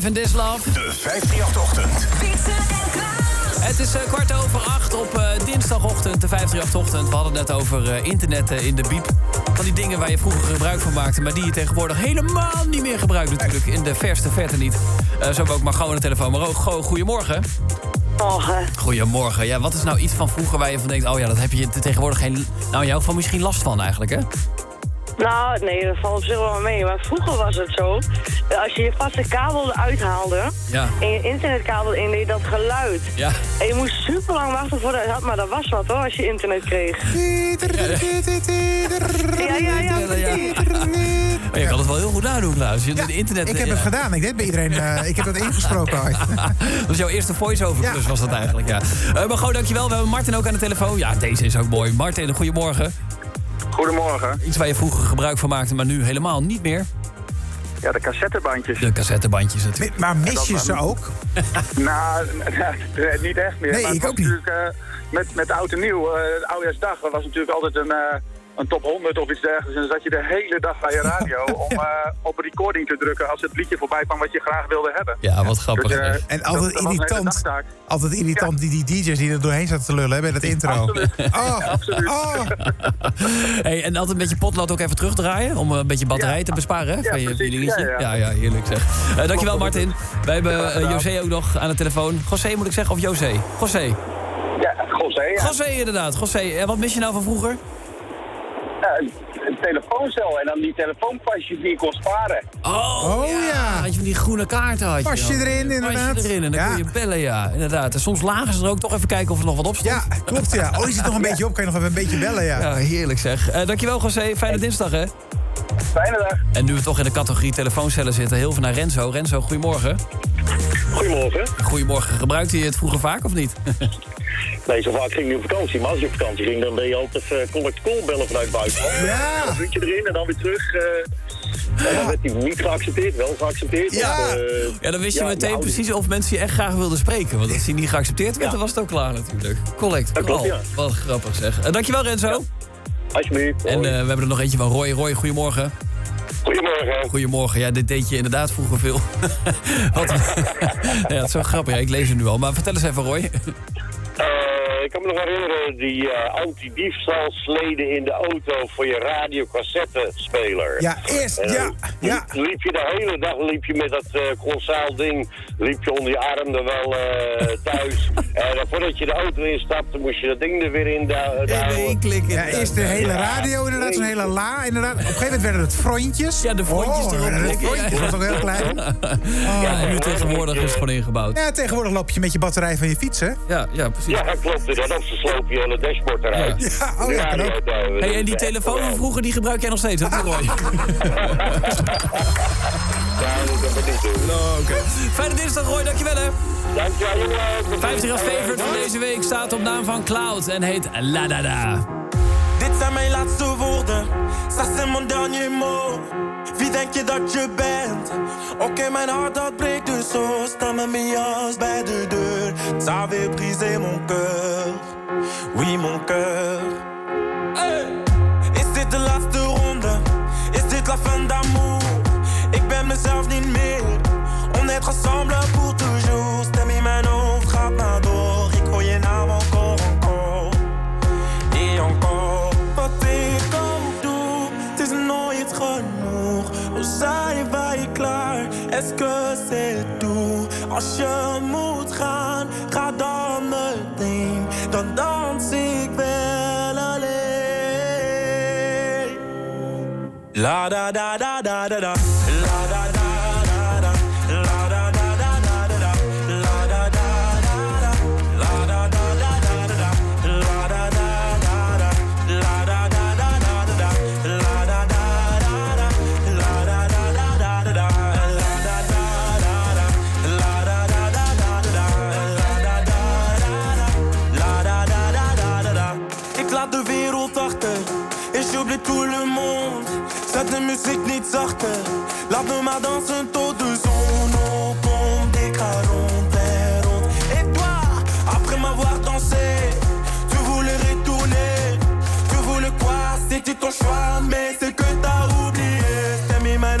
5 en This Love. De 538-ochtend. Het is eh, kwart over acht op eh, dinsdagochtend, de 538-ochtend. We hadden het net over eh, internet in de biep. Van die dingen waar je vroeger gebruik van maakte... maar die je tegenwoordig helemaal niet meer gebruikt natuurlijk. In de verste verte niet. Eh, zo ook maar gewoon een telefoon. Maar ook go- goedemorgen. Morgen. Goedemorgen. Ja, wat is nou iets van vroeger waar je van denkt... oh ja, dat heb je te- tegenwoordig geen... Nou, in jouw geval misschien last van eigenlijk, hè? Nou, nee, dat valt op zich wel mee. Maar vroeger was het zo. Als je je vaste kabel eruit haalde Ja. en je internetkabel in, deed dat geluid. Ja. En je moest super lang wachten voordat het had, maar dat was wat hoor, als je internet kreeg. Ja, ja, ja. Je kan het wel heel goed nadoen, Klaus. Je het internet, Ik heb het ja. gedaan. Ik deed bij iedereen. eh, ik heb dat ingesproken ooit. Dat was jouw eerste voice-over was dat eigenlijk, ja. Eh, maar gewoon, dankjewel. We hebben Martin ook aan de telefoon. Ja, deze is ook mooi. Martin, goedemorgen. Goedemorgen. Iets waar je vroeger gebruik van maakte, maar nu helemaal niet meer. Ja, de cassettebandjes. De cassettebandjes natuurlijk. Maar mis je dat- ze ook? nou, nee, niet echt meer. Nee, maar ik ook niet. Natuurlijk, eh, met, met oud en nieuw, eh de oudejaarsdag, was natuurlijk altijd een, eh, een top 100 of iets dergelijks. En dan zat je de hele dag bij je radio om eh, op recording te drukken als het liedje voorbij kwam wat je graag wilde hebben. Ja, wat grappig. Dus, eh, zeg. En altijd dat irritant. Altijd irritant die, die DJ's die er doorheen zaten te lullen hè, bij dat intro. Absoluut. Oh, Absoluut. oh. Hey, en altijd met je potlood ook even terugdraaien om een beetje batterij te besparen. Hè, van je, van je precies. dingetje. Ja, Ja, ja. ja, heerlijk zeg. Eh, dankjewel Martin. Wij hebben. José ook nog aan de telefoon. José moet ik zeggen, of José? José. Ja, José, ja. José inderdaad. José, wat mis je nou van vroeger? Ja, een telefooncel en dan die telefoonpasjes die je kon sparen. Oh, ja. Had je van die groene kaarten had je. Pasje erin, inderdaad. Pasje erin en dan Ja. kon je bellen, ja. Inderdaad. En soms lagen ze er ook toch even kijken of er nog wat op stond. Ja, klopt ja. Oh, je zit nog een beetje op. Kan je nog even een beetje bellen, ja. Ja, heerlijk zeg. Eh, dankjewel José. Fijne dinsdag hè. Fijne dag. En nu we toch in de categorie telefooncellen zitten, heel veel naar Renzo. Renzo, goedemorgen. Goedemorgen. Goedemorgen. Gebruikte je het vroeger vaak of niet? Nee, zo vaak ging niet op vakantie. Maar als je op vakantie ging, dan ben je altijd uh, collect call bellen vanuit buitenland. Ja. Dan zit je erin en dan weer terug. eh, en dan werd die niet geaccepteerd, wel geaccepteerd. Ja. Eh, Ja, dan wist je ja, meteen nou, precies of mensen je echt graag wilden spreken. Want als die niet geaccepteerd werd, dan was het ook klaar natuurlijk. Collect, Dat klopt, call. ja. Wat grappig zeg. Dankjewel Renzo. Alsjeblieft. En eh, we hebben er nog eentje van Roy. Roy, goedemorgen. Goedemorgen. Goedemorgen. Ja, dit deed je inderdaad vroeger veel. Wat? ja, het is zo grappig. Ja, ik lees het nu al. Maar vertel eens even, Roy. Eh, ik kan me nog herinneren, die eh anti-diefstalsleden in de auto voor je radiocassettespeler. Ja, eerst, En ja, ja. Liep je de hele dag liep je met dat eh kolossaal ding liep je onder je arm er wel eh, thuis. En voordat je de auto instapte, moest je dat ding er weer in du- duwen. Ja, eerst de hele radio inderdaad, zo'n hele la inderdaad. Op een gegeven moment werden het frontjes. Ja, de frontjes oh, erop De frontjes, ja. dat was ook heel klein. Ja, en nu tegenwoordig is het gewoon ingebouwd. Ja, tegenwoordig loop je met je batterij van je fiets, hè? Ja, ja precies. Ja, klopt. En of ze sloop je hele dashboard eruit. Ja, oh ja, ook. Hey, en die telefoon van vroeger, die gebruik jij nog steeds, hè, Roy? Ja, dat ben ik doen. Nou, oké. Fijne dinsdag, Roy. Dankjewel, hè. Dankjewel, jongen. 50 als favorite van deze week staat op naam van Cloud en heet La Da Da. Zijn mijn laatste woorden, ça c'est mon dernier mot. Wie denk je dat je bent? Oké, mijn hart dat breekt dus zo. Sta met jas bij de deur. Ça veut briser mon cœur. Oui, mon cœur. Hey! Is dit de laatste ronde? Is dit la fin d'amour? Ik ben mezelf niet meer. On est ensemble pour toujours. Est-ce que c'est tout? Als je moet gaan, ga dan meteen. Dan dans ik wel alleen. La da da da da da da Et j'oublie tout le monde. Zet de muziek niet zachter. Laat me maar dansen tot de zon opkomt. Ik ga rond en rond. Et toi, après m'avoir dansé, tu voulais retourner. Tu voulais quoi? C'était ton choix, mais c'est que t'as oublié. Stem in mijn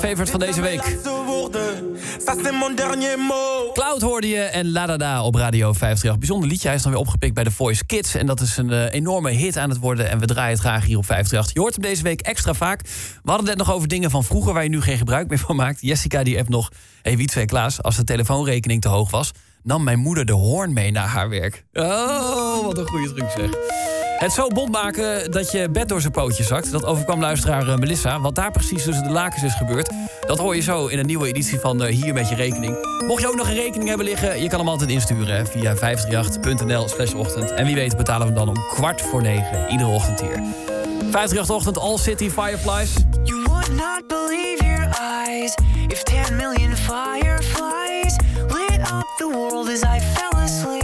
50 als favorite van deze week. Cloud hoorde je en La Da Da op Radio 538. Bijzonder liedje. Hij is dan weer opgepikt bij The Voice Kids. En dat is een eh, enorme hit aan het worden. En we draaien het graag hier op 538. Je hoort hem deze week extra vaak. We hadden het net nog over dingen van vroeger... waar je nu geen gebruik meer van maakt. Jessica die heeft nog... Hey Wietse en Klaas, als de telefoonrekening te hoog was... nam mijn moeder de hoorn mee naar haar werk. Oh, wat een goede truc zeg. Het zo bont maken dat je bed door zijn pootje zakt. Dat overkwam luisteraar eh, Melissa. Wat daar precies tussen de lakens is gebeurd... dat hoor je zo in een nieuwe editie van eh, Hier met je rekening. Mocht je ook nog een rekening hebben liggen... je kan hem altijd insturen via 538.nl slash ochtend. En wie weet betalen we hem dan om kwart voor negen. Iedere ochtend hier. 538-ochtend All City Fireflies. You would not believe your eyes if 10 million fireflies lit up the world as I fell asleep.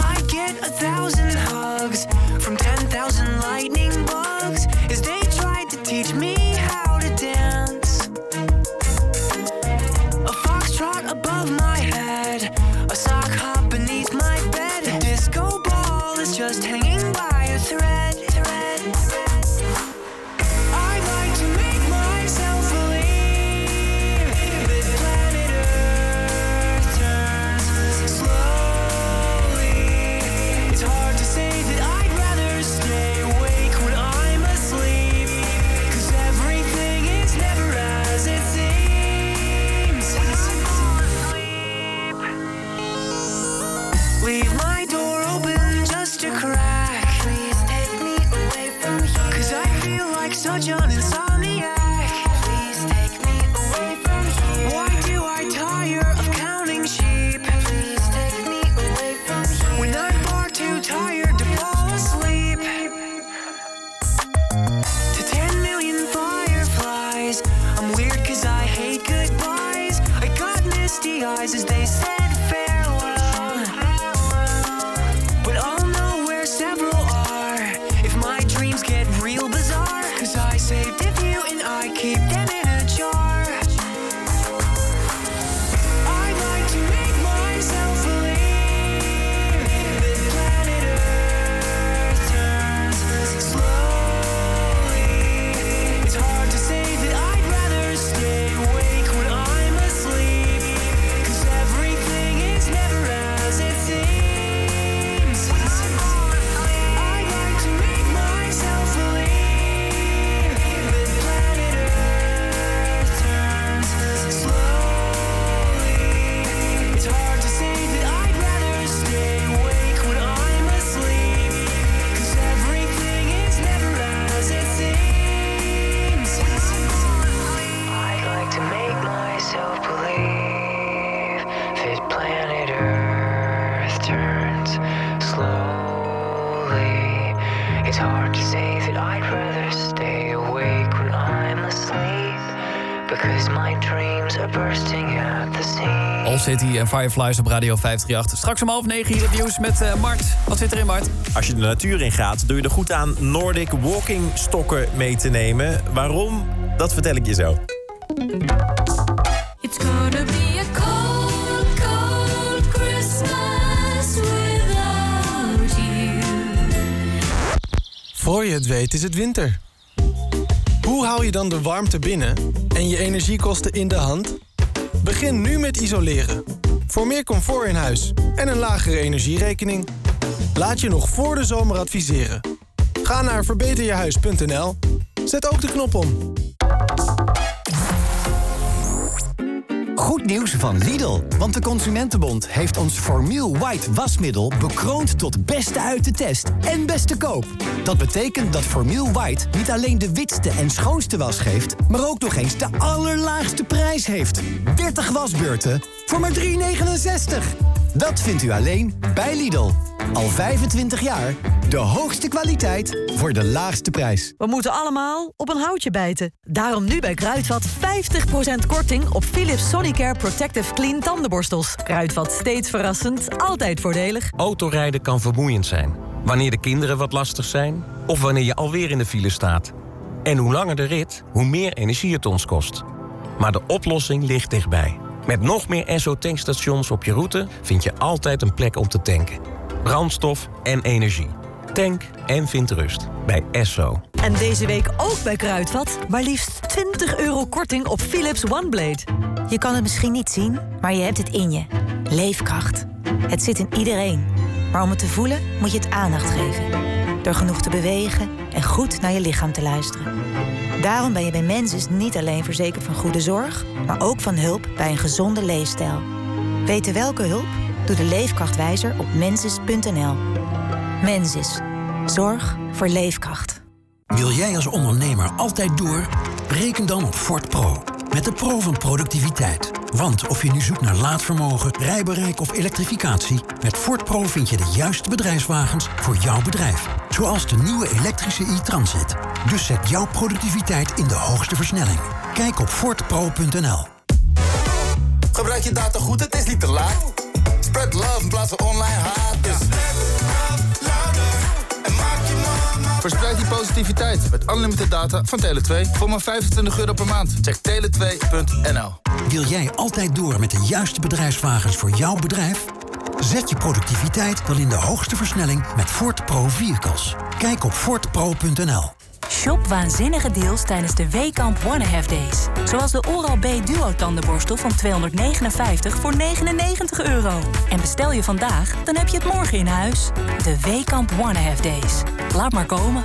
I get a thousand hugs from 10,000 lightning bugs as they tried to teach me Fireflies op Radio 538. Straks om half negen hier het nieuws met eh, Mart. Wat zit erin, Mart? Als je de natuur in gaat, doe je er goed aan Nordic walking stokken mee te nemen. Waarom? Dat vertel ik je zo. It's gonna be a cold, cold Christmas without you. Voor je het weet is het winter. Hoe hou je dan de warmte binnen en je energiekosten in de hand? Begin nu met isoleren. Voor meer comfort in huis en een lagere energierekening. Laat je nog voor de zomer adviseren. Ga naar verbeterjehuis.nl. Zet ook de knop om. Goed nieuws van Lidl, want de Consumentenbond heeft ons Formiel White wasmiddel bekroond tot beste uit de test en beste koop. Dat betekent dat Formiel White niet alleen de witste en schoonste was geeft, maar ook nog eens de allerlaagste prijs heeft. 30 wasbeurten voor maar 3,69. Dat vindt u alleen bij Lidl. Al 25 jaar de hoogste kwaliteit voor de laagste prijs. We moeten allemaal op een houtje bijten. Daarom nu bij Kruidvat 50% korting op Philips Sonicare Protective Clean tandenborstels. Kruidvat steeds verrassend, altijd voordelig. Autorijden kan vermoeiend zijn. Wanneer de kinderen wat lastig zijn... of wanneer je alweer in de file staat. En hoe langer de rit, hoe meer energie het ons kost. Maar de oplossing ligt dichtbij. Met nog meer Esso-tankstations op je route... vind je altijd een plek om te tanken. Brandstof en energie. Tank en vind rust bij Esso. En deze week ook bij Kruidvat. Maar liefst 20 euro korting op Philips OneBlade. Je kan het misschien niet zien, maar je hebt het in je. Leefkracht. Het zit in iedereen. Maar om het te voelen moet je het aandacht geven. Door genoeg te bewegen en goed naar je lichaam te luisteren. Daarom ben je bij Mensis niet alleen verzekerd van goede zorg... maar ook van hulp bij een gezonde leefstijl. Weten welke hulp? Doe de Leefkrachtwijzer op mensis.nl. Mensis. Zorg voor leefkracht. Wil jij als ondernemer altijd door? Reken dan op Ford Pro. Met de Pro van productiviteit. Want of je nu zoekt naar laadvermogen, rijbereik of elektrificatie... met Ford Pro vind je de juiste bedrijfswagens voor jouw bedrijf. Zoals de nieuwe elektrische e-Transit. Dus zet jouw productiviteit in de hoogste versnelling. Kijk op fordpro.nl. Gebruik je data goed, het is niet te laat. Spread love in plaats van online haat. Verspreid die positiviteit met unlimited data van Tele2 voor maar 25 euro per maand. Check tele2.nl. Wil jij altijd door met de juiste bedrijfswagens voor jouw bedrijf? Zet je productiviteit dan in de hoogste versnelling met Ford Pro Vehicles. Kijk op fordpro.nl. Shop waanzinnige deals tijdens de Weekamp One Half Days. Zoals de Oral-B Duo tandenborstel van 259 voor 99 euro. En bestel je vandaag, dan heb je het morgen in huis. De Weekamp One Half Days. Laat maar komen.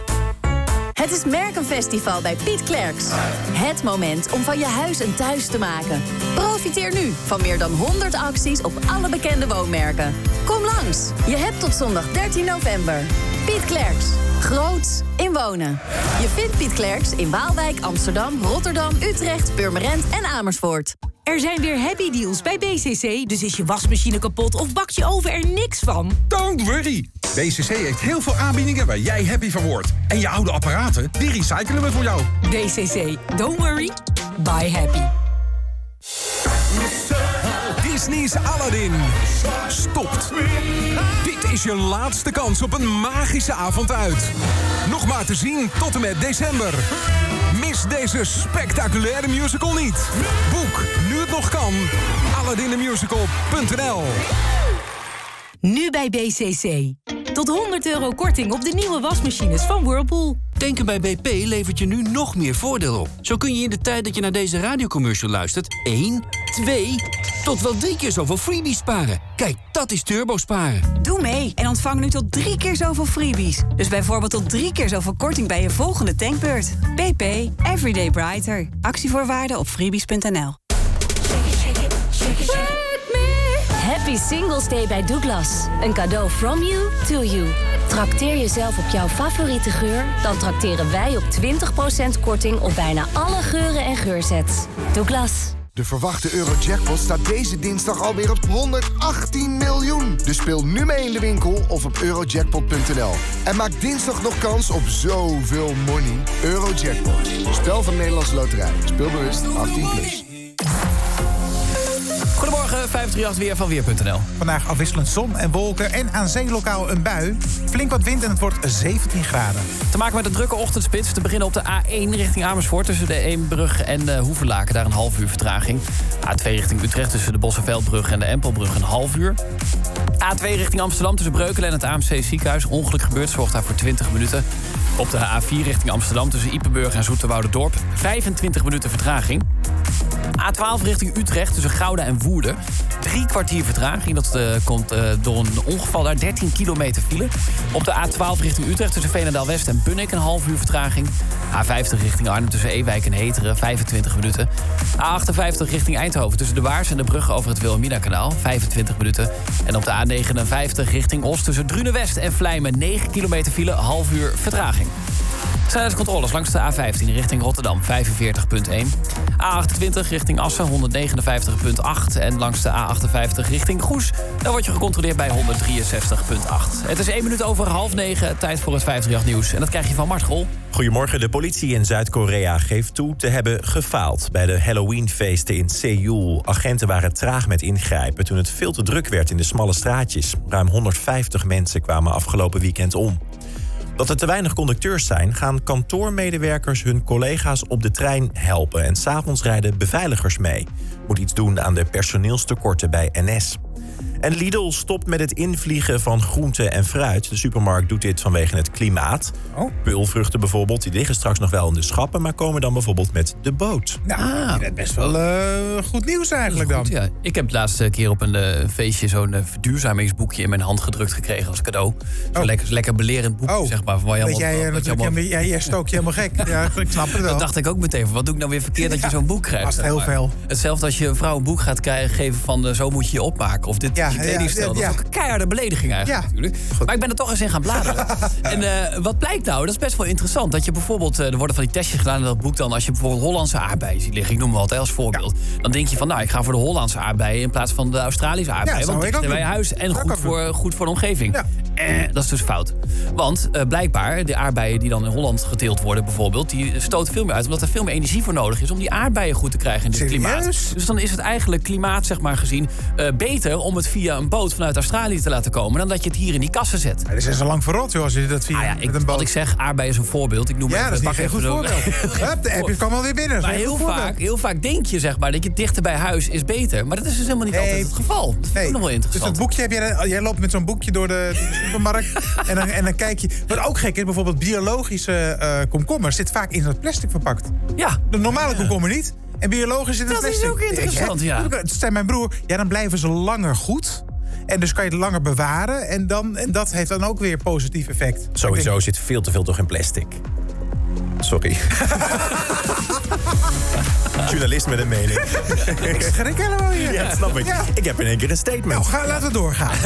Het is Merkenfestival bij Piet Klerks. Het moment om van je huis een thuis te maken. Profiteer nu van meer dan 100 acties op alle bekende woonmerken. Kom langs. Je hebt tot zondag 13 november. Piet Klerks. Groots in wonen. Je vindt Piet Klerks in Waalwijk, Amsterdam, Rotterdam, Utrecht, Purmerend en Amersfoort. Er zijn weer happy deals bij BCC, dus is je wasmachine kapot of bak je oven er niks van? Don't worry. BCC heeft heel veel aanbiedingen waar jij happy van wordt. En je oude apparaten, die recyclen we voor jou. BCC, don't worry, buy happy. Disney's Aladdin stopt. Dit is je laatste kans op een magische avond uit. Nog maar te zien tot en met december. Mis deze spectaculaire musical niet. Boek, nu het nog kan, aladdinthemusical.nl Nu bij BCC. Tot 100 euro korting op de nieuwe wasmachines van Whirlpool. Tanken bij BP levert je nu nog meer voordeel op. Zo kun je in de tijd dat je naar deze radiocommercial luistert... 1, 2, tot wel drie keer zoveel freebies sparen. Kijk, dat is turbo sparen. Doe mee en ontvang nu tot drie keer zoveel freebies. Dus bijvoorbeeld tot drie keer zoveel korting bij je volgende tankbeurt. BP, Everyday Brighter. Actievoorwaarden op freebies.nl. Happy Singles Day bij Douglas. Een cadeau from you to you. Trakteer jezelf op jouw favoriete geur? Dan trakteren wij op 20% korting op bijna alle geuren en geursets. Douglas. De verwachte Eurojackpot staat deze dinsdag alweer op 118 miljoen. Dus speel nu mee in de winkel of op eurojackpot.nl. En maak dinsdag nog kans op zoveel money. Eurojackpot. Spel van Nederlandse Loterij. Speelbewust 18+. Plus. Goedemorgen, 538 weer van Weer.nl. Vandaag afwisselend zon en wolken en aan zee lokaal een bui. Flink wat wind en het wordt 17 graden. Te maken met een drukke ochtendspits. Te beginnen op de A1 richting Amersfoort... tussen de Eembrug en uh, Hoevenlaken. Daar een half uur vertraging. A2 richting Utrecht tussen de Bossenveldbrug en de Empelbrug een half uur. A2 richting Amsterdam tussen Breukelen en het AMC ziekenhuis. Ongeluk gebeurd, zorgt daar voor 20 minuten. Op de A4 richting Amsterdam tussen Ipenburg en Zoeterwouderdorp. 25 minuten vertraging. A12 richting Utrecht tussen Gouda en Woerden. Drie kwartier vertraging. Dat uh, komt uh, door een ongeval daar. 13 kilometer file. Op de A12 richting Utrecht tussen Veenendaal West en Bunnik een half uur vertraging. A50 richting Arnhem tussen Ewijk en Heteren. 25 minuten. A58 richting Eindhoven tussen de Waars en de brug over het Wilhelmina-kanaal. 25 minuten. En op de A59 richting Oost tussen Drunen West en Vlijmen. 9 kilometer file, half uur vertraging. Snelheidscontroles langs de A15 richting Rotterdam 45.1. A28 richting Assen 159.8. En langs de A58 richting Goes. Daar word je gecontroleerd bij 163.8. Het is 1 minuut over half 9. Tijd voor het 538 nieuws. En dat krijg je van Mart Grol. Goedemorgen. De politie in Zuid-Korea geeft toe te hebben gefaald bij de Halloweenfeesten in Seoul. Agenten waren traag met ingrijpen toen het veel te druk werd in de smalle straatjes. Ruim 150 mensen kwamen afgelopen weekend om. Dat er te weinig conducteurs zijn, gaan kantoormedewerkers hun collega's op de trein helpen. En s'avonds rijden beveiligers mee. Moet iets doen aan de personeelstekorten bij NS. En Lidl stopt met het invliegen van groente en fruit. De supermarkt doet dit vanwege het klimaat. Oh. Peulvruchten bijvoorbeeld, die liggen straks nog wel in de schappen... maar komen dan bijvoorbeeld met de boot. Nou, ah. dat best wel uh, goed nieuws eigenlijk dan. Goed, ja. Ik heb de laatste keer op een uh, feestje zo'n uh, verduurzamingsboekje... in mijn hand gedrukt gekregen als cadeau. Zo'n Oh. lekker, lekker belerend boekje, Oh. zeg maar. Allemaal, jij, eh, natuurlijk allemaal- helemaal- jij, jij stook je helemaal gek. Ja, ik snap het wel. Dat dacht ik ook meteen. van, Wat doe ik nou weer verkeerd dat je zo'n boek krijgt? past heel maar. veel. Hetzelfde als je een vrouw een boek gaat krijgen, geven van eh, zo moet je je opmaken. Of dit Ja, ja, Dat is ook een keiharde belediging eigenlijk natuurlijk. Maar ik ben er toch eens in gaan bladeren. en eh, wat blijkt nou? Dat is best wel interessant. Dat je bijvoorbeeld, eh, er worden van die testjes gedaan in dat boek dan. Als je bijvoorbeeld Hollandse aardbeien ziet liggen, ik noem wat als voorbeeld. Dan denk je van, nou ik ga voor de Hollandse aardbeien in plaats van de Australische aardbeien. want dichter bij huis en goed doen. voor, goed voor de omgeving. Eh, dat is dus fout. Want eh, blijkbaar, de aardbeien die dan in Holland geteeld worden bijvoorbeeld... die stoten veel meer uit, omdat er veel meer energie voor nodig is... om die aardbeien goed te krijgen in dit klimaat. Dus dan is het eigenlijk klimaat, zeg maar gezien... beter om het via een boot vanuit Australië te laten komen... dan dat je het hier in die kassen zet. Ja, dit is al lang verrot, joh, als je dat via Ah ja, ik, wat ik zeg, aardbeien is een voorbeeld. Ik noem Ja, dat is niet geen goed voorbeeld. Hup, de appje kwam alweer binnen. Maar is een heel vaak, heel vaak denk je zeg maar, dat je dichter bij huis is beter. Maar dat is dus helemaal niet altijd het geval. Dat ik nog wel Dus interessant. dat boekje heb jij, jij loopt met zo'n boekje door de, de supermarkt en, dan, en dan kijk je. Wat ook gek is, bijvoorbeeld biologische eh komkommer zit vaak in dat plastic verpakt. Ja. De normale komkommer niet. En biologisch zit in Dat is plastic. ook interessant, ja. Dat zei mijn broer. Ja, dan blijven ze langer goed. En dus kan je het langer bewaren. En, dan, en dat heeft dan ook weer positief effect. Sowieso zit veel te veel toch in plastic. Sorry. Journalist met een mening. Ik schrik helemaal hier. Ja, dat snap ik. Ja. Ik heb in één keer een statement. Nou, ga, laten we doorgaan.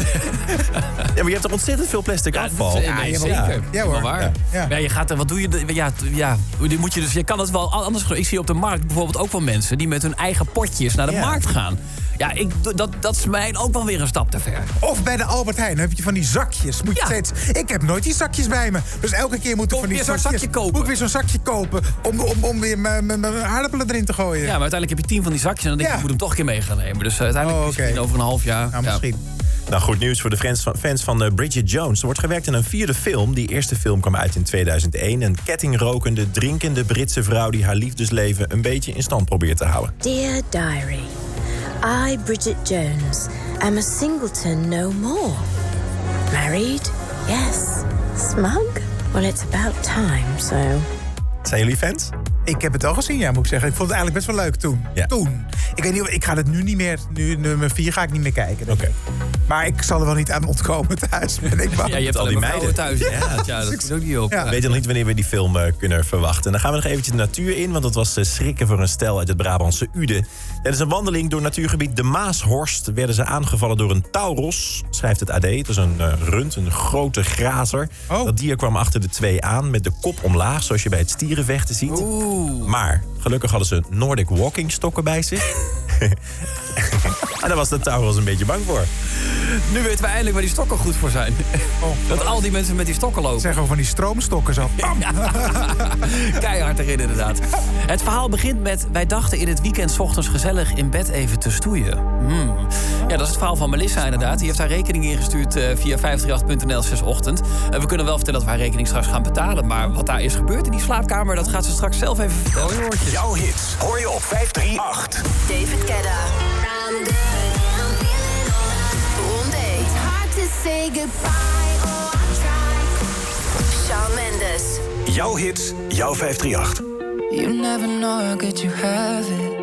Ja, maar je hebt toch ontzettend veel plastic afval? Nee, zeker. Ja, hoor. Waar. Ja. Ja. je gaat er, wat doe je? Ja, ja, die moet je dus. Je kan het wel anders. doen. Ik zie op de markt bijvoorbeeld ook wel mensen die met hun eigen potjes naar de Ja. markt gaan. Ja, ik, dat, dat is mij ook wel weer een stap te ver. Of bij de Albert Heijn heb je van die zakjes. Moet je Ja. steeds, ik heb nooit die zakjes bij me. Dus elke keer moet ik van die weer zo'n zakjes, zakje kopen. Moet ik weer zo'n zakje kopen om, om, om weer mijn aardappelen erin te gooien. Ja, maar uiteindelijk heb je tien van die zakjes en dan denk Ja. ik moet hem toch een keer mee gaan nemen. Dus uh, uiteindelijk Oh, misschien over een half jaar. Nou, ja. Nou, goed nieuws voor de fans van, fans van eh, Bridget Jones. Er wordt gewerkt aan een vierde film. Die eerste film kwam uit in 2001. Een kettingrokende, drinkende Britse vrouw... die haar liefdesleven een beetje in stand probeert te houden. Dear Diary, I, Bridget Jones, am a singleton no more. Married? Yes. Smug? Well, it's about time, so. Zijn jullie fans? Ik heb het al gezien, ja, moet ik zeggen. Ik vond het eigenlijk best wel leuk toen. Ja. Toen. Ik weet niet, ik ga het nu niet meer... Nu, nummer 4 ga ik niet meer kijken. Oké. Maar ik zal er wel niet aan ontkomen thuis, ben ik bang. Ja, je hebt Al die meiden. thuis. Ja, ja, dat is ook niet op. Ja. We weten nog niet wanneer we die film eh, kunnen verwachten. Dan gaan we nog eventjes de natuur in, want het was eh, schrikken voor een stel uit het Brabantse Ude. Tijdens een wandeling door natuurgebied de Maashorst werden ze aangevallen door een tauros, schrijft het AD. Het is een eh, rund, een grote grazer. Oh. Dat dier kwam achter de twee aan met de kop omlaag, zoals je bij het stierenvechten ziet. Maar gelukkig hadden ze Nordic walking stokken bij zich. en daar was de tauros een beetje bang voor. Nu weten we eindelijk waar die stokken goed voor zijn. Dat al die mensen met die stokken lopen. Zeg gewoon van die stroomstokken zo. Bam! Keihard erin inderdaad. Het verhaal begint met... wij dachten in het weekend 's ochtends gezellig in bed even te stoeien. Hmm. Ja, dat is het verhaal van Melissa inderdaad. Die heeft haar rekening ingestuurd eh, via 538.nl 6 ochtend. En we kunnen wel vertellen dat we haar rekening straks gaan betalen. Maar wat daar is gebeurd in die slaapkamer... dat gaat ze straks zelf even vertellen. Jouw hits hoor je op 538. David Kedda. Say goodbye. Oh, I try. Shawn Mendes. Jouw hits, jouw 538. You never know how good you have it.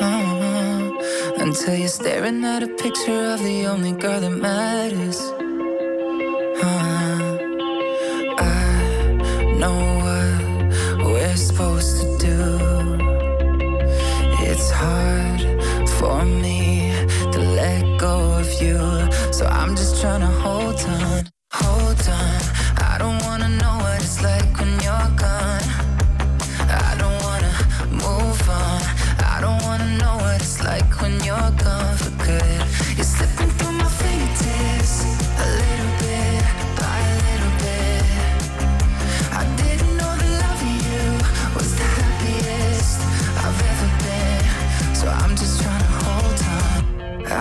Uh-huh. Until you're staring at a picture of the only girl that matters. Uh-huh. I know what we're supposed to do. It's hard for me go of you. So I'm just trying to hold on, hold on. I don't wanna know what it's like when you're gone.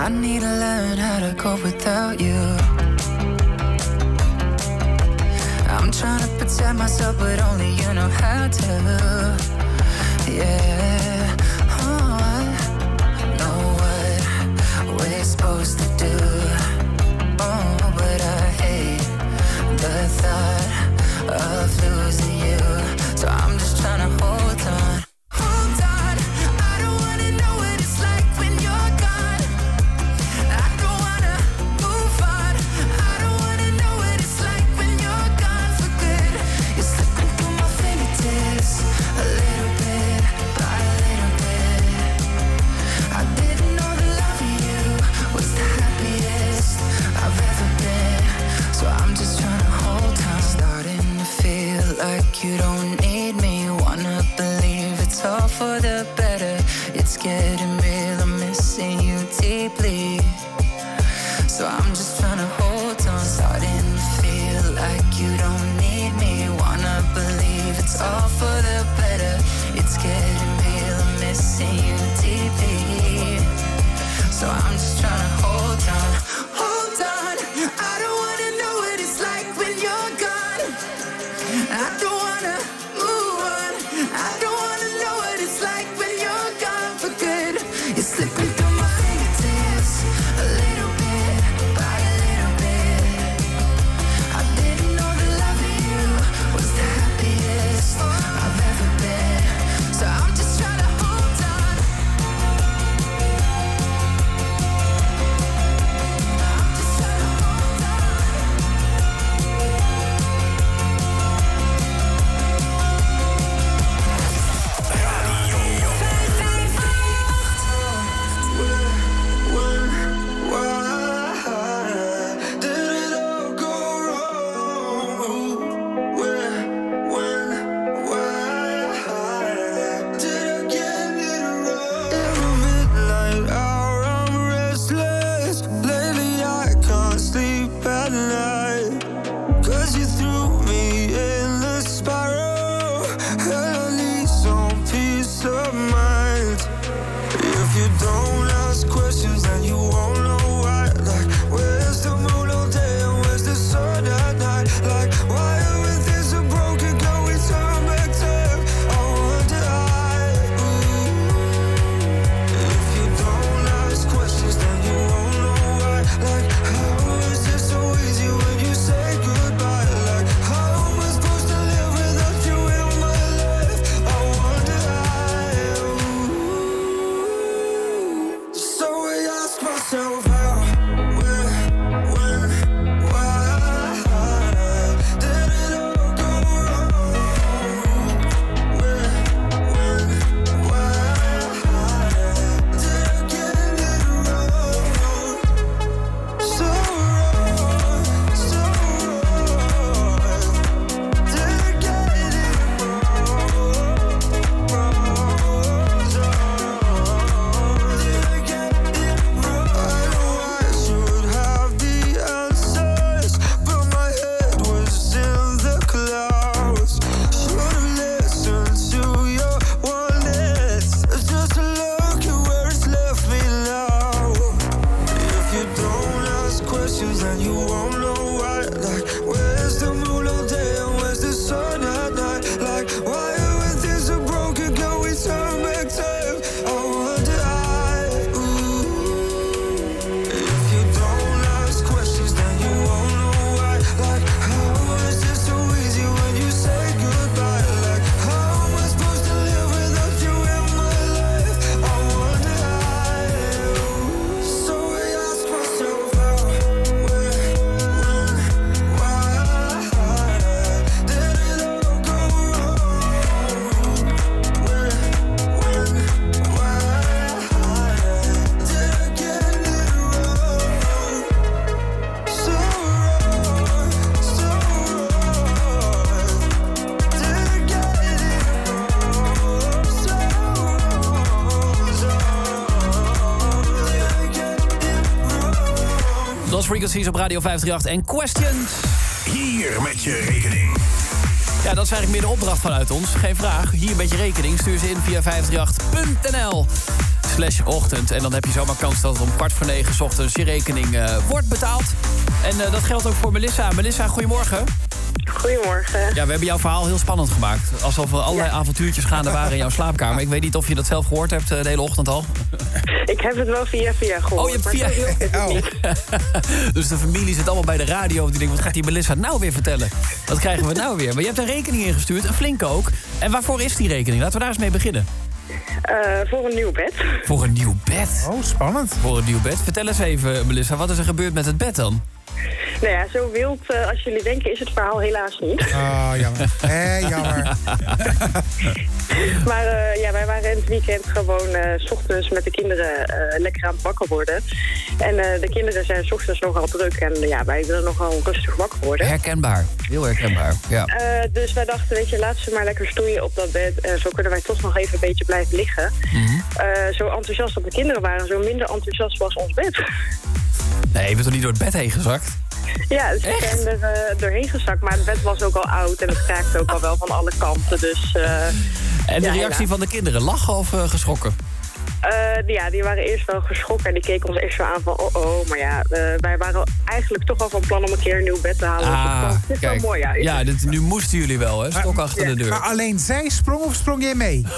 I need to learn how to cope without you. I'm trying to protect myself, but only you know how to. Yeah. Oh, I know what we're supposed to do. You don't need me. Wanna believe it's all for the better. It's getting real. I'm missing you deeply. So I'm just trying to hold on. Starting to feel like you don't need me. Wanna believe it's all for the better. It's getting real. I'm missing you deeply. So I'm just trying to hold on. Frequencies op Radio 538 en Questions. Hier met je rekening. Ja, dat is eigenlijk meer de opdracht vanuit ons. Geen vraag. Hier met je rekening. Stuur ze in via 538.nl slash ochtend. En dan heb je zomaar kans dat het om kwart voor negen 's ochtends je rekening eh, wordt betaald. En eh, dat geldt ook voor Melissa. Melissa, goedemorgen. Goedemorgen. Ja, we hebben jouw verhaal heel spannend gemaakt. Alsof er allerlei avontuurtjes gaande waren in jouw slaapkamer. Ik weet niet of je dat zelf gehoord hebt eh, de hele ochtend al. Heb het wel via via gehoord. Oh, je hebt via... niet. dus de familie zit allemaal bij de radio. Die denkt, wat gaat die Melissa nou weer vertellen? Wat krijgen we nou weer? Maar je hebt een rekening ingestuurd, een flinke ook. En waarvoor is die rekening? Laten we daar eens mee beginnen. Eh, voor een nieuw bed. Voor een nieuw bed? Oh, spannend. Voor een nieuw bed. Vertel eens even, Melissa, wat is er gebeurd met het bed dan? Nou ja, zo wild eh, als jullie denken is het verhaal helaas niet. Oh, jammer. Eh, jammer. Maar eh, in het weekend gewoon eh, s ochtends met de kinderen eh, lekker aan het wakker worden. En eh, de kinderen zijn s ochtends nogal druk en ja, wij willen nogal rustig wakker worden. Herkenbaar. Heel herkenbaar, ja. Dus wij dachten, weet je, laat ze maar lekker stoeien op dat bed. En zo kunnen wij toch nog even een beetje blijven liggen. Eh, zo enthousiast dat de kinderen waren, zo minder enthousiast was ons bed. Nee, je bent toch niet door het bed heen gezakt? Ja, ze zijn er doorheen gezakt, maar het bed was ook al oud en het kraakte ook al wel van alle kanten. Dus, En de ja, reactie van de kinderen, lachen of eh, geschrokken? Eh, ja, die waren eerst wel geschrokken en die keken ons echt zo aan van oh oh. Maar ja, eh, wij waren eigenlijk toch al van plan om een keer een nieuw bed te halen. Ah, dus het wel mooi uit. Ja, dit, nu moesten jullie wel, hè? Stok achter de deur. Maar alleen zij sprong of sprong jij mee?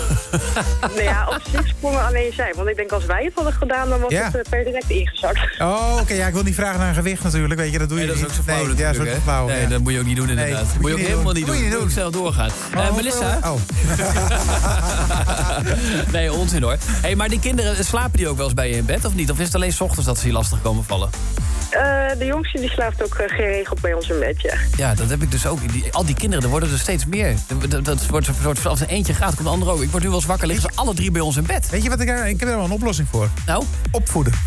Nou ja, op zich sprongen alleen zij. Want ik denk als wij het hadden gedaan, dan was Ja. het eh, per direct ingezakt. Oh, oké. ja, ik wil niet vragen naar een gewicht natuurlijk. Weet je, dat doe je Nee, dat is ook niet. zo flauw nee, ja, flauw. Nee, ja. dat moet je ook niet doen inderdaad. Nee, moet je ook helemaal niet doen. Moet je niet Moet doen. snel doorgaan. Eh, Oh, Melissa? Oh. nee, onzin hoor. Hey, maar die kinderen, slapen die ook wel eens bij je in bed of niet? Of is het alleen 's ochtends dat ze hier lastig komen vallen? Eh, de jongste die slaapt ook eh, geregeld bij ons in bed, ja. Dat heb ik dus ook. Die, al die kinderen, er worden er steeds meer. Dat, dat, wordt een soort, als er eentje gaat, komt de andere ook. Ik word nu wel eens wakker, liggen ze alle drie bij ons in bed. Weet je wat ik... daar- Ik heb er wel een oplossing voor. Nou? Opvoeden.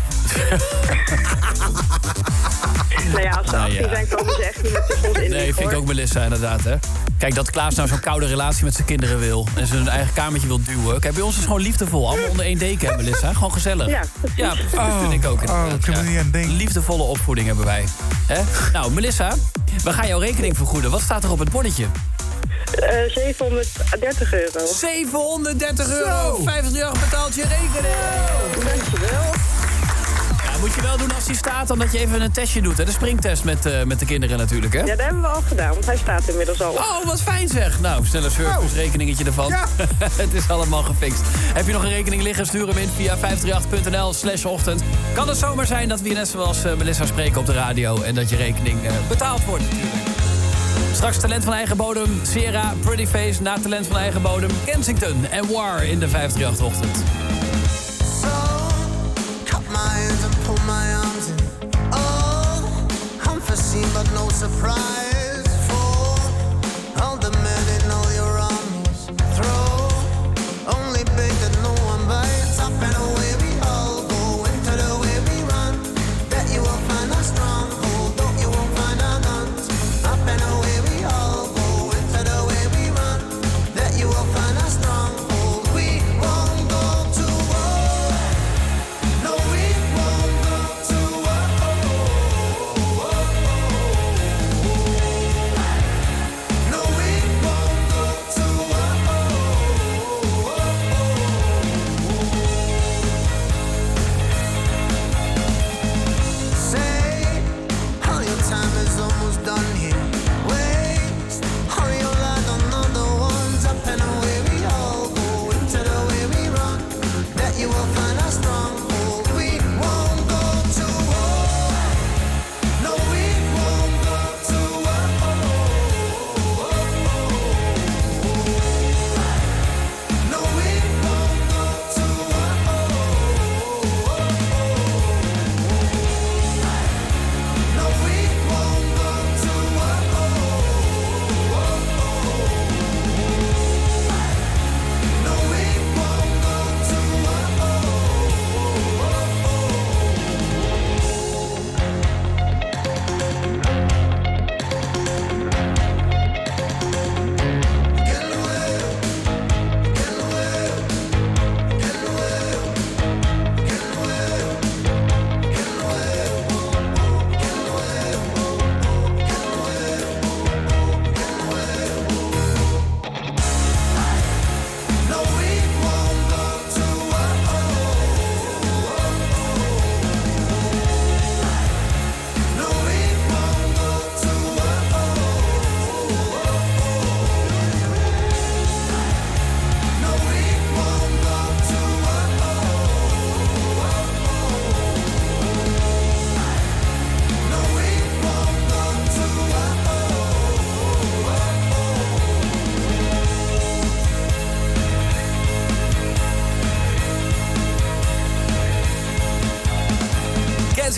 Nou ja, als ze Nou 18 ja. zijn, komen ze echt niet met de in. Nee, vind ik ook Melissa inderdaad, hè. Kijk, dat Klaas nou zo'n koude relatie met zijn kinderen wil... en zijn eigen kamertje wil duwen. Kijk, bij ons is het gewoon liefdevol. Allemaal onder één deken, hè, Melissa. Gewoon gezellig. Ja, ja dat vind ik ook. Oh, ik heb er niet aan denken. Liefdevolle opvoeding hebben wij. Hè? Nou, Melissa, we gaan jouw rekening vergoeden. Wat staat er op het bonnetje? Eh 730 euro. 730 euro! 50 jaar betaalt je rekening! Dankjewel. Ja, moet je wel doen als die staat, dan dat je even een testje doet. Hè? De springtest met, eh, met de kinderen natuurlijk, hè? Ja, dat hebben we al gedaan, want hij staat inmiddels al. Oh, wat fijn zeg. Nou, snelle service, rekeningetje ervan. het is allemaal gefixt. Heb je nog een rekening liggen, stuur hem in via 538.nl slash ochtend. Kan het zomaar zijn dat we hier net zoals eh, Melissa spreken op de radio... en dat je rekening eh, betaald wordt natuurlijk. Straks talent van eigen bodem, Sierra, Pretty Face... na talent van eigen bodem, Kensington en War in de 538-ochtend. Cut my hands and pull my surprise.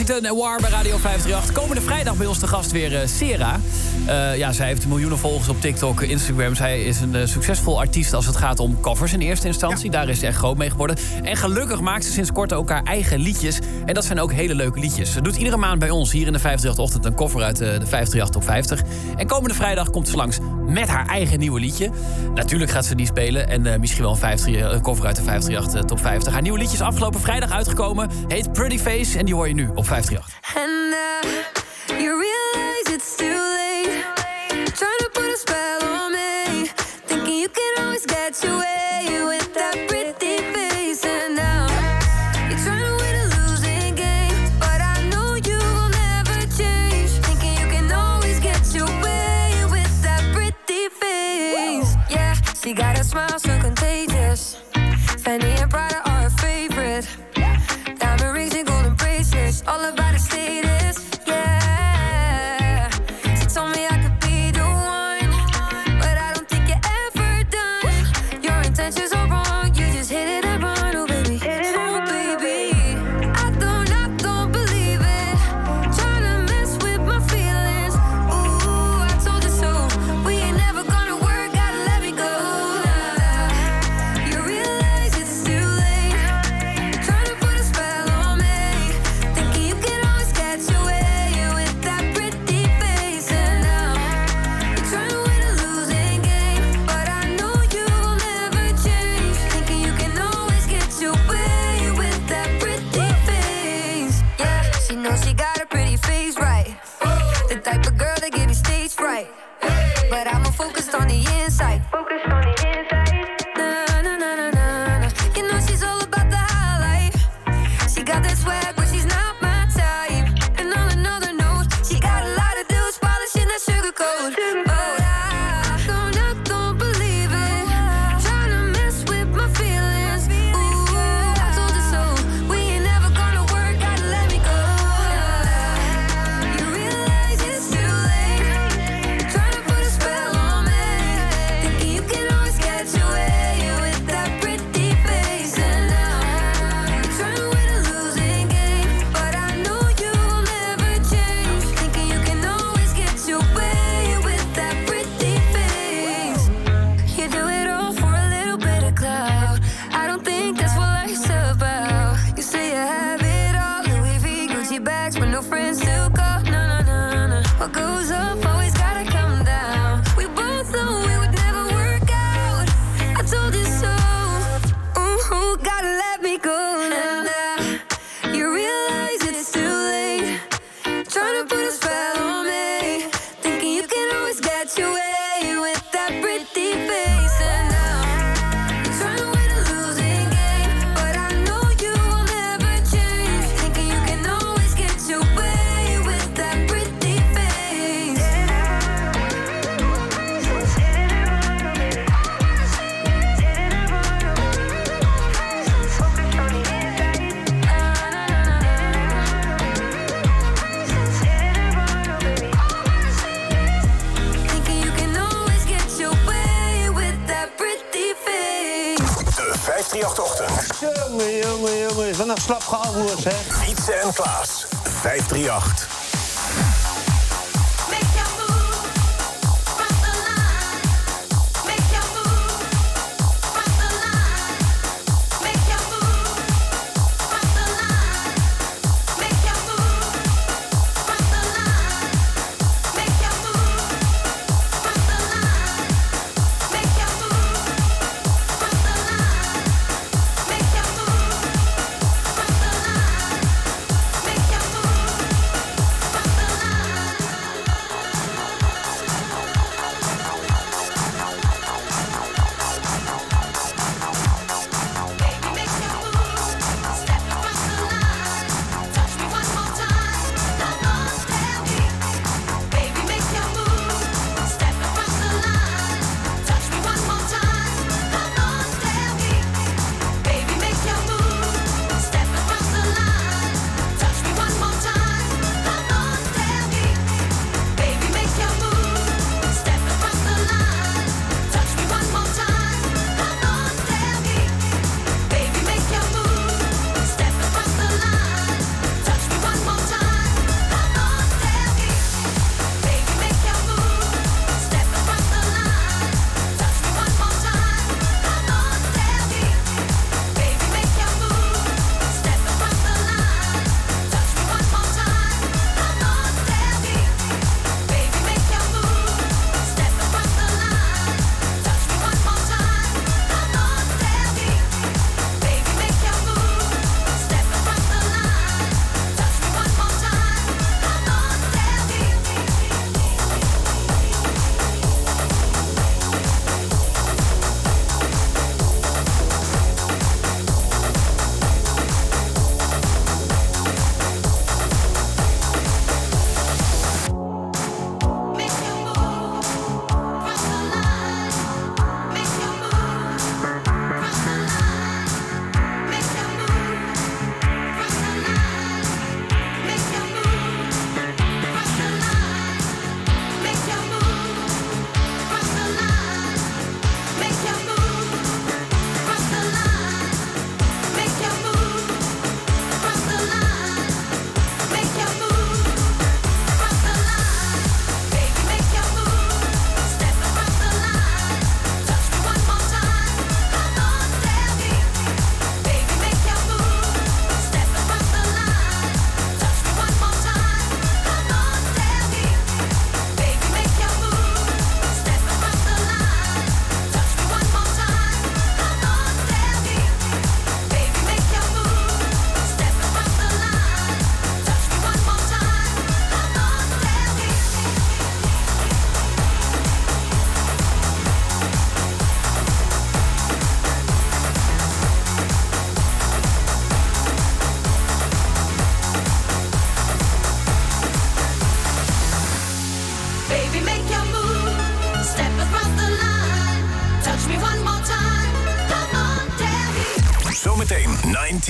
En War bij Radio 538. Komende vrijdag bij ons de gast weer eh, uh, Sera. Eh, ja, zij heeft miljoenen volgers op TikTok, Instagram. Zij is een eh, succesvol artiest als het gaat om covers in eerste instantie. Daar is ze echt groot mee geworden. En gelukkig maakt ze sinds kort ook haar eigen liedjes. En dat zijn ook hele leuke liedjes. Ze doet iedere maand bij ons hier in de 538-ochtend een cover uit de 538 op 50. En komende vrijdag komt ze langs met haar eigen nieuwe liedje. Natuurlijk gaat ze die spelen en eh, misschien wel een, 50, cover uit de 538 eh, Top 50. Haar nieuwe liedje is afgelopen vrijdag uitgekomen. Heet Pretty Face en die hoor je nu op 538.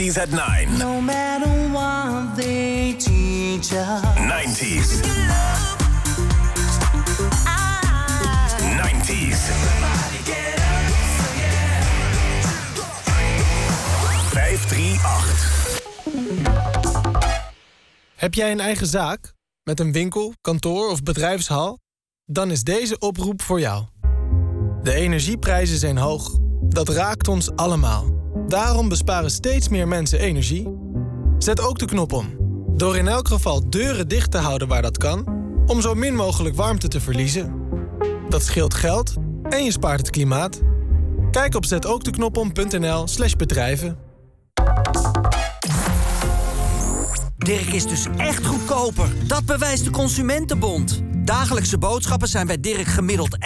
90s at 9. No matter what they teach us. 90s. 90s. 538. Heb jij een eigen zaak? Met een winkel, kantoor of bedrijfshal? Dan is deze oproep voor jou. De energieprijzen zijn hoog. Dat raakt ons allemaal. Daarom besparen steeds meer mensen energie. Zet ook de knop om. Door in elk geval deuren dicht te houden waar dat kan... om zo min mogelijk warmte te verliezen. Dat scheelt geld en je spaart het klimaat. Kijk op zetookdeknopom.nl slash bedrijven. Dirk is dus echt goedkoper. Dat bewijst de Consumentenbond. Dagelijkse boodschappen zijn bij Dirk gemiddeld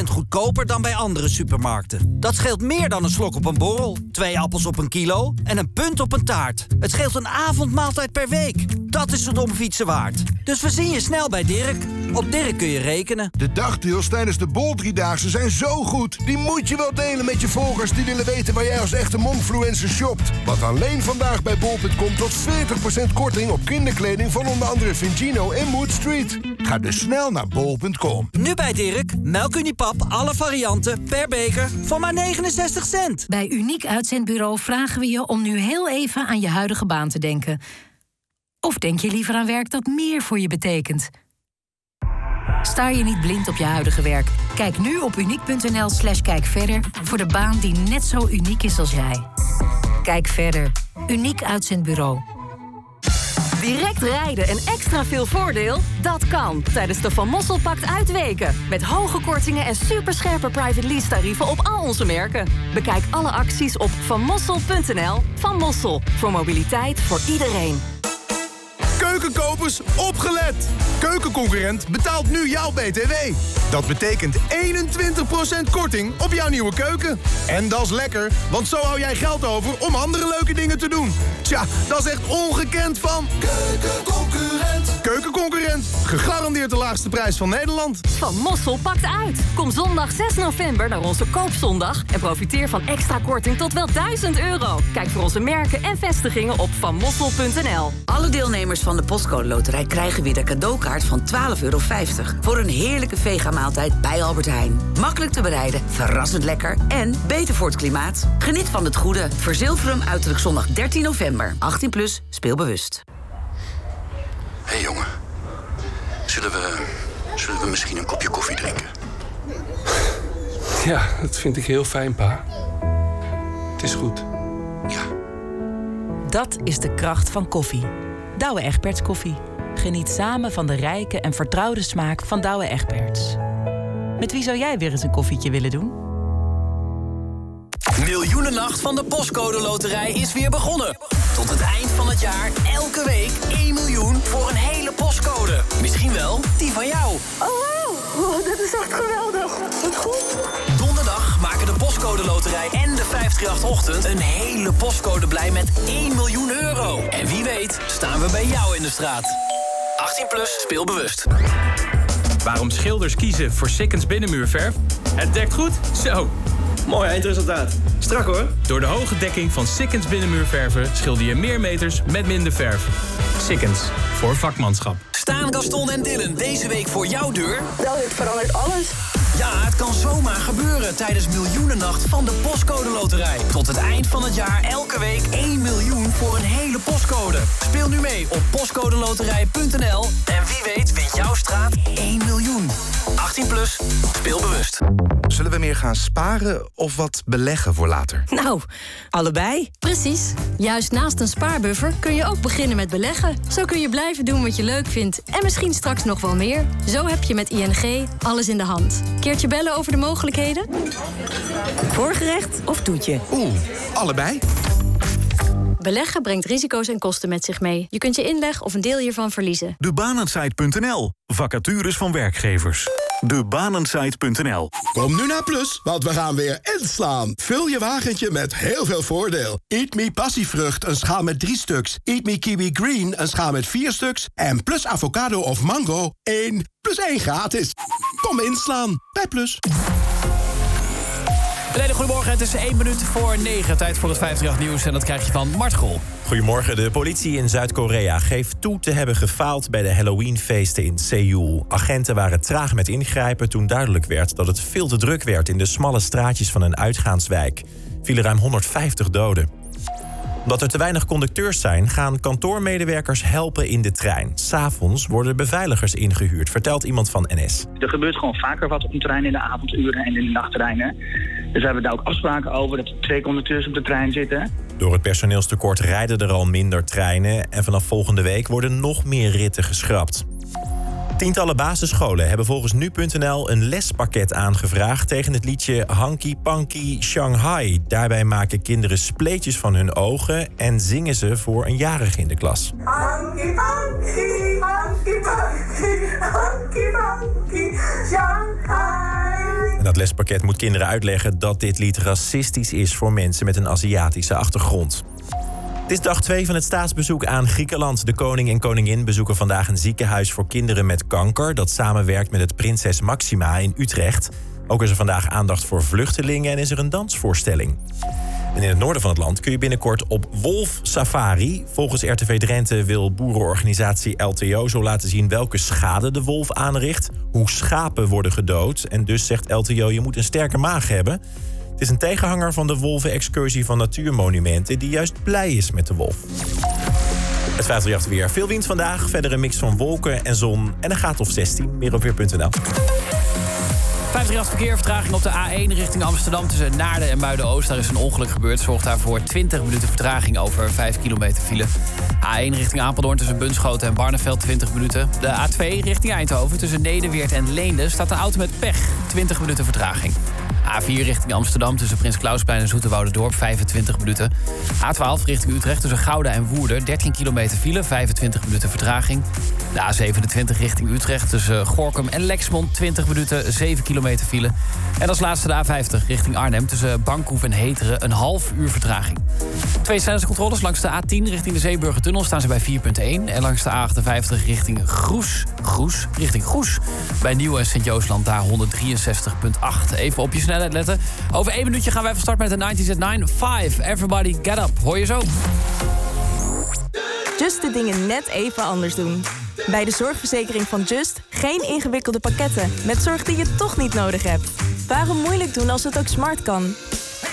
11% goedkoper dan bij andere supermarkten. Dat scheelt meer dan een slok op een borrel, twee appels op een kilo en een punt op een taart. Het scheelt een avondmaaltijd per week. Dat is het om fietsen waard. Dus we zien je snel bij Dirk. Op Dirk kun je rekenen. De dagdeals tijdens de Bol Driedaagse zijn zo goed. Die moet je wel delen met je volgers die willen weten waar jij als echte monkfluencer shopt. Want alleen vandaag bij bol.com tot 40% korting op kinderkleding van onder andere Vingino en Mood Street. Ga dus snel naar bol.com. Nu bij Dirk, melkuniepap, alle varianten, per beker, voor maar 69 cent. Bij Uniek Uitzendbureau vragen we je om nu heel even aan je huidige baan te denken. Of denk je liever aan werk dat meer voor je betekent? Staar je niet blind op je huidige werk? Kijk nu op uniek.nl slash kijk verder voor de baan die net zo uniek is als jij. Kijk verder. Uniek Uitzendbureau. Direct rijden en extra veel voordeel? Dat kan tijdens de Van Mossel Pact uitweken. Met hoge kortingen en superscherpe private lease tarieven op al onze merken. Bekijk alle acties op vanmossel.nl. Van Mossel, voor mobiliteit voor iedereen. Keukenkopers, opgelet! Keukenconcurrent betaalt nu jouw BTW. Dat betekent 21% korting op jouw nieuwe keuken. En dat is lekker, want zo hou jij geld over om andere leuke dingen te doen. Tja, dat is echt ongekend van... Keukenconcurrent. Keukenconcurrent, gegarandeerd de laagste prijs van Nederland. Van Mossel pakt uit. Kom zondag 6 november naar onze koopzondag... en profiteer van extra korting tot wel 1000 euro. Kijk voor onze merken en vestigingen op vanmossel.nl. Alle deelnemers van de Postcode Loterij krijgen weer de cadeaukaart van 12,50 euro... voor een heerlijke vegamaaltijd bij Albert Heijn. Makkelijk te bereiden, verrassend lekker en beter voor het klimaat. Geniet van het goede. Verzilver hem uiterlijk zondag 13 november. 18 plus, speelbewust. Hé hey, jongen, zullen we, zullen we misschien een kopje koffie drinken? Ja, dat vind ik heel fijn, pa. Het is goed. Dat is de kracht van koffie. Douwe Egberts koffie. Geniet samen van de rijke en vertrouwde smaak van Douwe Egberts. Met wie zou jij weer eens een koffietje willen doen? Miljoenennacht van de Postcode Loterij is weer begonnen. Tot het eind van het jaar elke week 1 miljoen voor een hele postcode. Misschien wel die van jou. Oh, wow. dat is echt geweldig. Wat goed. Postcode Loterij en de 538-ochtend... een hele postcode blij met 1 miljoen euro. En wie weet staan we bij jou in de straat. 18 plus, speel bewust. Waarom schilders kiezen voor Sikkens binnenmuurverf? Het dekt goed? Zo. Mooi eindresultaat. Strak hoor. Door de hoge dekking van Sikkens binnenmuurverven schilder je meer meters met minder verf. Sikkens, voor vakmanschap. Staan Gaston en Dylan deze week voor jouw deur? Wel, dit verandert alles. Ja, het kan zomaar gebeuren tijdens Miljoenennacht van de Postcode Loterij. Tot het eind van het jaar elke week 1 miljoen voor een hele postcode. Speel nu mee op postcodeloterij.nl en wie weet wint jouw straat 1 miljoen. 18 plus, speel bewust. Zullen we meer gaan sparen of wat beleggen voor later? Nou, allebei. Precies. Juist naast een spaarbuffer kun je ook beginnen met beleggen. Zo kun je blijven doen wat je leuk vindt en misschien straks nog wel meer. Zo heb je met ING alles in de hand. Keertje bellen over de mogelijkheden? Voorgerecht of toetje? Oeh, allebei. Beleggen brengt risico's en kosten met zich mee. Je kunt je inleg of een deel hiervan verliezen. Debanensite.nl. Vacatures van werkgevers. Debanensite.nl. Kom nu naar Plus, want we gaan weer inslaan. Vul je wagentje met heel veel voordeel. Eat Me passievrucht, een schaal met drie stuks. Eat Me Kiwi Green, een schaal met vier stuks. En Plus avocado of mango, 1 plus 1 gratis. Kom inslaan bij Plus. Goedemorgen, het is 1 minuut voor 9. Tijd voor het 538 nieuws en dat krijg je van Mart Grol. Goedemorgen. De politie in Zuid-Korea geeft toe te hebben gefaald bij de Halloweenfeesten in Seoul. Agenten waren traag met ingrijpen toen duidelijk werd dat het veel te druk werd in de smalle straatjes van een uitgaanswijk. Vielen ruim 150 doden. Omdat er te weinig conducteurs zijn, gaan kantoormedewerkers helpen in de trein. S'avonds worden beveiligers ingehuurd, vertelt iemand van NS. Er gebeurt gewoon vaker wat op trein in de avonduren en in de nachttreinen. Dus we hebben daar ook afspraken over dat er twee conducteurs op de trein zitten. Door het personeelstekort rijden er al minder treinen en vanaf volgende week worden nog meer ritten geschrapt. Tientallen basisscholen hebben volgens nu.nl een lespakket aangevraagd tegen het liedje Hanky Panky Shanghai. Daarbij maken kinderen spleetjes van hun ogen en zingen ze voor een jarige in de klas. Hanky Panky, Hanky Panky, Hanky Panky, Shanghai. En dat lespakket moet kinderen uitleggen dat dit lied racistisch is voor mensen met een Aziatische achtergrond. Het is dag 2 van het staatsbezoek aan Griekenland. De koning en koningin bezoeken vandaag een ziekenhuis voor kinderen met kanker... dat samenwerkt met het Prinses Maxima in Utrecht. Ook is er vandaag aandacht voor vluchtelingen en is er een dansvoorstelling. En in het noorden van het land kun je binnenkort op wolf safari. Volgens RTV Drenthe wil boerenorganisatie LTO zo laten zien welke schade de wolf aanricht, hoe schapen worden gedood. En dus zegt LTO je moet een sterke maag hebben. Het is een tegenhanger van de wolven-excursie van Natuurmonumenten... die juist blij is met de wolf. Het 538 weer. Veel wind vandaag. Verder een mix van wolken en zon. En een graad of 16. Meer op weer.nl. 538 verkeer, vertraging op de A1 richting Amsterdam tussen Naarden en Muiden-Oost. Daar is een ongeluk gebeurd. Zorgt daarvoor 20 minuten vertraging over 5 kilometer file. A1 richting Apeldoorn tussen Bunschoten en Barneveld 20 minuten. De A2 richting Eindhoven tussen Nederweert en Leende staat een auto met pech. 20 minuten vertraging. A4 richting Amsterdam tussen Prins Klausplein en Zoeterwoude-dorp 25 minuten. A12 richting Utrecht tussen Gouda en Woerden 13 kilometer file, 25 minuten vertraging. De A27 richting Utrecht tussen Gorkum en Lexmond 20 minuten, 7 kilometer file. En als laatste de A50 richting Arnhem tussen Bankhoef en Heteren een half uur vertraging. Twee snelheidscontroles langs de A10 richting de Zeeburgertunnel staan ze bij 4.1. En langs de A58 richting Groes, Groes, richting Groes. Bij Nieuw en Sint-Joosland daar 163.8. Even op je snelheid letten. Over één minuutje gaan wij van start met de 90s at 9. 5, everybody get up. Hoor je zo. Just de dingen net even anders doen. Bij de zorgverzekering van Just geen ingewikkelde pakketten met zorg die je toch niet nodig hebt. Waarom moeilijk doen als het ook smart kan?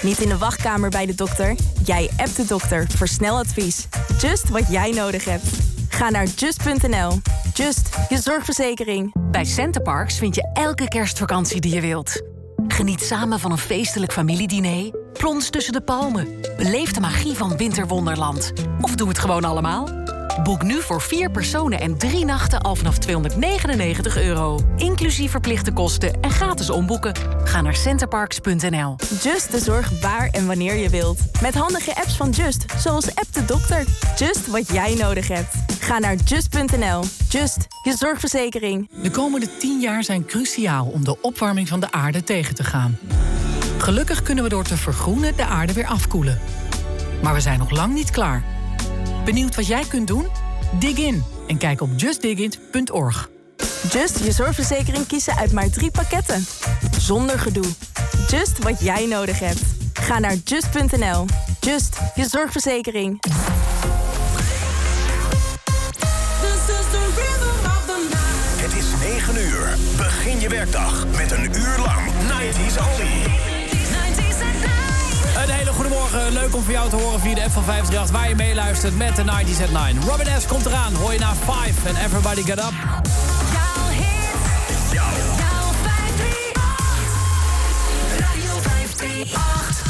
Niet in de wachtkamer bij de dokter. Jij appt de dokter voor snel advies. Just wat jij nodig hebt. Ga naar just.nl. Just, je zorgverzekering. Bij Centerparks vind je elke kerstvakantie die je wilt. Geniet samen van een feestelijk familiediner. Plons tussen de palmen. Beleef de magie van Winterwonderland. Of doe het gewoon allemaal. Boek nu voor vier personen en drie nachten al vanaf 299 euro. Inclusief verplichte kosten en gratis omboeken. Ga naar centerparks.nl. Just de zorg waar en wanneer je wilt. Met handige apps van Just, zoals App de Dokter. Just wat jij nodig hebt. Ga naar just.nl. Just, je zorgverzekering. De komende 10 jaar zijn cruciaal om de opwarming van de aarde tegen te gaan. Gelukkig kunnen we door te vergroenen de aarde weer afkoelen. Maar we zijn nog lang niet klaar. Benieuwd wat jij kunt doen? Dig in en kijk op justdigit.org. Just je zorgverzekering kiezen uit maar drie pakketten. Zonder gedoe. Just wat jij nodig hebt. Ga naar just.nl. Just, je zorgverzekering. Het is 9 uur. Begin je werkdag met een uur lang 90s only. Leuk om voor jou te horen via de app van 538... waar je meeluistert met de 90s at 9. Robin S. komt eraan. Hoor je naar 5 en Everybody Get Up. Radio 538.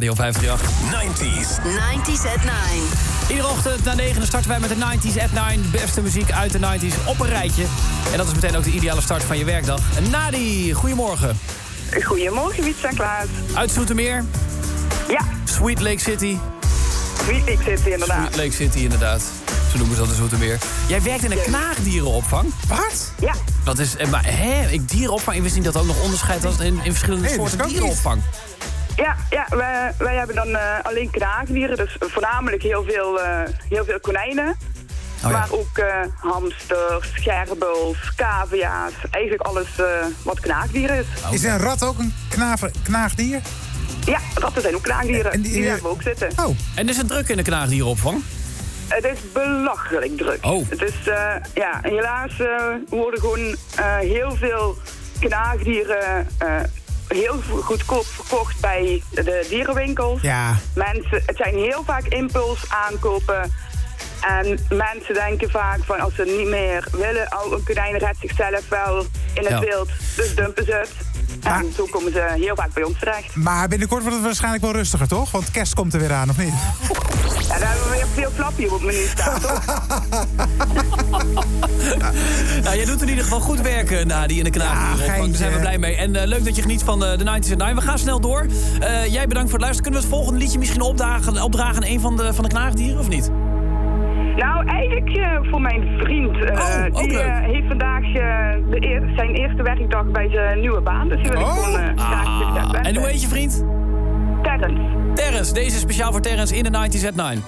Radio 538. 90s. 90s at 9. Iedere ochtend na 9 starten wij met de 90s at 9. Beste muziek uit de 90s op een rijtje. En dat is meteen ook de ideale start van je werkdag. En Nadi, goedemorgen. Goedemorgen, Wietse en Klaas. Uit Zoetermeer? Ja. Sweet Lake City? Sweet Lake City, inderdaad. Sweet Lake City, inderdaad. Zo noemen ze dat in Zoetermeer. Jij werkt in een knaagdierenopvang? Wat? Ja. Dat is, eh, maar hè, ik dierenopvang, ik wist niet dat er ook nog onderscheid was in, in verschillende Nee, soorten dierenopvang. Wij, wij hebben dan eh, alleen knaagdieren, dus voornamelijk heel veel, eh, heel veel konijnen. Oh Maar ook eh, hamsters, gerbels, cavia's, eigenlijk alles eh, wat knaagdieren is. Is een rat ook een knaver, knaagdier? Ja, ratten zijn ook knaagdieren. En die- die, hebben we ook zitten. Oh. En is het druk in de knaagdierenopvang? Het is belachelijk druk. Oh. Het is, eh, ja, helaas eh, worden gewoon eh, heel veel knaagdieren eh, heel goedkoop verkocht bij de dierenwinkels. Ja. Mensen, het zijn heel vaak impuls aankopen. En mensen denken vaak van als ze niet meer willen, oh, een konijn redt zichzelf wel in het Ja. wild. Dus dumpen ze het. En zo komen ze heel vaak bij ons terecht. Maar binnenkort wordt het waarschijnlijk wel rustiger, toch? Want kerst komt er weer aan, of niet? Ja, daar hebben we weer veel flapje op het menu staan, toch? Nou, jij doet in ieder geval goed werken, Nadi, in de knaagdierenopvang. Daar zijn we blij mee. En eh, leuk dat je geniet van eh, de 90s at 9. We gaan snel door. Eh, jij bedankt voor het luisteren. Kunnen we het volgende liedje misschien opdagen, opdragen aan een van de, van de knaagdieren, of niet? Nou, eigenlijk eh, voor mijn vriend. Eh, oh, die eh, heeft vandaag de zijn eerste werkdag bij zijn nieuwe baan. Dus die wil oh. ik gewoon ah. En hoe heet je vriend? Terrence. Terrence, deze is speciaal voor Terrence in de 90 Z9.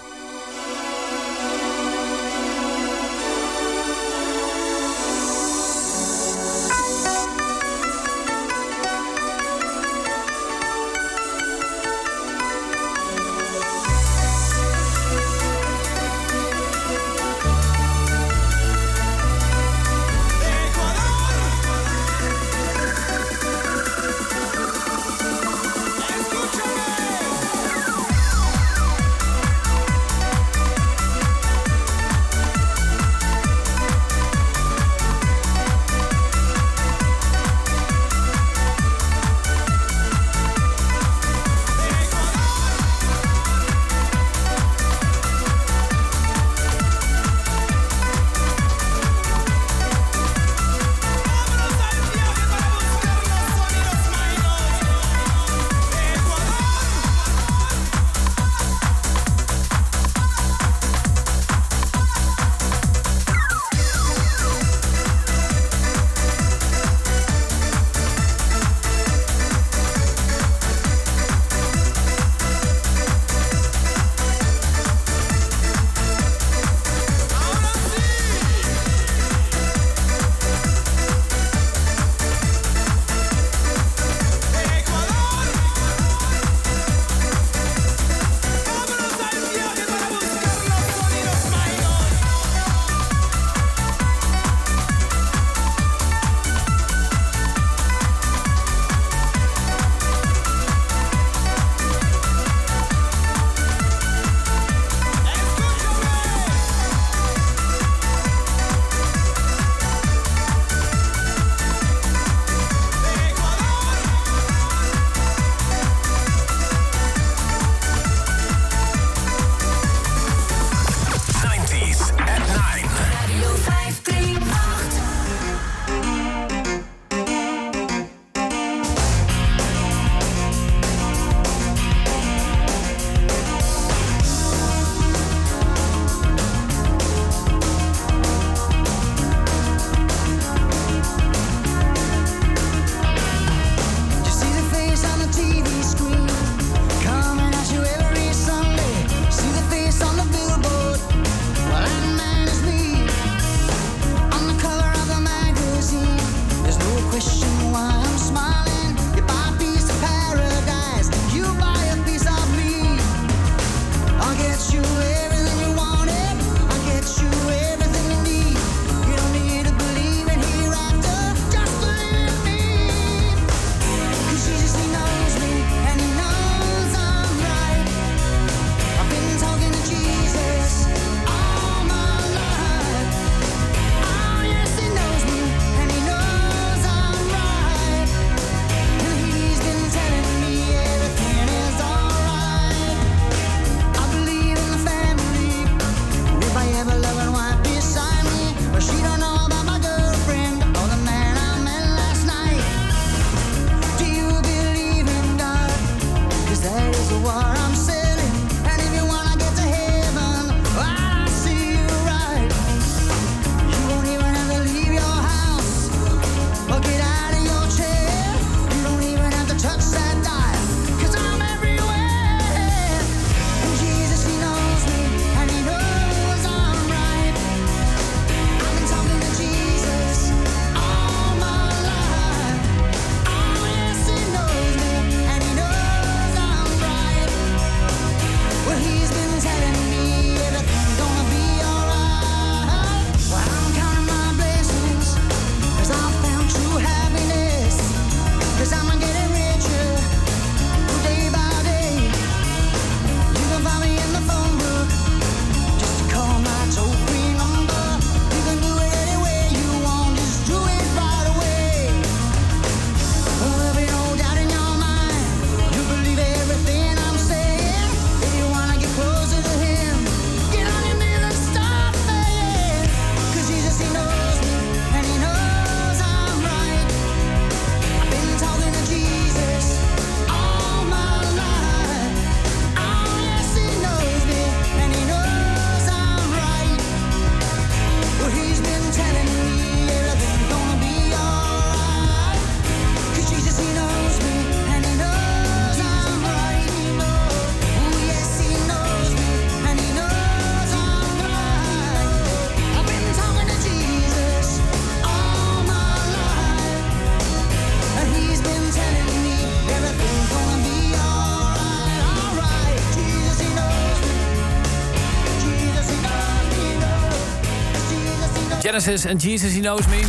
Genesis en Jesus He Knows Me.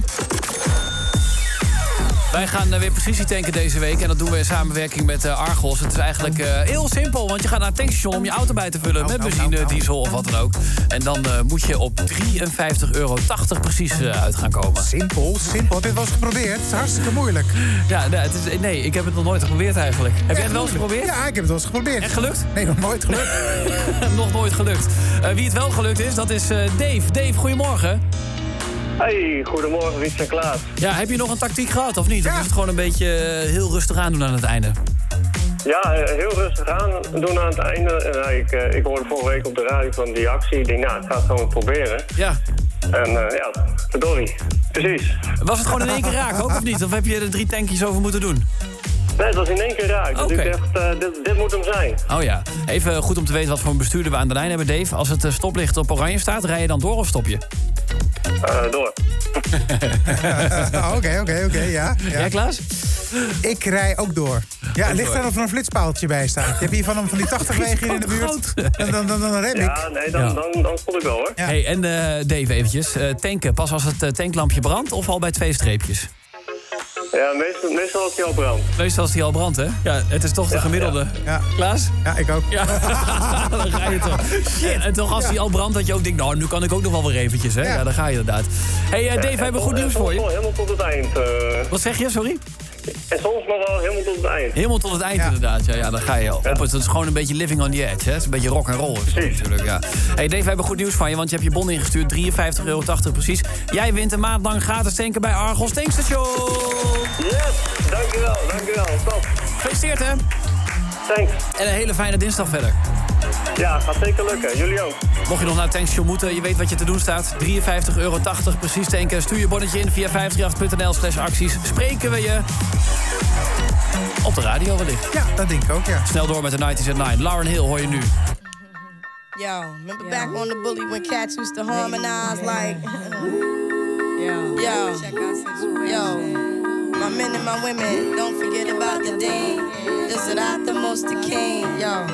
Wij gaan eh, weer precisie tanken deze week. En dat doen we in samenwerking met eh, Argos. Het is eigenlijk eh, heel simpel. Want je gaat naar een tankstation om je auto bij te vullen. met benzine, diesel of wat dan ook. En dan moet je op 53,80 euro precies uit gaan komen. Simpel, simpel. Wel eens geprobeerd? Het is hartstikke moeilijk. Ja, nee, het is, nee, ik heb het nog nooit geprobeerd eigenlijk. Heb jij het wel eens geprobeerd? Ja, ik heb het wel eens geprobeerd. Echt gelukt? Nee, nog nooit gelukt. nog nooit gelukt. Wie het wel gelukt is, dat is Dave. Dave, goedemorgen. Hey, goedemorgen, Wiets en Klaas. Ja, heb je nog een tactiek gehad of niet? Of is het gewoon een beetje eh, heel rustig aan doen aan het einde? Ja, eh, heel rustig aan doen aan het einde. En, nou, ik, eh, ik hoorde vorige week op de radio van die actie. Ik denk, nou, ik ga het gewoon proberen. Ja. En eh, ja, verdorie. Precies. Was het gewoon in één keer raak ook of niet? Of heb je er drie tankjes over moeten doen? Nee, het was in één keer raak. Dus Oké. ik dacht, eh, dit, dit moet hem zijn. Oh ja. Even goed om te weten wat voor een bestuurder we aan de lijn hebben, Dave. Als het eh, stoplicht op oranje staat, rij je dan door of stop je? Eh, door. Oké, oké, oké, ja. ja. Jij, Klaas? Ik rij ook door. Ja, het ligt door. er of er een flitspaaltje bij staat. Je hebt hier van, van die 80 wegen hier in de buurt. En dan, dan, dan rem ik. Ja, nee, dan, Ja. Dan, dan stop ik wel hoor. Hey, en eh, Dave eventjes. eh, tanken, pas als het eh, tanklampje brandt of al bij twee streepjes? Ja, meestal, meestal als hij al brandt. Meestal als die al brandt, hè? Ja, het is toch de gemiddelde. Ja. Klaas? Ja, ik ook. Ja, dan ga je toch. En, en toch als die al brandt, dat je ook denkt... nou, nu kan ik ook nog wel weer eventjes, hè? Ja, Ja. dan ga je inderdaad. hey, eh, Dave, we hebben goed nieuws voor je. Helemaal tot het eind. eh. Wat zeg je, sorry? En soms nog wel helemaal tot het eind. Helemaal tot het eind inderdaad. Ja, ja, dan ga je op. Het Het is gewoon een beetje living on the edge. Hè? Het is een beetje rock and roll. Natuurlijk, ja. Hey Dave, we hebben goed nieuws van je, want je hebt je bon ingestuurd. 53,80 euro precies. Jij wint een maand lang gratis tanken bij Argos Tankstation. Yes, dankjewel, dankjewel. Top. Gefeliciteerd, hè? Thanks. En een hele fijne dinsdag verder. Ja, gaat zeker lukken. Jullie ook. Mocht je nog naar het tankstation moeten, je weet wat je te doen staat. 53,80 euro precies tanken. Stuur je bonnetje in via 538.nl slash acties. Spreken we je op de radio wellicht. Ja, dat denk ik ook, ja. Snel door met de 90s at 9. Lauren Hill hoor je nu. Yo, remember back on the bully when cats used to harmonize like. Yo, yo, yo. My men and my women, don't forget about the dean. Is not the most the king. Yo,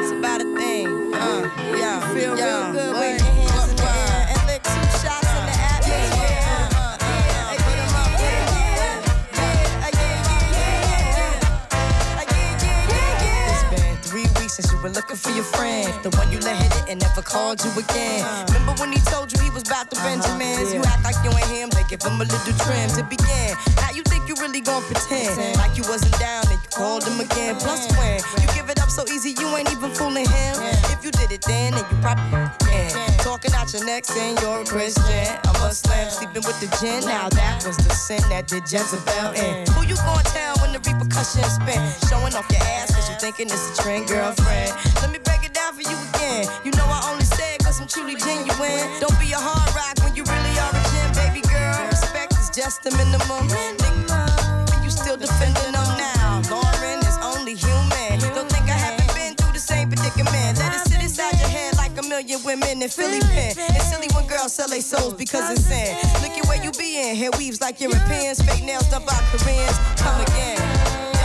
it's about a thing. Uh, yo, feel real good. Wave your hands in the air and lick two shots in the atmosphere. Uh, uh, yeah, hey, put 'em up, put 'em up, yeah. Yeah, uh, yeah, yeah, yeah, yeah. Uh, yeah, yeah, yeah, yeah. It's been three weeks since you were looking for your friend. The one you let hit it and never called you again. Remember when he told you he was about the Benjamins? You act like you ain't him, they give him a little trim to begin. You think you really gon' pretend like you wasn't down and you called him again. Plus when you give it up so easy, you ain't even fooling him. If you did it then, then you probably can. Talking out your neck saying you're a Christian. I'm a Muslim sleeping with the gin. Now that was the sin that did Jezebel in. Who you gon' tell when the repercussions spin? Showing off your ass cause you thinking it's a trend, girlfriend. Let me break it down for you again. You know I only say it cause I'm truly genuine. Don't be a hard rock just a minimum. Nigga, you still defending them now. Lauren is only human. Don't think I haven't been through the same predicament. Let it sit inside your head like a million women in Philly pen. It's silly when girls sell their souls because it's sin. Look at where you be in. Hair weaves like Europeans. Fake nails done by Koreans. Come again.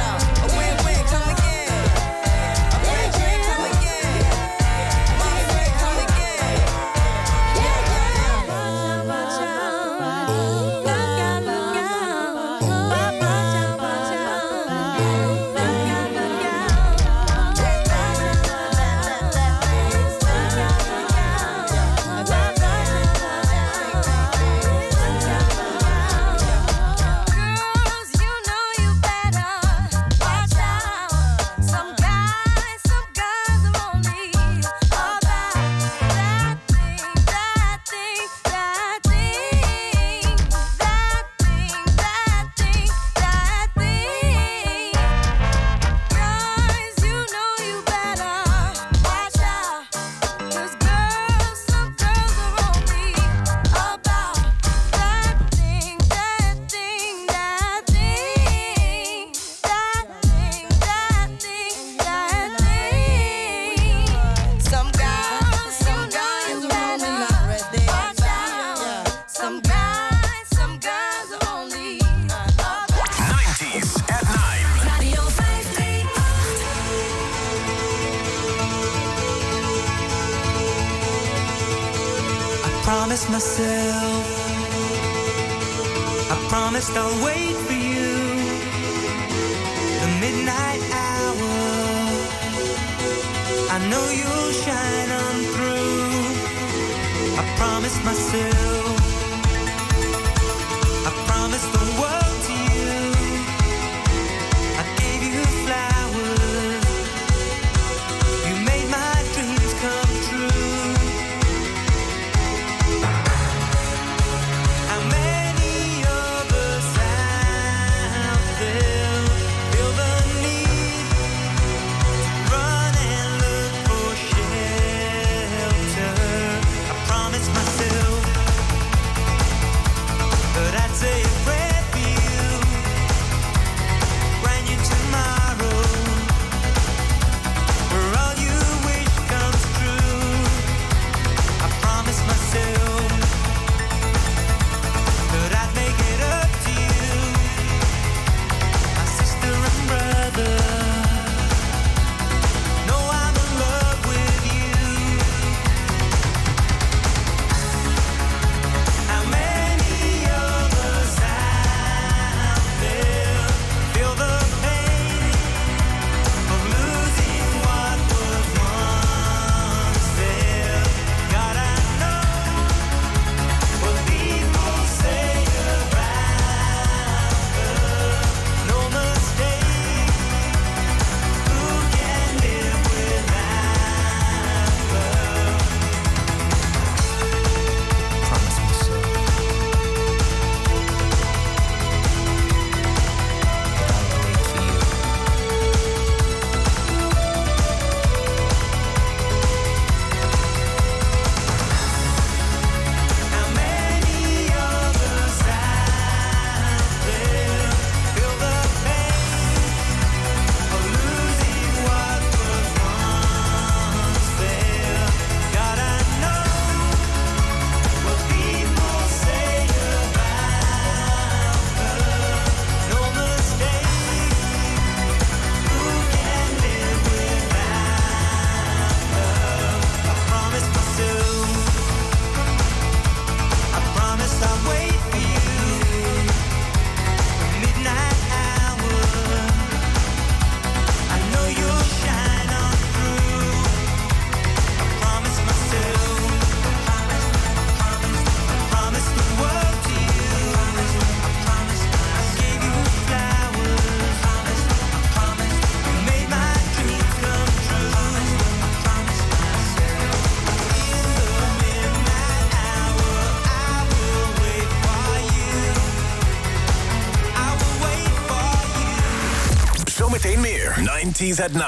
90s at 9.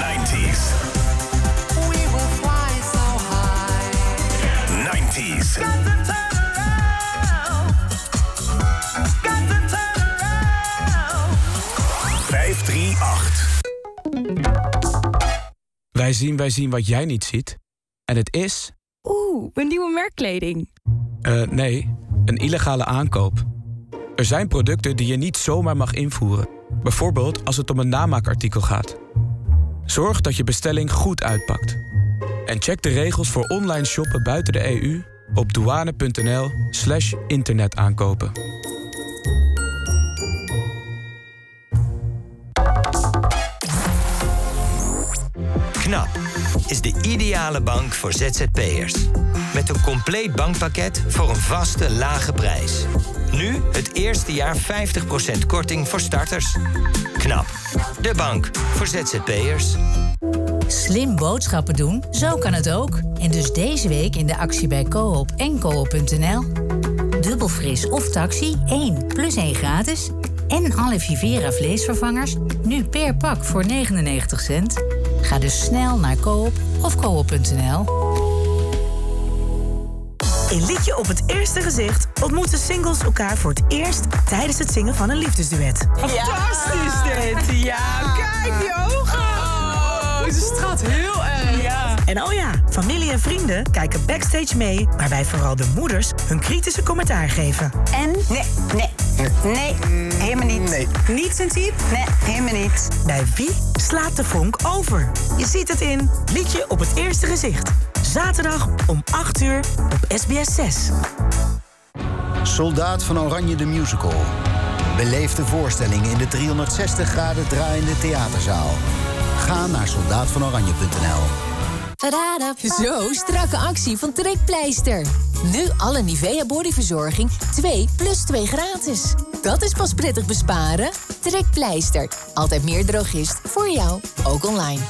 90s. We will fly so high. 90s. Got to turn around. 538. Wij zien, wij zien wat jij niet ziet. En het is... Oeh, mijn nieuwe merkkleding. eh, nee, een illegale aankoop. Er zijn producten die je niet zomaar mag invoeren. Bijvoorbeeld als het om een namaakartikel gaat. Zorg dat je bestelling goed uitpakt. En check de regels voor online shoppen buiten de EU op douane.nl slash internetaankopen. KNAP is de ideale bank voor ZZP'ers. Met een compleet bankpakket voor een vaste, lage prijs. Nu het eerste jaar 50% korting voor starters. KNAP, de bank voor ZZP'ers. Slim boodschappen doen, zo kan het ook. En dus deze week in de actie bij Coop en Coop.nl. Dubbel fris of taxi, 1 plus 1 gratis. En alle Vivera vleesvervangers, nu per pak voor 99 cent. Ga dus snel naar Coop of Coop.nl. In Liedje op het Eerste Gezicht ontmoeten singles elkaar voor het eerst tijdens het zingen van een liefdesduet. Fantastisch dit. Ja, kijk die ogen. Oh, ze straalt heel erg. Ja. En oh ja, familie en vrienden kijken backstage mee, waarbij vooral de moeders hun kritische commentaar geven. En? Nee, nee, nee, helemaal niet. Nee. Niet zijn type? Nee, helemaal niet. Bij wie slaat de vonk over? Je ziet het in Liedje op het Eerste Gezicht. Zaterdag om 8 uur op SBS 6. Soldaat van Oranje de Musical. Beleef de voorstelling in de 360 graden draaiende theaterzaal. Ga naar soldaatvanoranje.nl. Zo, strakke actie van Trekpleister. Nu alle Nivea bodyverzorging 2 plus 2 gratis. Dat is pas prettig besparen. Trekpleister. Altijd meer drogist voor jou, ook online.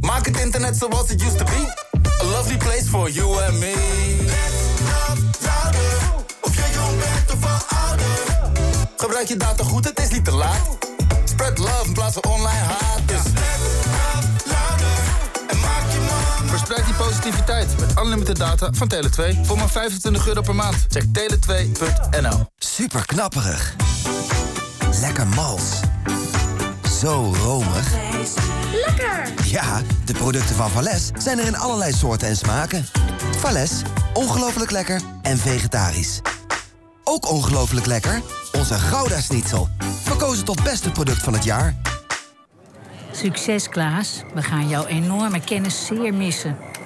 Maak het internet zoals het used to be. For you and me. Of je jong bent of al ouder. Gebruik je data goed, het is niet te laat. Spread love in plaats van online haat. Dus Verspreid die positiviteit met unlimited data van Tele2 voor maar 25 euro per maand. Check tele2.nl. Super knapperig. Lekker mals. Zo romig. Lekker! Ja, de producten van Vales zijn er in allerlei soorten en smaken. Vales, ongelooflijk lekker en vegetarisch. Ook ongelooflijk lekker, onze Gouda Schnitzel. Verkozen tot beste product van het jaar. Succes, Klaas. We gaan jouw enorme kennis zeer missen.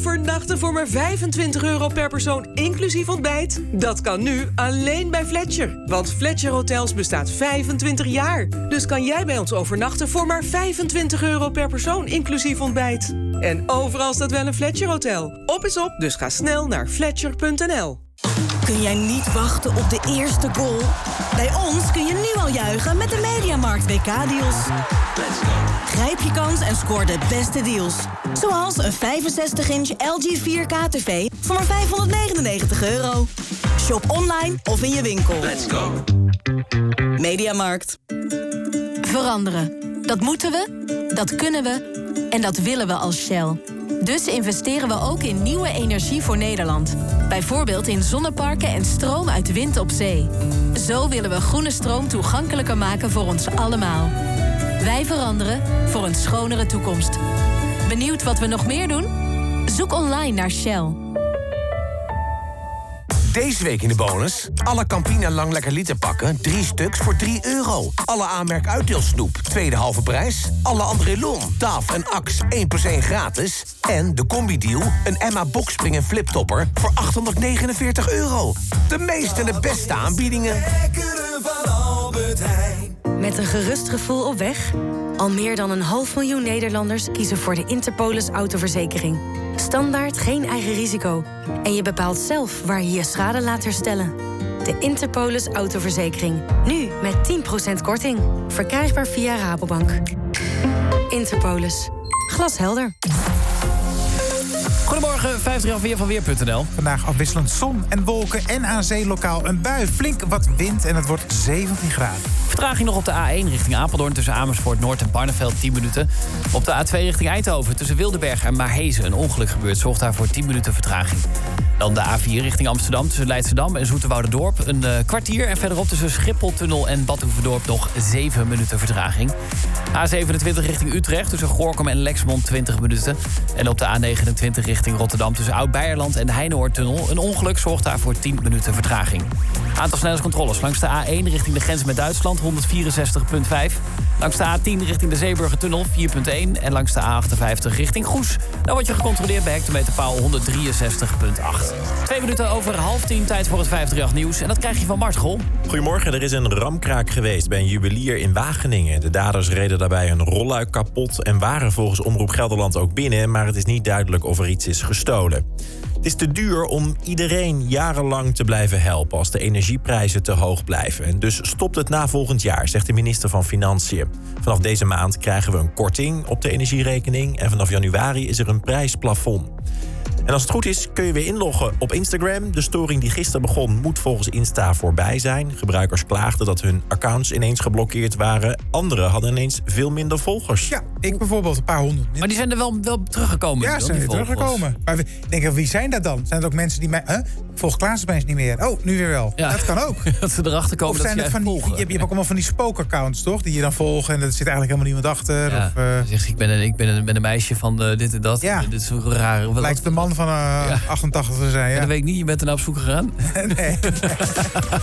Overnachten voor maar 25 euro per persoon, inclusief ontbijt? Dat kan nu alleen bij Fletcher. Want Fletcher Hotels bestaat 25 jaar. Dus kan jij bij ons overnachten voor maar 25 euro per persoon, inclusief ontbijt. En overal staat wel een Fletcher Hotel. Op is op, dus ga snel naar fletcher.nl. Kun jij niet wachten op de eerste goal? Bij ons kun je nu al juichen met de Mediamarkt WK-deals. Grijp je kans en scoor de beste deals. Zoals een 65-inch LG 4K TV voor maar 599 euro. Shop online of in je winkel. Let's go. Mediamarkt. Veranderen. Dat moeten we, dat kunnen we en dat willen we als Shell. Dus investeren we ook in nieuwe energie voor Nederland. Bijvoorbeeld in zonneparken en stroom uit wind op zee. Zo willen we groene stroom toegankelijker maken voor ons allemaal. Wij veranderen voor een schonere toekomst. Benieuwd wat we nog meer doen? Zoek online naar Shell. Deze week in de bonus. Alle Campina Lang Lekker Liter pakken. Drie stuks voor 3 euro. Alle aanmerk uitdeelsnoep. Tweede halve prijs. Alle Andrelon, Taf en Ax 1 plus 1 gratis. En de combi-deal. Een Emma Boxspring en fliptopper voor 849 euro. De meeste en de beste aanbiedingen. Met een gerust gevoel op weg? Al meer dan een half miljoen Nederlanders kiezen voor de Interpolis autoverzekering. Standaard geen eigen risico. En je bepaalt zelf waar je je schade laat herstellen. De Interpolis autoverzekering. Nu met 10% korting. Verkrijgbaar via Rabobank. Interpolis. Glashelder. Goedemorgen, 50 weer van Weer.nl. Vandaag afwisselend zon en wolken en aan zee lokaal een bui. Flink wat wind en het wordt 17 graden. Vertraging nog op de A1 richting Apeldoorn tussen Amersfoort Noord en Barneveld 10 minuten. Op de A2 richting Eindhoven tussen Wildeberg en Maarhezen een ongeluk gebeurd. Zorgt daarvoor 10 minuten vertraging. Dan de A4 richting Amsterdam tussen Leidschendam en Zoeterwouderdorp een eh, kwartier. En verderop tussen Schipholtunnel en Badhoevedorp nog 7 minuten vertraging. A27 richting Utrecht tussen Gorkum en Lexmond 20 minuten. En op de A29 richting Rotterdam tussen Oud-Beierland en de Heinoortunnel. Een ongeluk zorgt daarvoor 10 minuten vertraging. Aantal snelheidscontroles langs de A1 richting de grens met Duitsland 164,5. Langs de A10 richting de Zeeburgertunnel 4,1. En langs de A58 richting Goes. Dan word je gecontroleerd bij hectometerpaal 163,8. Twee minuten over half tien, tijd voor het 538 nieuws. En dat krijg je van Mart Gol. Goedemorgen, er is een ramkraak geweest bij een juwelier in Wageningen. De daders reden daarbij een rolluik kapot en waren volgens Omroep Gelderland ook binnen... maar het is niet duidelijk of er iets is gestolen. Het is te duur om iedereen jarenlang te blijven helpen als de energieprijzen te hoog blijven. En dus stopt het na volgend jaar, zegt de minister van Financiën. Vanaf deze maand krijgen we een korting op de energierekening en vanaf januari is er een prijsplafond. En als het goed is, kun je weer inloggen op Instagram. De storing die gisteren begon, moet volgens Insta voorbij zijn. Gebruikers klaagden dat hun accounts ineens geblokkeerd waren. Anderen hadden ineens veel minder volgers. Ja, ik bijvoorbeeld een paar honderd. Maar die zijn er wel, wel teruggekomen. Ja, Jan, zijn volgers. teruggekomen. Maar we denken, wie zijn dat dan? Zijn het ook mensen die mij... Huh? Ik volg Klaas opeens niet meer. Oh, nu weer wel. Ja. Dat kan ook. dat ze erachter komen Of dat zijn ze het van die, je, hebt, je hebt ook allemaal van die spookaccounts, toch? Die je dan volgen en er zit eigenlijk helemaal niemand achter. Ja, Of, eh, zegt, ik, ben een, ik ben een, ben een meisje van eh, dit en dat. Ja. Dit is een rare... Wat, lijkt de man van eh, 88 te zijn. Ja, Ja. dat weet ik niet. Je bent er naar op zoek gegaan. nee, nee. nee,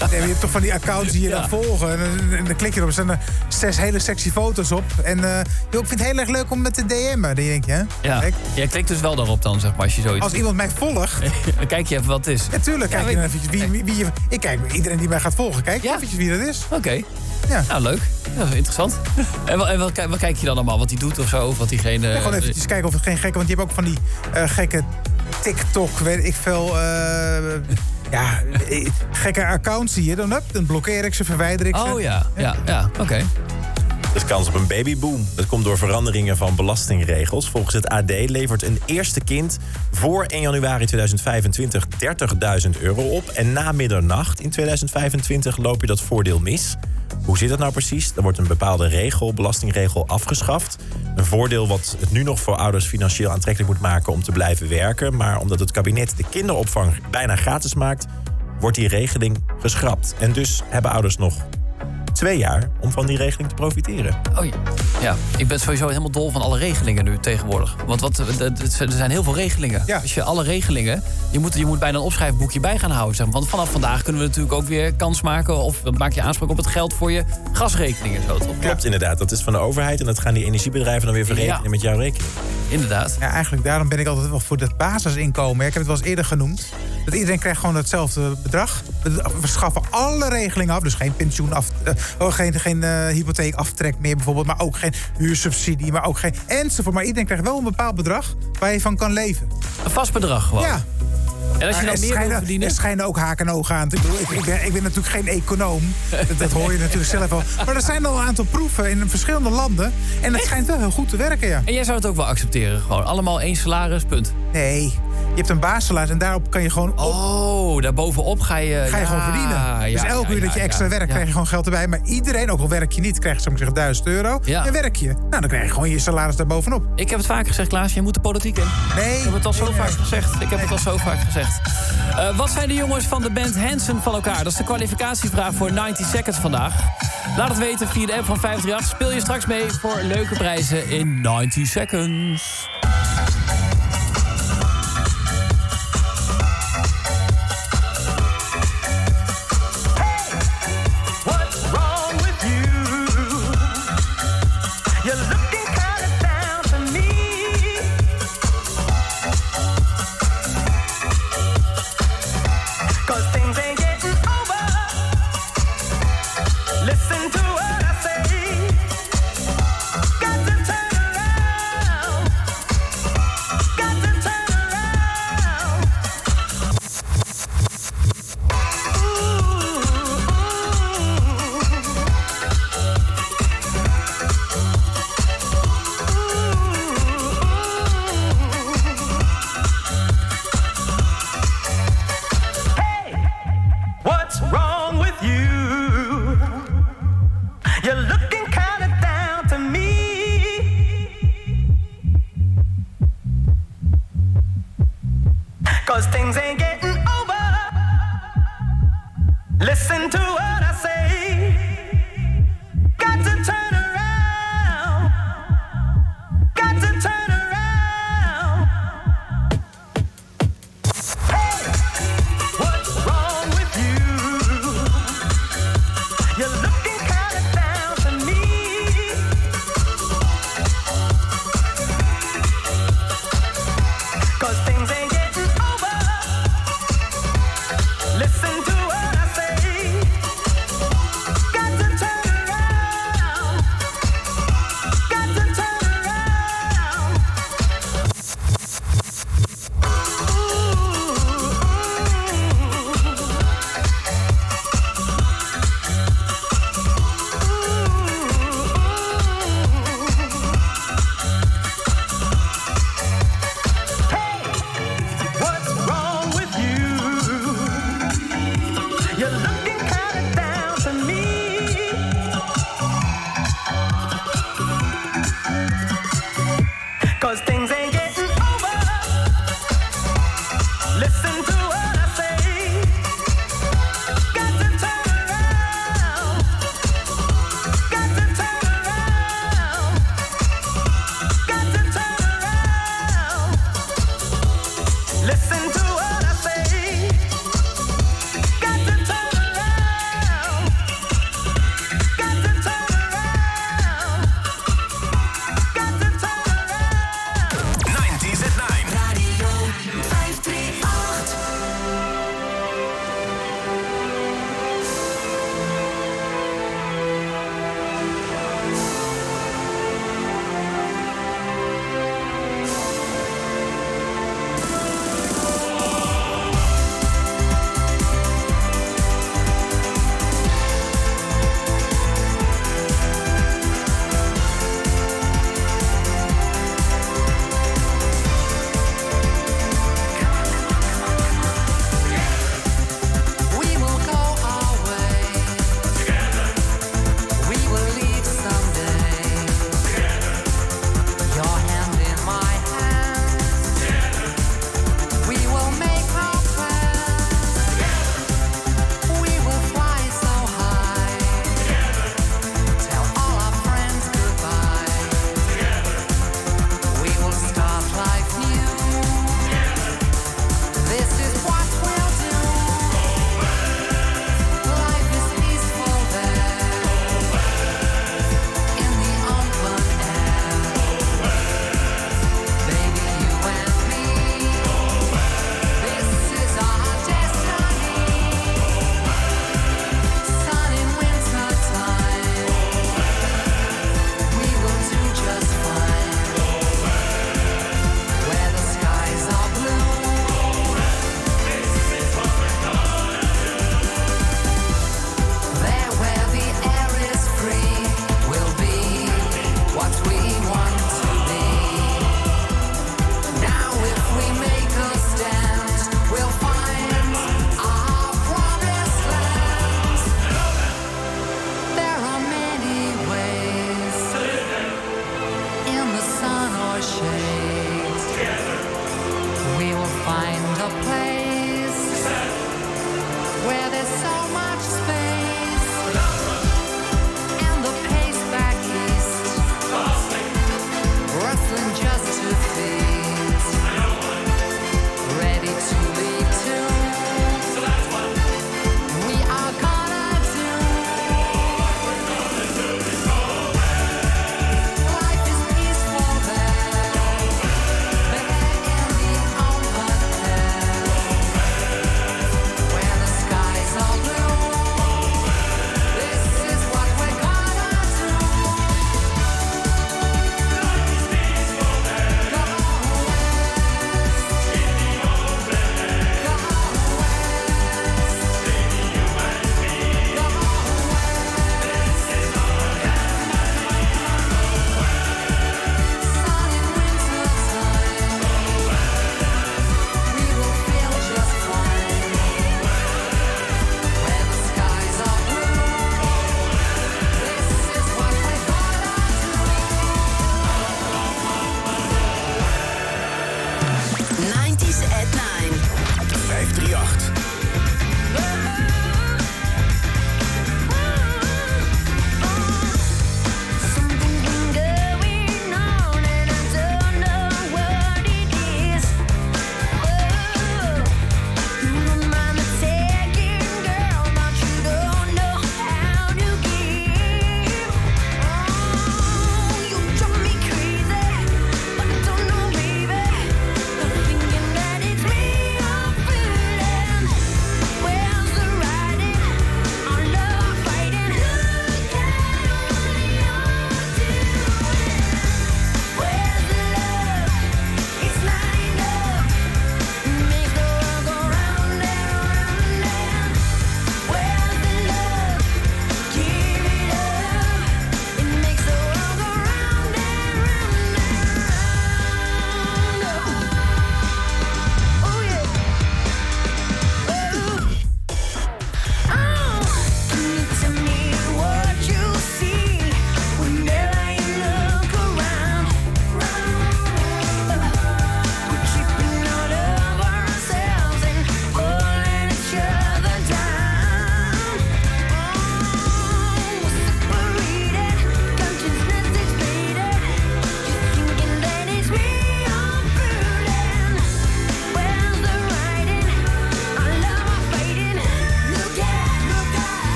maar je hebt toch van die accounts die je dan volgen. En, dan- en dan klik je erop. Er staan er zes hele sexy foto's op. En eh, joh, ik vind het heel erg leuk om met te DM'en. Denk je, hè? Ja. Kijk, Jij klikt dus wel daarop dan, zeg maar, als je zoiets... als iemand mij volgt... Dan kijk je even wat het is. Natuurlijk kijk Ja, je dan eventjes wie, wie, wie je... Ik kijk iedereen die mij gaat volgen. Kijk eventjes wie dat is. Oké. Ja. Nou, leuk. Ja, interessant. En, wat, en wat, wat kijk je dan allemaal? Wat hij doet of zo? Of wat diegene... Ja, gewoon eventjes kijken of het geen gekke... Want je hebt ook van die eh, gekke TikTok, weet ik veel... eh, ja, eh, gekke accounts zie je. Dan, hup, dan blokkeer ik ze, verwijder ik ze. Oh ja, ja, ja. Oké. Dus kans op een babyboom. Dat komt door veranderingen van belastingregels. Volgens het AD levert een eerste kind voor 1 januari 2025 30.000 euro op. En na middernacht in 2025 loop je dat voordeel mis. Hoe zit dat nou precies? Er wordt een bepaalde regel, belastingregel, afgeschaft. Een voordeel wat het nu nog voor ouders financieel aantrekkelijk moet maken om te blijven werken. Maar omdat het kabinet de kinderopvang bijna gratis maakt, wordt die regeling geschrapt. En dus hebben ouders nog twee jaar om van die regeling te profiteren. Oh ja. ja, ik ben sowieso helemaal dol van alle regelingen nu tegenwoordig. Want wat, het- er zijn heel veel regelingen. Als je alle regelingen, je moet, je moet bijna een opschrijfboekje bij gaan houden. Zeg maar. Want vanaf vandaag kunnen we natuurlijk ook weer kans maken... of maak je aanspraak op het geld voor je gasrekeningen. Zo, toch? Klopt inderdaad, dat is van de overheid en dat gaan die energiebedrijven dan weer verrekenen Ja. met jouw rekening. Inderdaad. Ja, eigenlijk daarom ben ik altijd wel voor dat basisinkomen. Ik heb het wel eens eerder genoemd. Dat iedereen krijgt gewoon hetzelfde bedrag. We schaffen alle regelingen af. Dus geen pensioen af, eh, oh, geen, geen eh, hypotheekaftrek meer bijvoorbeeld. Maar ook geen huursubsidie. Maar ook geen enzovoort. Maar iedereen krijgt wel een bepaald bedrag waar je van kan leven. Een vast bedrag gewoon. Ja. En als je dan er meer wil verdienen... Er schijnen ook haken en ogen aan. Ik, bedoel, ik, ik, ben, ik ben natuurlijk geen econoom. Dat, dat hoor je natuurlijk zelf wel. Maar er zijn al een aantal proeven in verschillende landen. En dat schijnt wel heel goed te werken, ja. En jij zou het ook wel accepteren, gewoon. Allemaal één salaris, punt. Nee, je hebt een basissalaris en daarop kan je gewoon... Oh, daarbovenop ga je... Ga je ja, gewoon verdienen. ja, dus elke ja, uur dat je extra werkt, krijg je gewoon geld erbij. Maar iedereen, ook al werk je niet, krijgt ik zeggen 1000 euro. Ja. En werk je. Nou, dan krijg je gewoon je salaris daarbovenop. Ik heb het vaker gezegd, Klaas, je moet de politiek in. Nee. Ik heb het al zo vaak gezegd. Ik heb het al zo vaak gezegd. Eh, wat zijn de jongens van de band Hansen van elkaar? Dat is de kwalificatievraag voor 90 Seconds vandaag. Laat het weten via de app van 538. Speel je straks mee voor leuke prijzen in 90 Seconds.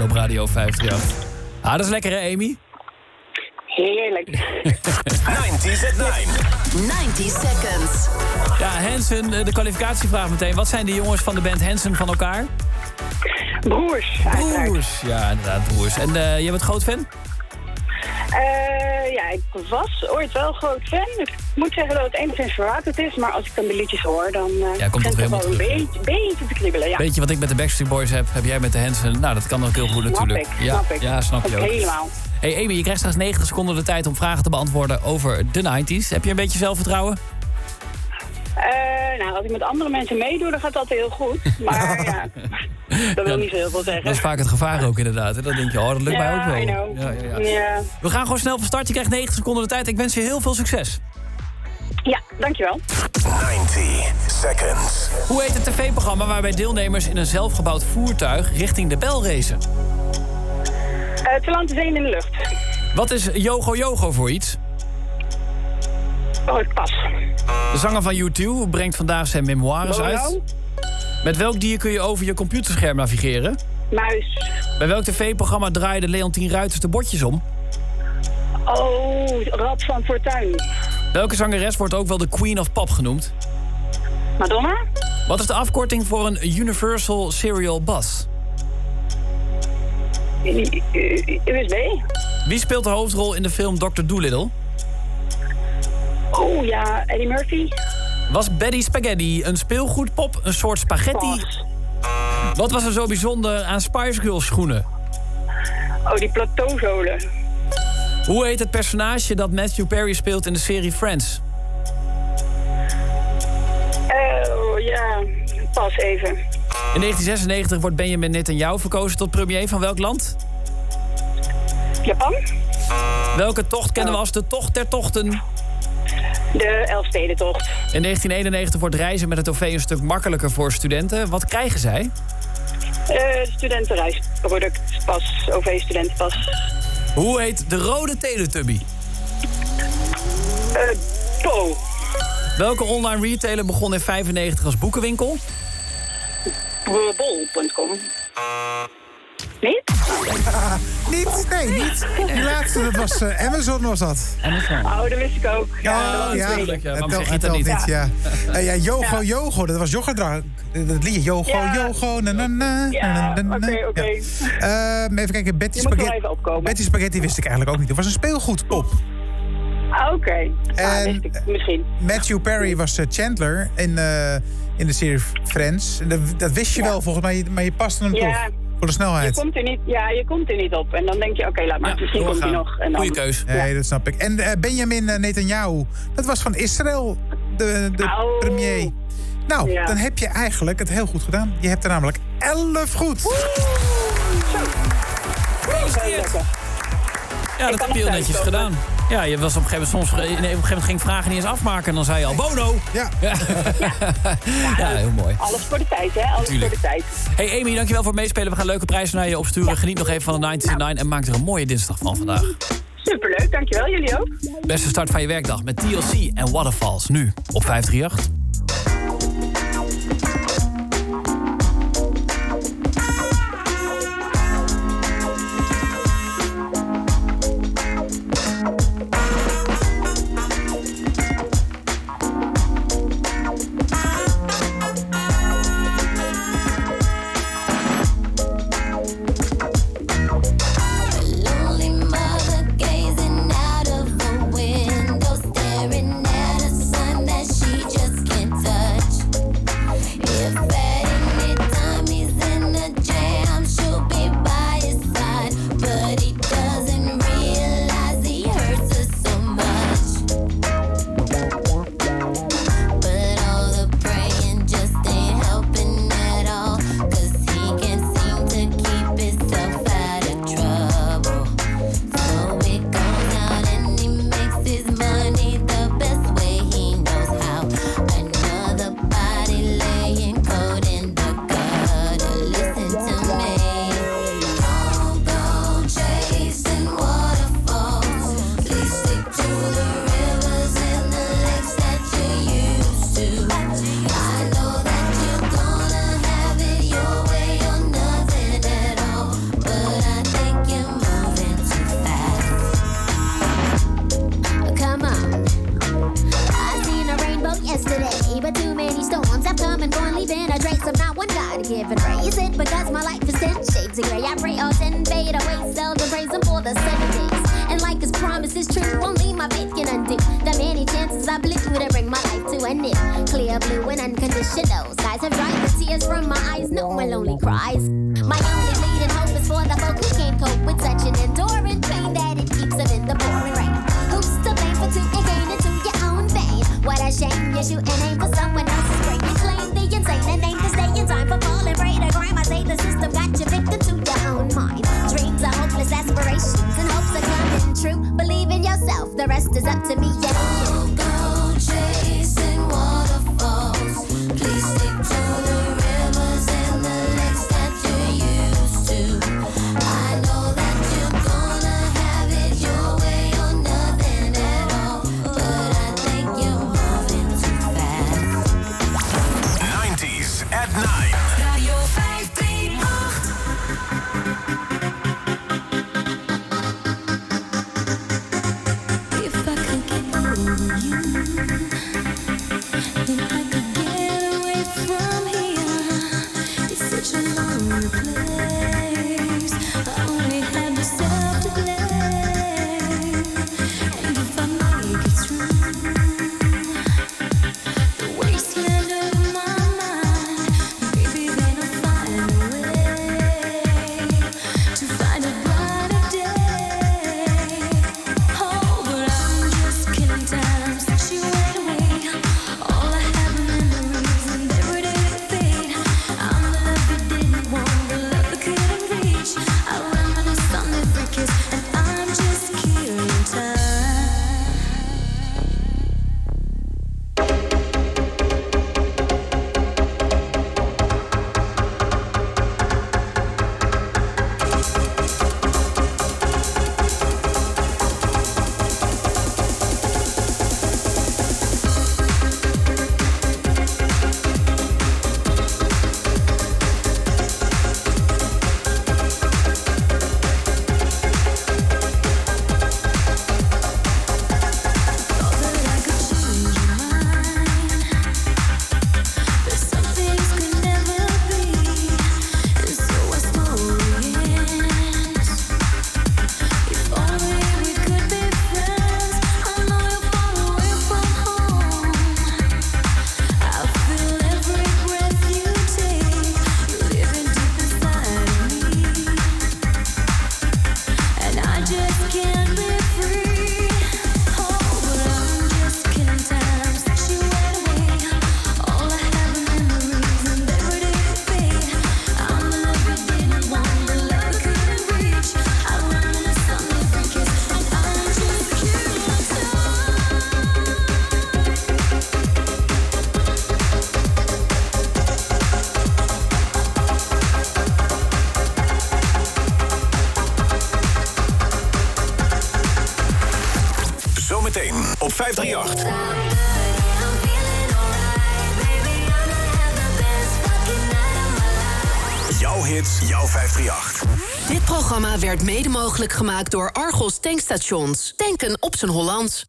Op Radio 538. Ah, dat is lekker hè, Amy? Heerlijk. 90s at 9. 90 seconds. Ja, Hansen, eh, de kwalificatievraag meteen. Wat zijn de jongens van de band Hansen van elkaar? Broers, uiteraard. Broers. Ja, inderdaad, broers. En eh je bent groot fan? Eh, ik was ooit wel groot fan. Ik moet zeggen dat het enigszins verwaterd is, maar als ik dan de liedjes hoor, dan eh Ja, komt het wel een beetje, beetje te kriebelen. Ja. Weet je wat ik met de Backstreet Boys heb? Heb jij met de Hansen? Nou, dat kan ook heel goed Snap natuurlijk. ik, ja, snap ik. ja, snap je ook. ik helemaal. Hey Amy, je krijgt straks 90 seconden de tijd om vragen te beantwoorden over de 90s. Heb je een beetje zelfvertrouwen? Eh, nou, als ik met andere mensen meedoe, dan gaat dat heel goed. Maar ja, dat wil niet zo heel veel zeggen. Dat is vaak het gevaar ook inderdaad. hè? Dan denk je, oh, dat lukt mij ook wel. Ja, ja, ja. Ja. We gaan gewoon snel van start. Je krijgt 90 seconden de tijd. Ik wens je heel veel succes. Ja, dankjewel. 90 seconds. Hoe heet het tv-programma waarbij deelnemers in een zelfgebouwd voertuig richting de bel racen? Eh te lang te zee in de lucht. Wat is Yogo Yogo voor iets? Oh, ik pas. De zanger van U2 brengt vandaag zijn memoires uit. Met welk dier kun je over je computerscherm navigeren? Muis. Bij welk tv-programma draaide Leontien Ruiters de bordjes om? Oh, Rad van Fortuin. Welke zangeres wordt ook wel de Queen of Pop genoemd? Madonna? Wat is de afkorting voor een Universal Serial Bus? USB? Wie speelt de hoofdrol in de film Dr. Dolittle? Oh ja, Eddie Murphy? Was Betty Spaghetti een speelgoedpop, een soort spaghetti? Wat was er zo bijzonder aan Spice Girls schoenen? Oh, die plateauzolen. Hoe heet het personage dat Matthew Perry speelt in de serie Friends? Oh ja, pas even. In 1996 wordt Benjamin Netanyahu verkozen tot premier van welk land? Japan? Welke tocht kennen we als de tocht der tochten? De Elfstedentocht. In 1991 wordt reizen met het OV een stuk makkelijker voor studenten. Wat krijgen zij? Eh studentenreisproduct, pas, OV-studentenpas. Hoe heet de rode Teletubby? Eh, Po. Welke online retailer begon in 95 als boekenwinkel? Bol.com. Niet? niet? Nee, niet. Die laatste, dat was eh, Amazon was dat. Oh, dat wist ik ook. Ja, dat was ja. je het dat telt niet? ja. Eh, ja, Yogo Ja. Yogo, dat was yogadra. Dat liedje, Yogo Ja. Yogo, na. Ja, oké, oké. Ja. Eh, even kijken, Betty Je moet wel Spaghetti. even opkomen. Betty Spaghetti wist ik eigenlijk ook niet. Het was een speelgoedpop. Ah, Oké. Ah, En- wist ik misschien. Matthew Perry was eh, Chandler in, eh, in de serie Friends. En dat, dat wist je wel volgens mij, maar je paste hem Ja. toch. Voor de Je snelheid. komt, er niet, ja, je komt er niet op. En dan denk je, oké, laat maar. Misschien komt hij nog. En dan, Nee, dat snap ik. En eh, Benjamin eh, Netanyahu, dat was van Israël, de, de Oh. premier. Nou, Ja. dan heb je eigenlijk het heel goed gedaan. Je hebt er namelijk 11 goed. Ja, dat heb je heel netjes gedaan. Ja, je was op een gegeven moment soms... nee, Op een gegeven moment ging ik vragen niet eens afmaken. En dan zei je al, Bono! Ja. Ja, ja heel mooi. Alles voor de tijd, hè? Alles Tuurlijk. voor de tijd. Hey Amy, dankjewel voor het meespelen. We gaan leuke prijzen naar je opsturen. Geniet nog even van de 90 9 en maak er een mooie dinsdag van vandaag. Superleuk, dankjewel. Jullie ook. Beste start van je werkdag met TLC en Waterfalls. Nu op 538. Op 538. Jouw hits, jouw 538. Dit programma werd mede mogelijk gemaakt door Argos Tankstations. Tanken op zijn Hollands.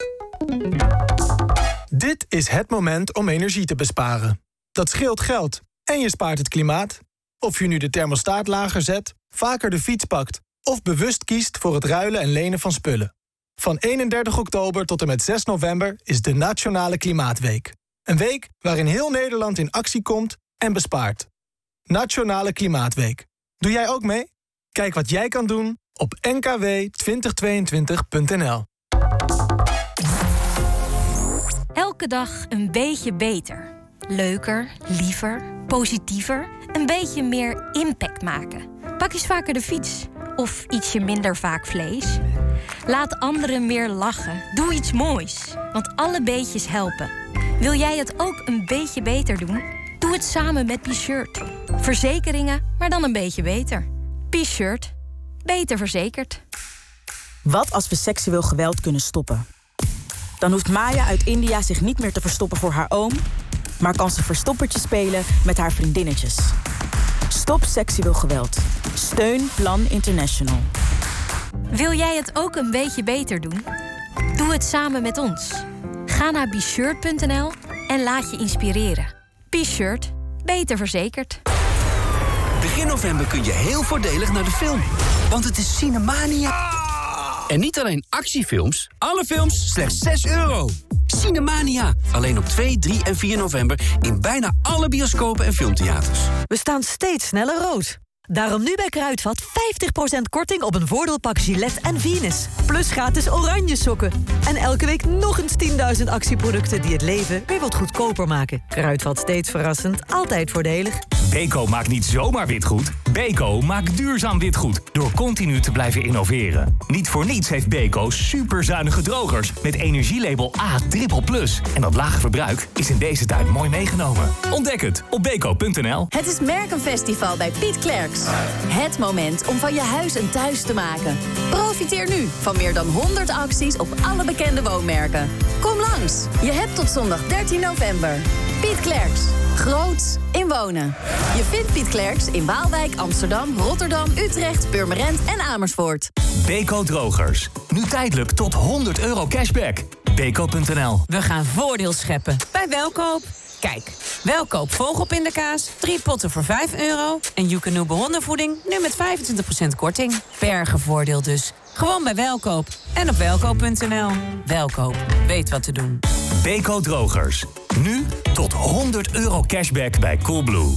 Dit is het moment om energie te besparen. Dat scheelt geld en je spaart het klimaat. Of je nu de thermostaat lager zet, vaker de fiets pakt... of bewust kiest voor het ruilen en lenen van spullen. Van 31 oktober tot en met 6 november is de Nationale Klimaatweek. Een week waarin heel Nederland in actie komt en bespaart. Nationale Klimaatweek. Doe jij ook mee? Kijk wat jij kan doen op nkw2022.nl. Elke dag een beetje beter. Leuker, liever, positiever. Een beetje meer impact maken. Pak eens vaker de fiets. Of ietsje minder vaak vlees. Laat anderen meer lachen. Doe iets moois. Want alle beetjes helpen. Wil jij het ook een beetje beter doen? Doe het samen met P-Shirt. Verzekeringen, maar dan een beetje beter. P-Shirt. Beter verzekerd. Wat als we seksueel geweld kunnen stoppen? Dan hoeft Maya uit India zich niet meer te verstoppen voor haar oom, maar kan ze verstoppertje spelen met haar vriendinnetjes. Stop seksueel geweld. Steun Plan International. Wil jij het ook een beetje beter doen? Doe het samen met ons. Ga naar bshirt.nl en laat je inspireren. B-Shirt. Beter verzekerd. Begin november kun je heel voordelig naar de film. Want het is Cinemania. En niet alleen actiefilms, alle films slechts 6 euro. Cinemania. Alleen op 2, 3 en 4 november in bijna alle bioscopen en filmtheaters. We staan steeds sneller rood. Daarom nu bij Kruidvat 50% korting op een voordeelpak Gillette en Venus. Plus gratis oranje sokken. En elke week nog eens 10.000 actieproducten die het leven weer wat goedkoper maken. Kruidvat steeds verrassend, altijd voordelig. Beko maakt niet zomaar witgoed. Beko maakt duurzaam witgoed. Door continu te blijven innoveren. Niet voor niets heeft Beko superzuinige drogers. Met energielabel A plus. En dat lage verbruik is in deze tijd mooi meegenomen. Ontdek het op beko.nl. Het is Merkenfestival bij Piet Het moment om van je huis een thuis te maken. Profiteer nu van meer dan 100 acties op alle bekende woonmerken. Kom langs. Je hebt tot zondag 13 november. Piet Klerks. Groots in wonen. Je vindt Piet Klerks in Waalwijk, Amsterdam, Rotterdam, Utrecht, Purmerend en Amersfoort. Beko drogers. Nu tijdelijk tot 100 euro cashback. Beko.nl. We gaan voordeel scheppen bij Welkoop. Kijk, Welkoop vogelpindakaas, drie potten voor 5 euro... en Joekanoebe hondenvoeding nu met 25% korting. Bergenvoordeel dus. Gewoon bij Welkoop en op welkoop.nl. Welkoop, weet wat te doen. Beko drogers. Nu tot 100 euro cashback bij Coolblue.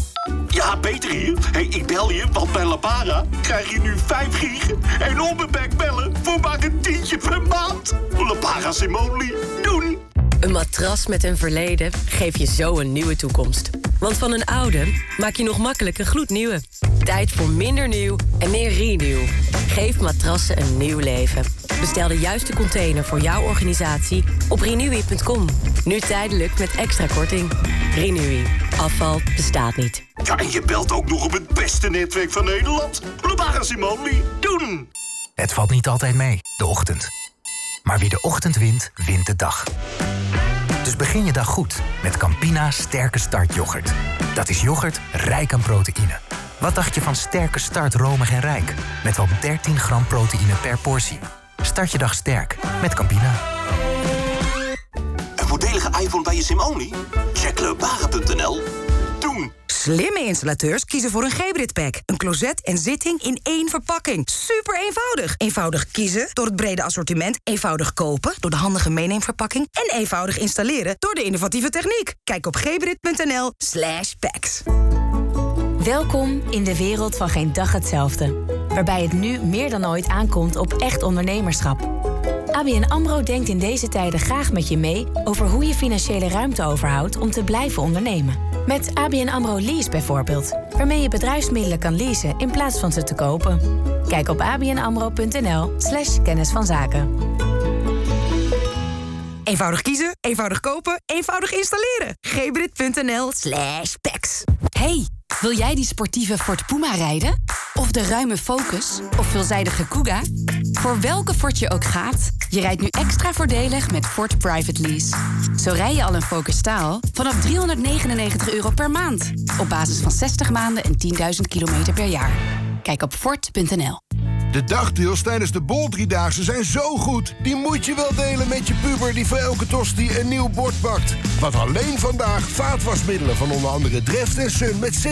Ja, Peter hier. Hey, ik bel je, want bij Lapara krijg je nu 5 gig en onbeperkt bellen voor maar een tientje per maand. Lapara Simone, doen! Een matras met een verleden geeft je zo een nieuwe toekomst. Want van een oude maak je nog makkelijk een gloednieuwe. Tijd voor minder nieuw en meer renew. Geef matrassen een nieuw leven. Bestel de juiste container voor jouw organisatie op renewy.com. Nu tijdelijk met extra korting. Renewy. Afval bestaat niet. Ja, en je belt ook nog op het beste netwerk van Nederland. Lapara Simone, doen! Het valt niet altijd mee, de ochtend. Maar wie de ochtend wint, wint de dag. Dus begin je dag goed met Campina Sterke Start yoghurt. Dat is yoghurt rijk aan proteïne. Wat dacht je van Sterke Start romig en rijk? Met wel 13 gram proteïne per portie. Start je dag sterk met Campina. Een voordelige iPhone bij je Simone? Check leubaren.nl. Doen! Slimme installateurs kiezen voor een Gebrit Pack. Een closet en zitting in één verpakking. Super eenvoudig. Eenvoudig kiezen door het brede assortiment. Eenvoudig kopen door de handige meeneemverpakking. En eenvoudig installeren door de innovatieve techniek. Kijk op gebrit.nl slash packs. Welkom in de wereld van geen dag hetzelfde. Waarbij het nu meer dan ooit aankomt op echt ondernemerschap. ABN AMRO denkt in deze tijden graag met je mee... over hoe je financiële ruimte overhoudt om te blijven ondernemen. Met ABN AMRO Lease bijvoorbeeld. Waarmee je bedrijfsmiddelen kan leasen in plaats van ze te kopen. Kijk op abnamro.nl slash kennis van zaken. Eenvoudig kiezen, eenvoudig kopen, eenvoudig installeren. Gebrit.nl slash packs. Hey, wil jij die sportieve Ford Puma rijden? Of de ruime Focus? Of veelzijdige Kuga? Voor welke Ford je ook gaat, je rijdt nu extra voordelig met Ford Private Lease. Zo rij je al een Focus staal vanaf 399 euro per maand. Op basis van 60 maanden en 10.000 kilometer per jaar. Kijk op Ford.nl. De dagdeals tijdens de Bol Driedaagse zijn zo goed. Die moet je wel delen met je puber die voor elke tosti een nieuw bord pakt. Want alleen vandaag vaatwasmiddelen van onder andere Dreft en Sun... met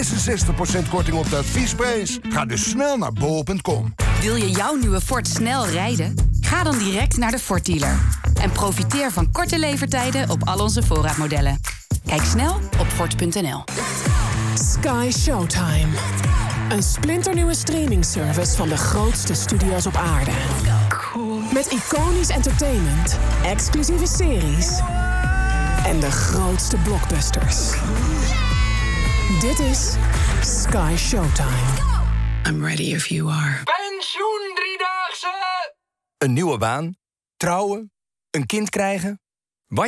66% korting op de adviesprijs. Ga dus snel naar bol.com. Wil je jouw nieuwe Ford snel rijden? Ga dan direct naar de Ford dealer. En profiteer van korte levertijden op al onze voorraadmodellen. Kijk snel op Ford.nl. Sky Showtime. Een splinternieuwe streamingservice van de grootste studio's op aarde. Met iconisch entertainment, exclusieve series en de grootste blockbusters. Dit is Sky Showtime. I'm ready if you are. Pensioen Driedaagse! Een nieuwe baan, trouwen, een kind krijgen,